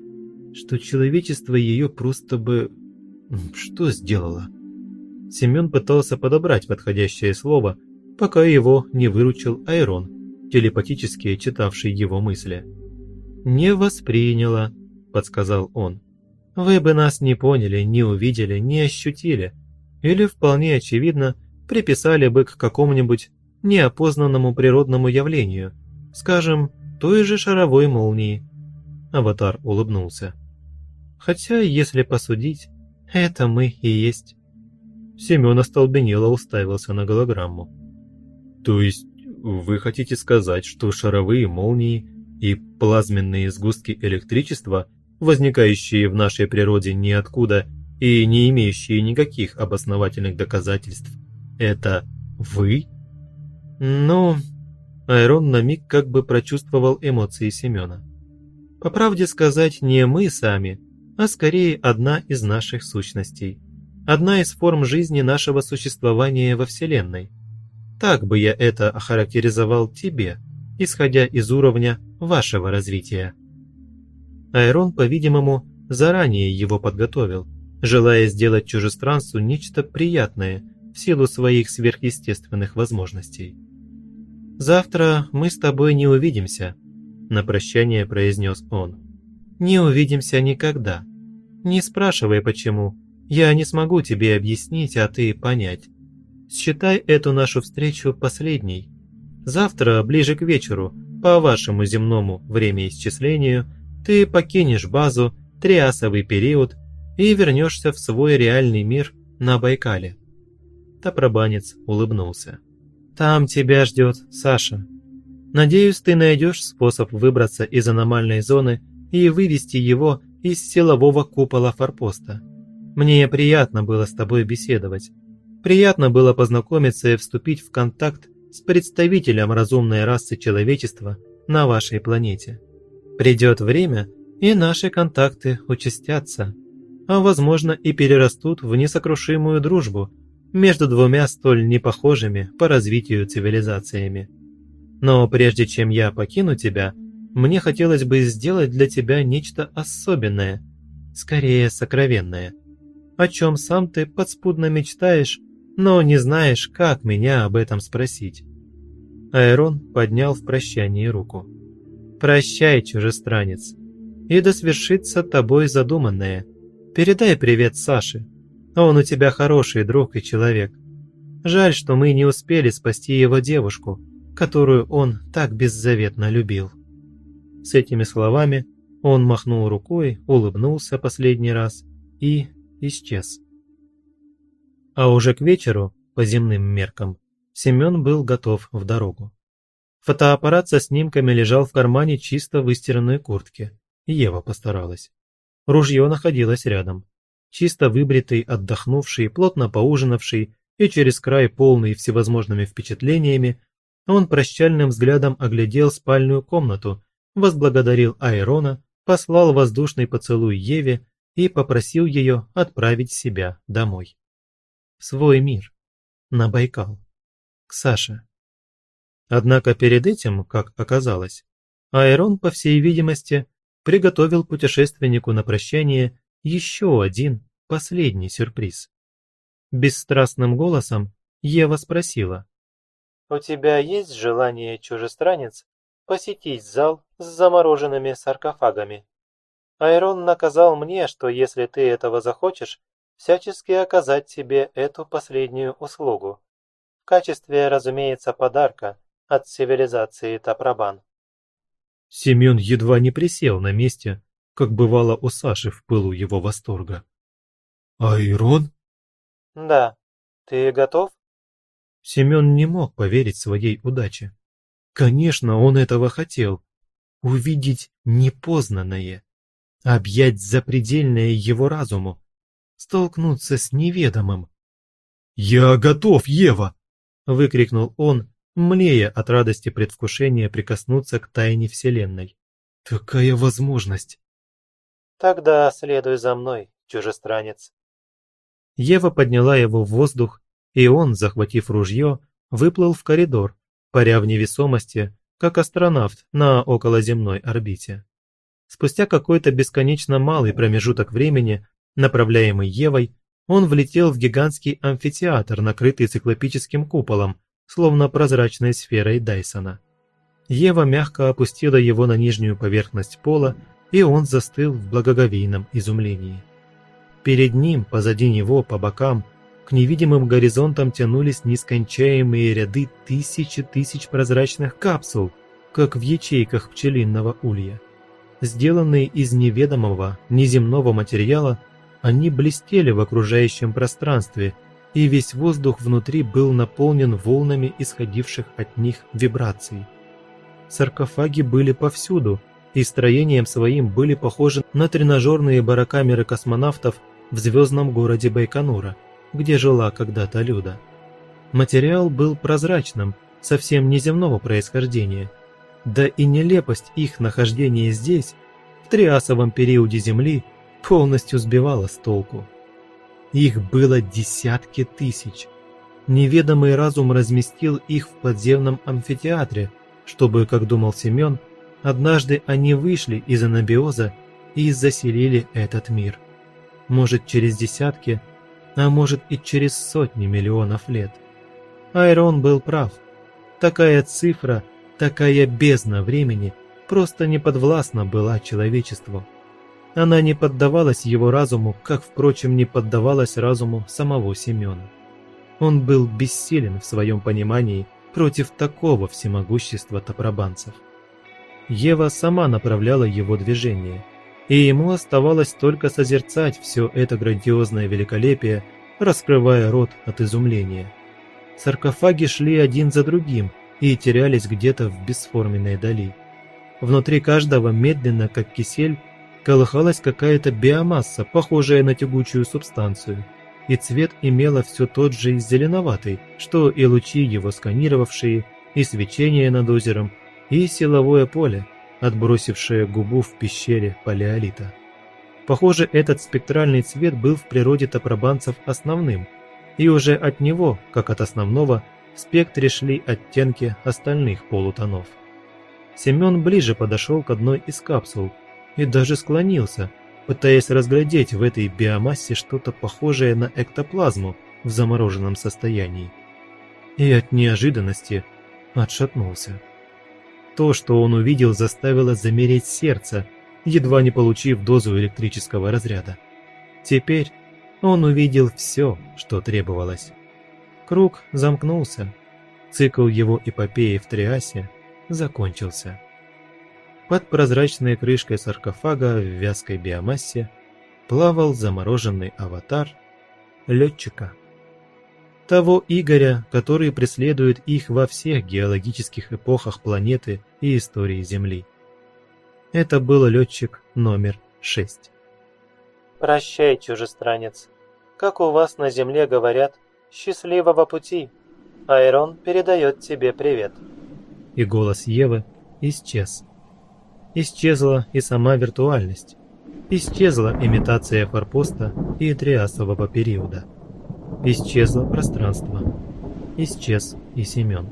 что человечество ее просто бы... что сделало? Семен пытался подобрать подходящее слово, пока его не выручил Айрон, телепатически читавший его мысли. «Не восприняло», – подсказал он. «Вы бы нас не поняли, не увидели, не ощутили. Или, вполне очевидно, приписали бы к какому-нибудь неопознанному природному явлению, скажем, той же шаровой молнии. Аватар улыбнулся. Хотя, если посудить, это мы и есть. Семен остолбенело уставился на голограмму. То есть вы хотите сказать, что шаровые молнии и плазменные сгустки электричества, возникающие в нашей природе ниоткуда и не имеющие никаких обосновательных доказательств, это вы? «Ну...» Айрон на миг как бы прочувствовал эмоции Семена. «По правде сказать, не мы сами, а скорее одна из наших сущностей. Одна из форм жизни нашего существования во Вселенной. Так бы я это охарактеризовал тебе, исходя из уровня вашего развития». Айрон, по-видимому, заранее его подготовил, желая сделать чужестранцу нечто приятное в силу своих сверхъестественных возможностей. «Завтра мы с тобой не увидимся», – на прощание произнес он. «Не увидимся никогда. Не спрашивай, почему. Я не смогу тебе объяснить, а ты понять. Считай эту нашу встречу последней. Завтра, ближе к вечеру, по вашему земному времяисчислению, ты покинешь базу, триасовый период и вернешься в свой реальный мир на Байкале». Топробанец улыбнулся. Там тебя ждет Саша. Надеюсь, ты найдешь способ выбраться из аномальной зоны и вывести его из силового купола форпоста. Мне приятно было с тобой беседовать. Приятно было познакомиться и вступить в контакт с представителем разумной расы человечества на вашей планете. Придет время, и наши контакты участятся, а возможно и перерастут в несокрушимую дружбу между двумя столь непохожими по развитию цивилизациями. Но прежде чем я покину тебя, мне хотелось бы сделать для тебя нечто особенное, скорее сокровенное, о чем сам ты подспудно мечтаешь, но не знаешь, как меня об этом спросить. Айрон поднял в прощании руку. «Прощай, чужестранец, и да свершится тобой задуманное. Передай привет Саше, он у тебя хороший друг и человек. Жаль, что мы не успели спасти его девушку, которую он так беззаветно любил». С этими словами он махнул рукой, улыбнулся последний раз и исчез. А уже к вечеру, по земным меркам, Семен был готов в дорогу. Фотоаппарат со снимками лежал в кармане чисто выстиранной куртки. Ева постаралась. Ружье находилось рядом. Чисто выбритый, отдохнувший, плотно поужинавший и через край полный всевозможными впечатлениями, он прощальным взглядом оглядел спальную комнату, возблагодарил Айрона, послал воздушный поцелуй Еве и попросил ее отправить себя домой. В свой мир. На Байкал. К Саше. Однако перед этим, как оказалось, Айрон, по всей видимости, приготовил путешественнику на прощание еще один, последний сюрприз. Бесстрастным голосом Ева спросила. «У тебя есть желание, чужестранец, посетить зал с замороженными саркофагами?» Айрон наказал мне, что если ты этого захочешь, всячески оказать тебе эту последнюю услугу. В качестве, разумеется, подарка от цивилизации Тапрабан. Семен едва не присел на месте, как бывало у Саши в пылу его восторга. «Айрон?» «Да. Ты готов?» Семен не мог поверить своей удаче. Конечно, он этого хотел. Увидеть непознанное объять запредельное его разуму, столкнуться с неведомым. «Я готов, Ева!» – выкрикнул он, млея от радости предвкушения прикоснуться к тайне Вселенной. «Такая возможность!» «Тогда следуй за мной, чужестранец». Ева подняла его в воздух, и он, захватив ружье, выплыл в коридор, паря в невесомости, как астронавт на околоземной орбите. Спустя какой-то бесконечно малый промежуток времени, направляемый Евой, он влетел в гигантский амфитеатр, накрытый циклопическим куполом, словно прозрачной сферой Дайсона. Ева мягко опустила его на нижнюю поверхность пола, и он застыл в благоговейном изумлении. Перед ним, позади него, по бокам, к невидимым горизонтам тянулись нескончаемые ряды тысячи тысяч прозрачных капсул, как в ячейках пчелиного улья. Сделанные из неведомого, неземного материала, они блестели в окружающем пространстве, и весь воздух внутри был наполнен волнами исходивших от них вибраций. Саркофаги были повсюду, и строением своим были похожи на тренажерные барокамеры космонавтов в звездном городе Байконура, где жила когда-то Люда. Материал был прозрачным, совсем неземного происхождения – да и нелепость их нахождения здесь, в триасовом периоде Земли, полностью сбивала с толку. Их было десятки тысяч. Неведомый разум разместил их в подземном амфитеатре, чтобы, как думал Семен, однажды они вышли из анабиоза и заселили этот мир. Может, через десятки, а может и через сотни миллионов лет. Айрон был прав. Такая цифра – Такая бездна времени просто не подвластна была человечеству. Она не поддавалась его разуму, как, впрочем, не поддавалась разуму самого Семена. Он был бессилен в своем понимании против такого всемогущества топробанцев. Ева сама направляла его движение, и ему оставалось только созерцать все это грандиозное великолепие, раскрывая рот от изумления. Саркофаги шли один за другим – и терялись где-то в бесформенной дали. Внутри каждого медленно, как кисель, колыхалась какая-то биомасса, похожая на тягучую субстанцию. и цвет имела все тот же зеленоватый, что и лучи его сканировавшие, и свечение над озером, и силовое поле, отбросившее губу в пещере палеолита. Похоже, этот спектральный цвет был в природе топробанцев основным, и уже от него, как от основного, в спектре шли оттенки остальных полутонов. Семен ближе подошел к одной из капсул и даже склонился, пытаясь разглядеть в этой биомассе что-то похожее на эктоплазму в замороженном состоянии. И от неожиданности отшатнулся. То, что он увидел, заставило замереть сердце, едва не получив дозу электрического разряда. Теперь он увидел все, что требовалось. Круг замкнулся. Цикл его эпопеи в Триасе закончился. Под прозрачной крышкой саркофага в вязкой биомассе плавал замороженный аватар летчика. Того Игоря, который преследует их во всех геологических эпохах планеты и истории Земли. Это был летчик номер 6. «Прощай, чужестранец. Как у вас на Земле говорят, счастливого пути. Айрон передает тебе привет». И голос Евы исчез. Исчезла и сама виртуальность. Исчезла имитация форпоста и триасового периода. Исчезло пространство. Исчез и Семен.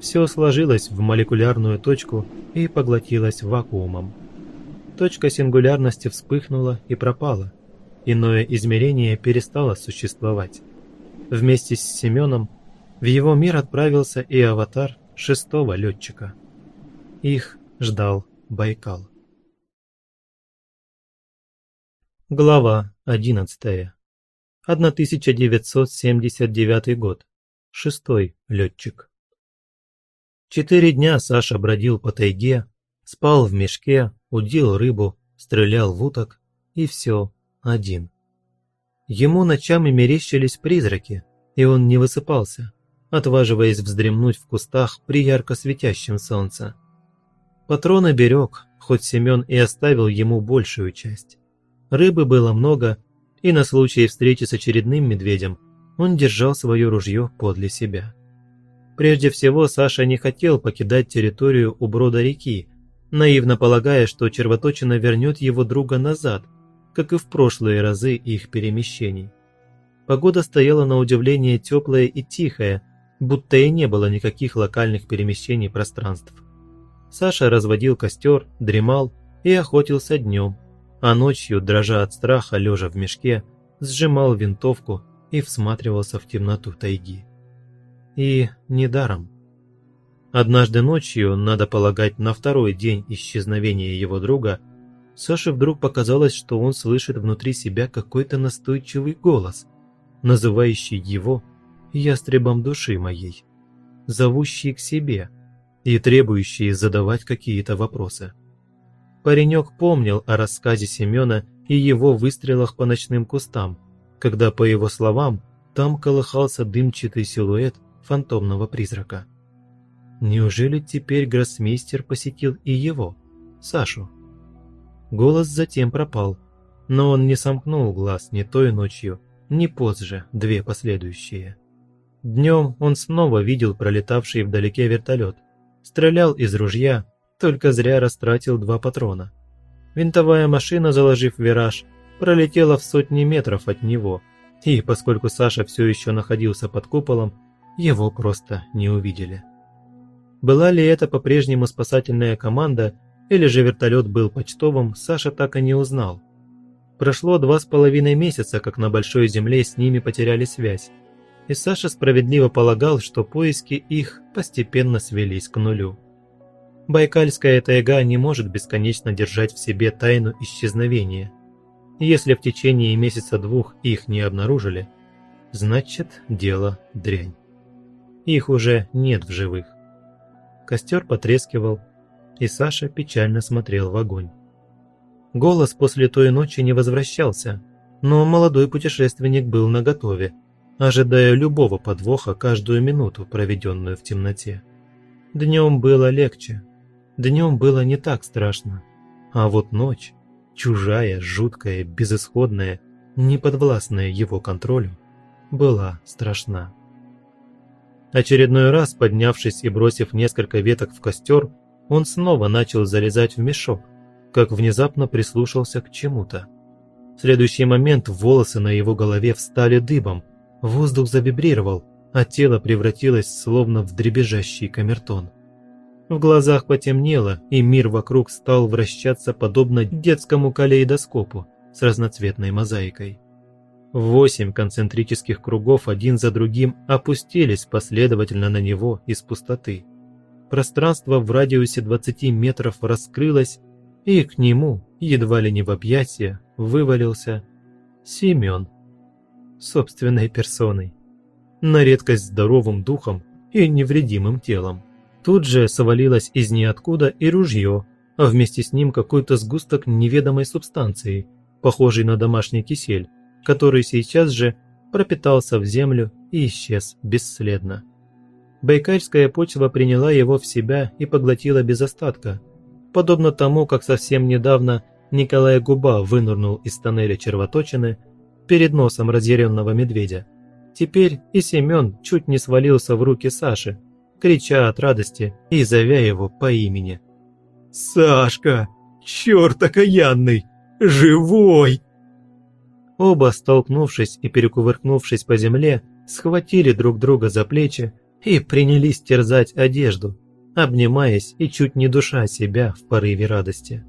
Все сложилось в молекулярную точку и поглотилось вакуумом. Точка сингулярности вспыхнула и пропала. Иное измерение перестало существовать. Вместе с Семеном в его мир отправился и аватар шестого летчика. Их ждал Байкал. Глава 11. 1979 год. Шестой летчик. Четыре дня Саша бродил по тайге, спал в мешке, удил рыбу, стрелял в уток и все один. Ему ночами мерещились призраки, и он не высыпался, отваживаясь вздремнуть в кустах при ярко светящем солнце. Патроны берег, хоть Семен и оставил ему большую часть. Рыбы было много, и на случай встречи с очередным медведем он держал свое ружье подле себя. Прежде всего, Саша не хотел покидать территорию у брода реки, наивно полагая, что червоточина вернет его друга назад, как и в прошлые разы их перемещений. Погода стояла на удивление теплая и тихая, будто и не было никаких локальных перемещений пространств. Саша разводил костер, дремал и охотился днем, а ночью, дрожа от страха, лежа в мешке, сжимал винтовку и всматривался в темноту тайги. И недаром. Однажды ночью, надо полагать, на второй день исчезновения его друга, Саше вдруг показалось, что он слышит внутри себя какой-то настойчивый голос, называющий его ястребом души моей, зовущий к себе и требующий задавать какие-то вопросы. Паренек помнил о рассказе Семена и его выстрелах по ночным кустам, когда, по его словам, там колыхался дымчатый силуэт фантомного призрака. Неужели теперь гроссмейстер посетил и его, Сашу? Голос затем пропал, но он не сомкнул глаз ни той ночью, ни позже, две последующие. Днем он снова видел пролетавший вдалеке вертолет, стрелял из ружья, только зря растратил два патрона. Винтовая машина, заложив вираж, пролетела в сотни метров от него, и поскольку Саша все еще находился под куполом, его просто не увидели. Была ли это по-прежнему спасательная команда, или же вертолет был почтовым, Саша так и не узнал. Прошло два с половиной месяца, как на Большой Земле с ними потеряли связь, и Саша справедливо полагал, что поиски их постепенно свелись к нулю. Байкальская тайга не может бесконечно держать в себе тайну исчезновения. Если в течение месяца-двух их не обнаружили, значит дело дрянь. Их уже нет в живых. Костер потрескивал, и Саша печально смотрел в огонь. Голос после той ночи не возвращался, но молодой путешественник был наготове, ожидая любого подвоха каждую минуту, проведенную в темноте. Днем было легче, днем было не так страшно, а вот ночь, чужая, жуткая, безысходная, не подвластная его контролю, была страшна. Очередной раз, поднявшись и бросив несколько веток в костер, он снова начал залезать в мешок, как внезапно прислушался к чему-то. В следующий момент волосы на его голове встали дыбом, воздух завибрировал, а тело превратилось словно в дребезжащий камертон. В глазах потемнело, и мир вокруг стал вращаться подобно детскому калейдоскопу с разноцветной мозаикой. Восемь концентрических кругов один за другим опустились последовательно на него из пустоты. Пространство в радиусе 20 метров раскрылось, и к нему, едва ли не в объятия, вывалился Семен собственной персоной, на редкость здоровым духом и невредимым телом. Тут же свалилось из ниоткуда и ружье, а вместе с ним какой-то сгусток неведомой субстанции, похожий на домашний кисель, который сейчас же пропитался в землю и исчез бесследно. Байкальская почва приняла его в себя и поглотила без остатка, подобно тому, как совсем недавно Николай Губа вынырнул из тоннеля червоточины перед носом разъяренного медведя. Теперь и Семен чуть не свалился в руки Саши, крича от радости и зовя его по имени. «Сашка! Черт окаянный! Живой!» Оба, столкнувшись и перекувыркнувшись по земле, схватили друг друга за плечи и принялись терзать одежду, обнимаясь и чуть не душа себя в порыве радости.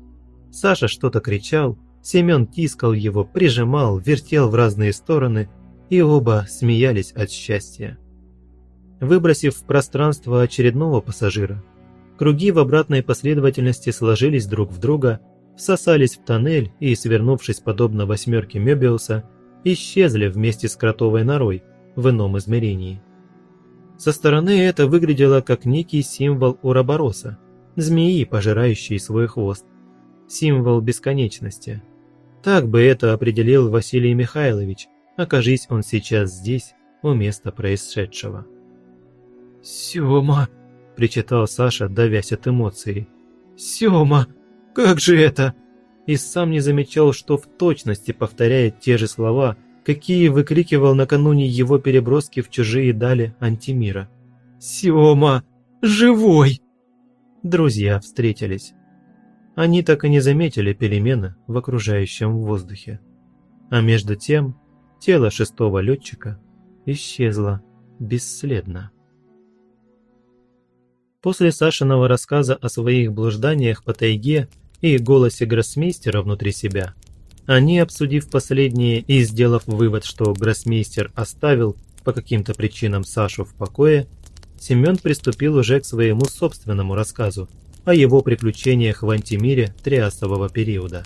Саша что-то кричал, Семен тискал его, прижимал, вертел в разные стороны, и оба смеялись от счастья выбросив в пространство очередного пассажира. Круги в обратной последовательности сложились друг в друга, всосались в тоннель и, свернувшись подобно восьмерке Мёбиуса, исчезли вместе с кротовой норой в ином измерении. Со стороны это выглядело как некий символ Уробороса, змеи, пожирающей свой хвост. Символ бесконечности. Так бы это определил Василий Михайлович, окажись он сейчас здесь, у места происшедшего. «Сёма!» – причитал Саша, давясь от эмоций. «Сёма! Как же это?» И сам не замечал, что в точности повторяет те же слова, какие выкрикивал накануне его переброски в чужие дали антимира. «Сёма! Живой!» Друзья встретились. Они так и не заметили перемены в окружающем воздухе. А между тем тело шестого летчика исчезло бесследно. После Сашиного рассказа о своих блужданиях по тайге и голосе гроссмейстера внутри себя, они, обсудив последнее и сделав вывод, что гроссмейстер оставил по каким-то причинам Сашу в покое, Семен приступил уже к своему собственному рассказу о его приключениях в антимире триасового периода.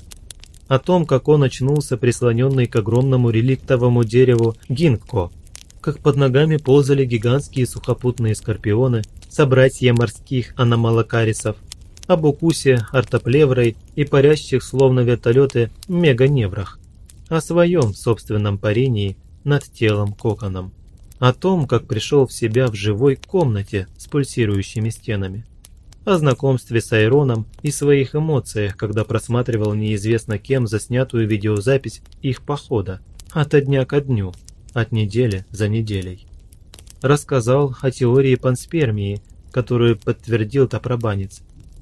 О том, как он очнулся прислоненный к огромному реликтовому дереву Гинкко, как под ногами ползали гигантские сухопутные скорпионы, собратья морских аномалокарисов, об укусе ортоплеврой и парящих словно вертолеты меганеврах, о своем собственном парении над телом коконом, о том, как пришел в себя в живой комнате с пульсирующими стенами, о знакомстве с Айроном и своих эмоциях, когда просматривал неизвестно кем заснятую видеозапись их похода, ото дня ко дню, от недели за неделей рассказал о теории панспермии, которую подтвердил Топробанец,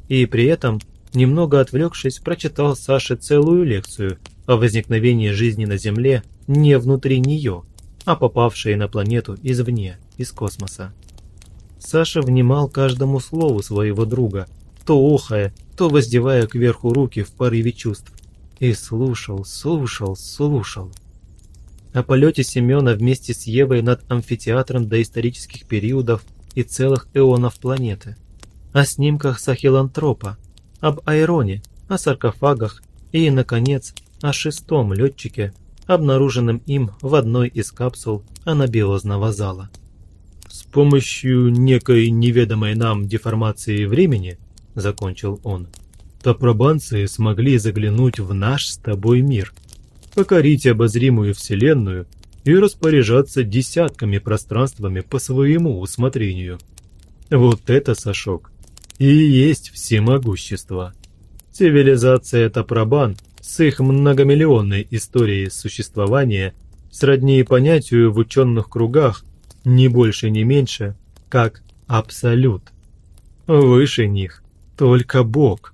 и при этом, немного отвлекшись, прочитал Саше целую лекцию о возникновении жизни на Земле не внутри нее, а попавшей на планету извне, из космоса. Саша внимал каждому слову своего друга, то охая, то воздевая кверху руки в порыве чувств. И слушал, слушал, слушал о полете Семена вместе с Евой над амфитеатром доисторических периодов и целых эонов планеты, о снимках сахилантропа, об Айроне, о саркофагах и, наконец, о шестом летчике, обнаруженном им в одной из капсул анабиозного зала. «С помощью некой неведомой нам деформации времени, — закончил он, — топробанцы смогли заглянуть в наш с тобой мир — покорить обозримую Вселенную и распоряжаться десятками пространствами по своему усмотрению. Вот это, Сашок, и есть всемогущество. Цивилизация Тапрабан с их многомиллионной историей существования сродни понятию в ученых кругах не больше, не меньше, как абсолют. Выше них только Бог.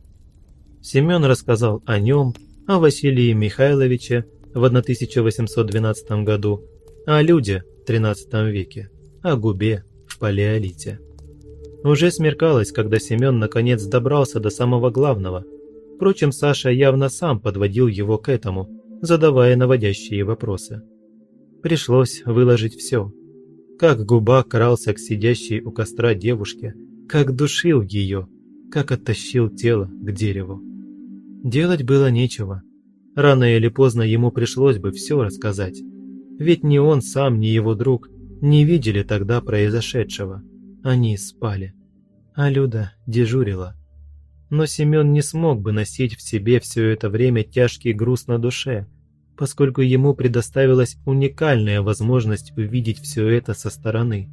Семен рассказал о нем, о Василии Михайловиче в 1812 году, о люде в XIII веке, о губе в палеолите. Уже смеркалось, когда Семен наконец добрался до самого главного. Впрочем, Саша явно сам подводил его к этому, задавая наводящие вопросы. Пришлось выложить все. Как губа крался к сидящей у костра девушке, как душил ее, как оттащил тело к дереву. Делать было нечего. Рано или поздно ему пришлось бы все рассказать. Ведь ни он сам, ни его друг не видели тогда произошедшего. Они спали. А Люда дежурила. Но Семен не смог бы носить в себе все это время тяжкий груз на душе, поскольку ему предоставилась уникальная возможность увидеть все это со стороны,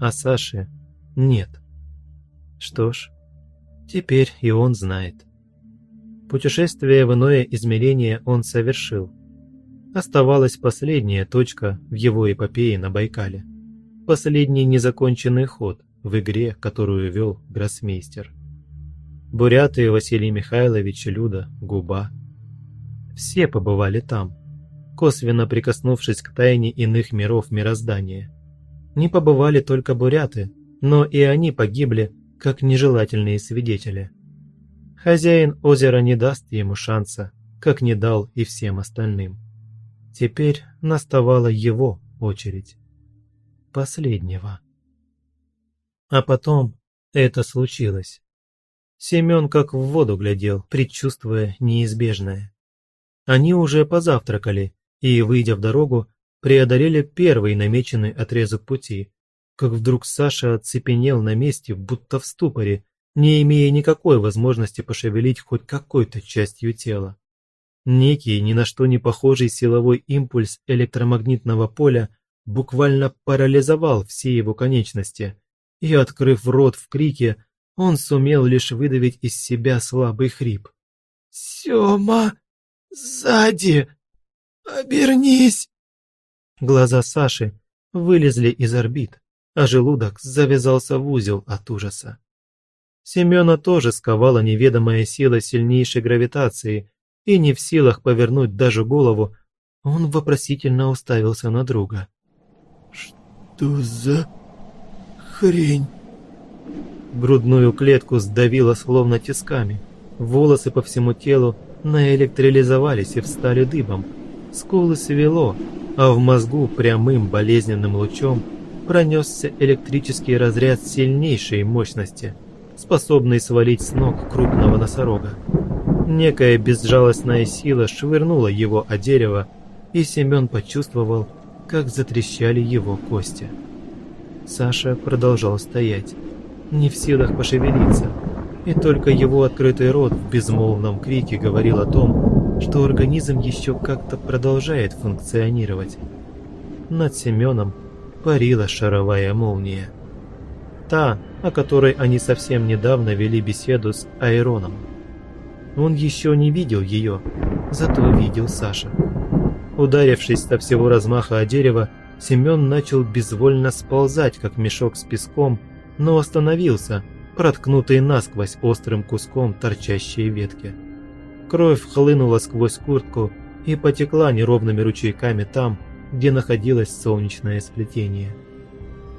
а Саше нет. Что ж, теперь и он знает. Путешествие в иное измерение он совершил. Оставалась последняя точка в его эпопее на Байкале. Последний незаконченный ход в игре, которую вел гроссмейстер. Буряты, Василий Михайлович, Люда, Губа. Все побывали там, косвенно прикоснувшись к тайне иных миров мироздания. Не побывали только буряты, но и они погибли, как нежелательные свидетели. Хозяин озера не даст ему шанса, как не дал и всем остальным. Теперь наставала его очередь. Последнего. А потом это случилось. Семен как в воду глядел, предчувствуя неизбежное. Они уже позавтракали и, выйдя в дорогу, преодолели первый намеченный отрезок пути, как вдруг Саша оцепенел на месте, будто в ступоре, не имея никакой возможности пошевелить хоть какой-то частью тела. Некий, ни на что не похожий силовой импульс электромагнитного поля буквально парализовал все его конечности, и, открыв рот в крике, он сумел лишь выдавить из себя слабый хрип. «Сёма! Сзади! Обернись!» Глаза Саши вылезли из орбит, а желудок завязался в узел от ужаса. Семена тоже сковала неведомая сила сильнейшей гравитации, и не в силах повернуть даже голову, он вопросительно уставился на друга. «Что за хрень?» Грудную клетку сдавило словно тисками. Волосы по всему телу наэлектролизовались и встали дыбом. Скулы свело, а в мозгу прямым болезненным лучом пронесся электрический разряд сильнейшей мощности – способный свалить с ног крупного носорога. Некая безжалостная сила швырнула его о дерево, и Семен почувствовал, как затрещали его кости. Саша продолжал стоять, не в силах пошевелиться, и только его открытый рот в безмолвном крике говорил о том, что организм еще как-то продолжает функционировать. Над Семеном парила шаровая молния. Та, о которой они совсем недавно вели беседу с Айроном. Он еще не видел ее, зато видел Саша. Ударившись со всего размаха о дерево, Семен начал безвольно сползать, как мешок с песком, но остановился, проткнутый насквозь острым куском торчащей ветки. Кровь хлынула сквозь куртку и потекла неровными ручейками там, где находилось солнечное сплетение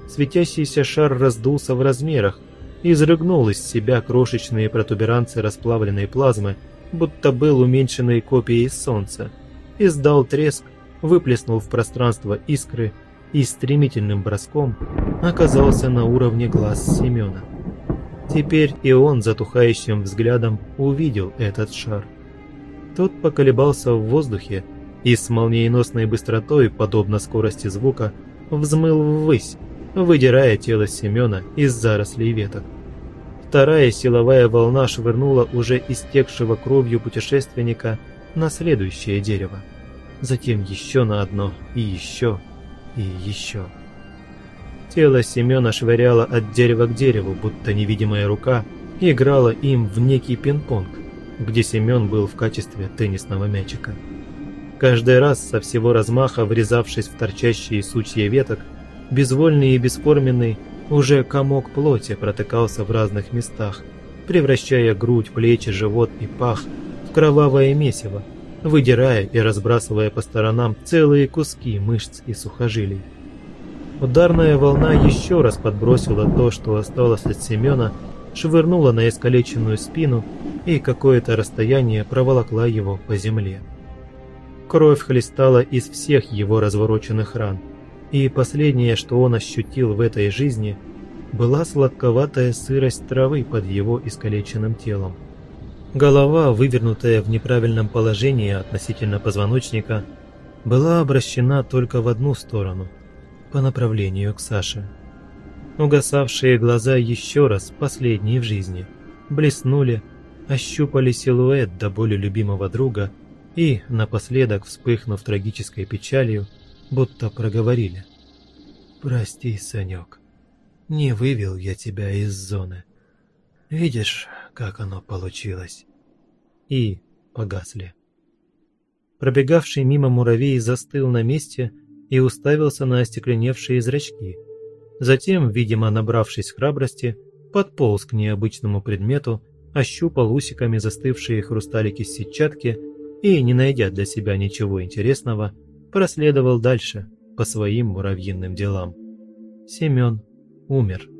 светящийся шар раздулся в размерах и изрыгнул из себя крошечные протуберанцы расплавленной плазмы, будто был уменьшенной копией Солнца, издал треск, выплеснул в пространство искры и стремительным броском оказался на уровне глаз Семена. Теперь и он затухающим взглядом увидел этот шар. Тот поколебался в воздухе и с молниеносной быстротой, подобно скорости звука, взмыл ввысь, выдирая тело Семена из зарослей веток. Вторая силовая волна швырнула уже истекшего кровью путешественника на следующее дерево. Затем еще на одно, и еще, и еще. Тело Семена швыряло от дерева к дереву, будто невидимая рука играла им в некий пинг-понг. где Семен был в качестве теннисного мячика. Каждый раз со всего размаха, врезавшись в торчащие сучья веток, безвольный и бесформенный, уже комок плоти протыкался в разных местах, превращая грудь, плечи, живот и пах в кровавое месиво, выдирая и разбрасывая по сторонам целые куски мышц и сухожилий. Ударная волна еще раз подбросила то, что осталось от Семена, швырнула на искалеченную спину и какое-то расстояние проволокла его по земле. Кровь хлестала из всех его развороченных ран, и последнее, что он ощутил в этой жизни, была сладковатая сырость травы под его искалеченным телом. Голова, вывернутая в неправильном положении относительно позвоночника, была обращена только в одну сторону, по направлению к Саше. Угасавшие глаза еще раз, последние в жизни, блеснули, ощупали силуэт до боли любимого друга и, напоследок вспыхнув трагической печалью, будто проговорили. «Прости, Санек, не вывел я тебя из зоны. Видишь, как оно получилось?» И погасли. Пробегавший мимо муравей застыл на месте и уставился на остекленевшие зрачки. Затем, видимо, набравшись храбрости, подполз к необычному предмету, ощупал усиками застывшие хрусталики сетчатки и, не найдя для себя ничего интересного, проследовал дальше по своим муравьиным делам. Семен умер.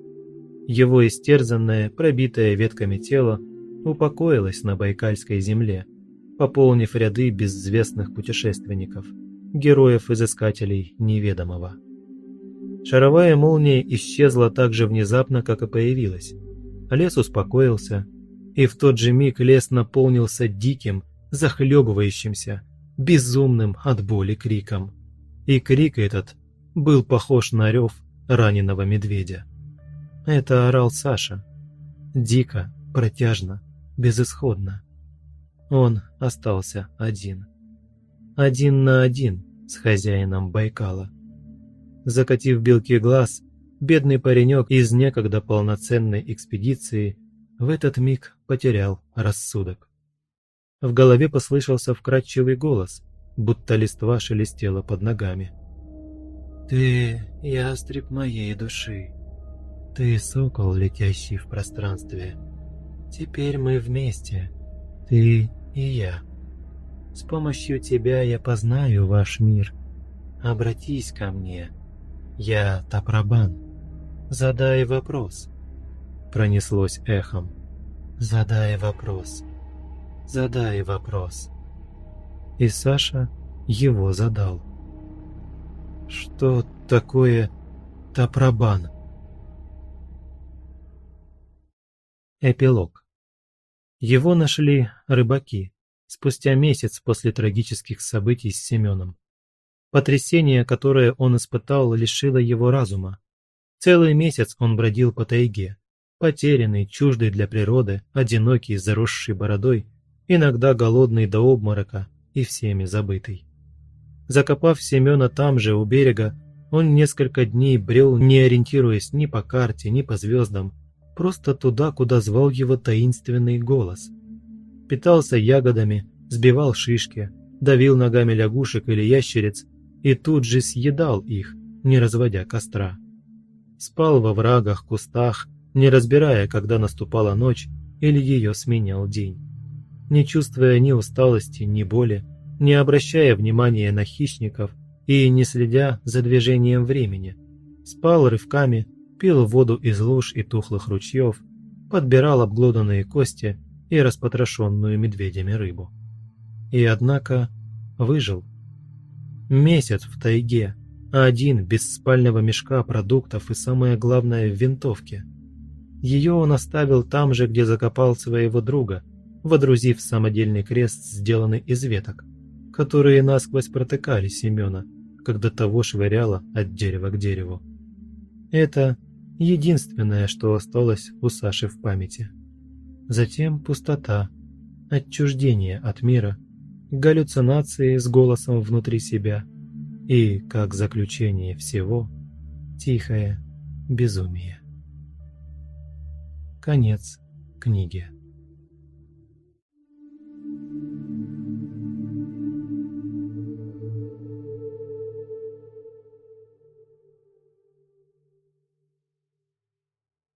Его истерзанное, пробитое ветками тело упокоилось на Байкальской земле, пополнив ряды безвестных путешественников – героев-изыскателей неведомого. Шаровая молния исчезла так же внезапно, как и появилась. Лес успокоился, и в тот же миг лес наполнился диким, захлебывающимся, безумным от боли криком. И крик этот был похож на рев раненого медведя. Это орал Саша. Дико, протяжно, безысходно. Он остался один один на один с хозяином Байкала. Закатив белки глаз, бедный паренек из некогда полноценной экспедиции в этот миг потерял рассудок. В голове послышался вкрадчивый голос, будто листва шелестела под ногами. «Ты ястреб моей души. Ты сокол, летящий в пространстве. Теперь мы вместе, ты и я». С помощью тебя я познаю ваш мир. Обратись ко мне. Я Тапрабан. Задай вопрос. Пронеслось эхом. Задай вопрос. Задай вопрос. И Саша его задал. Что такое Тапрабан? Эпилог. Его нашли рыбаки спустя месяц после трагических событий с Семеном. Потрясение, которое он испытал, лишило его разума. Целый месяц он бродил по тайге, потерянный, чуждый для природы, одинокий, заросший бородой, иногда голодный до обморока и всеми забытый. Закопав Семена там же, у берега, он несколько дней брел, не ориентируясь ни по карте, ни по звездам, просто туда, куда звал его таинственный голос – питался ягодами, сбивал шишки, давил ногами лягушек или ящериц и тут же съедал их, не разводя костра. Спал во врагах, кустах, не разбирая, когда наступала ночь или ее сменял день. Не чувствуя ни усталости, ни боли, не обращая внимания на хищников и не следя за движением времени. Спал рывками, пил воду из луж и тухлых ручьев, подбирал обглоданные кости и распотрошенную медведями рыбу. И однако выжил. Месяц в тайге, один без спального мешка продуктов и самое главное в винтовке. Ее он оставил там же, где закопал своего друга, водрузив самодельный крест, сделанный из веток, которые насквозь протыкали Семена, когда того швыряло от дерева к дереву. Это единственное, что осталось у Саши в памяти. Затем пустота, отчуждение от мира, галлюцинации с голосом внутри себя и, как заключение всего, тихое безумие. Конец книги.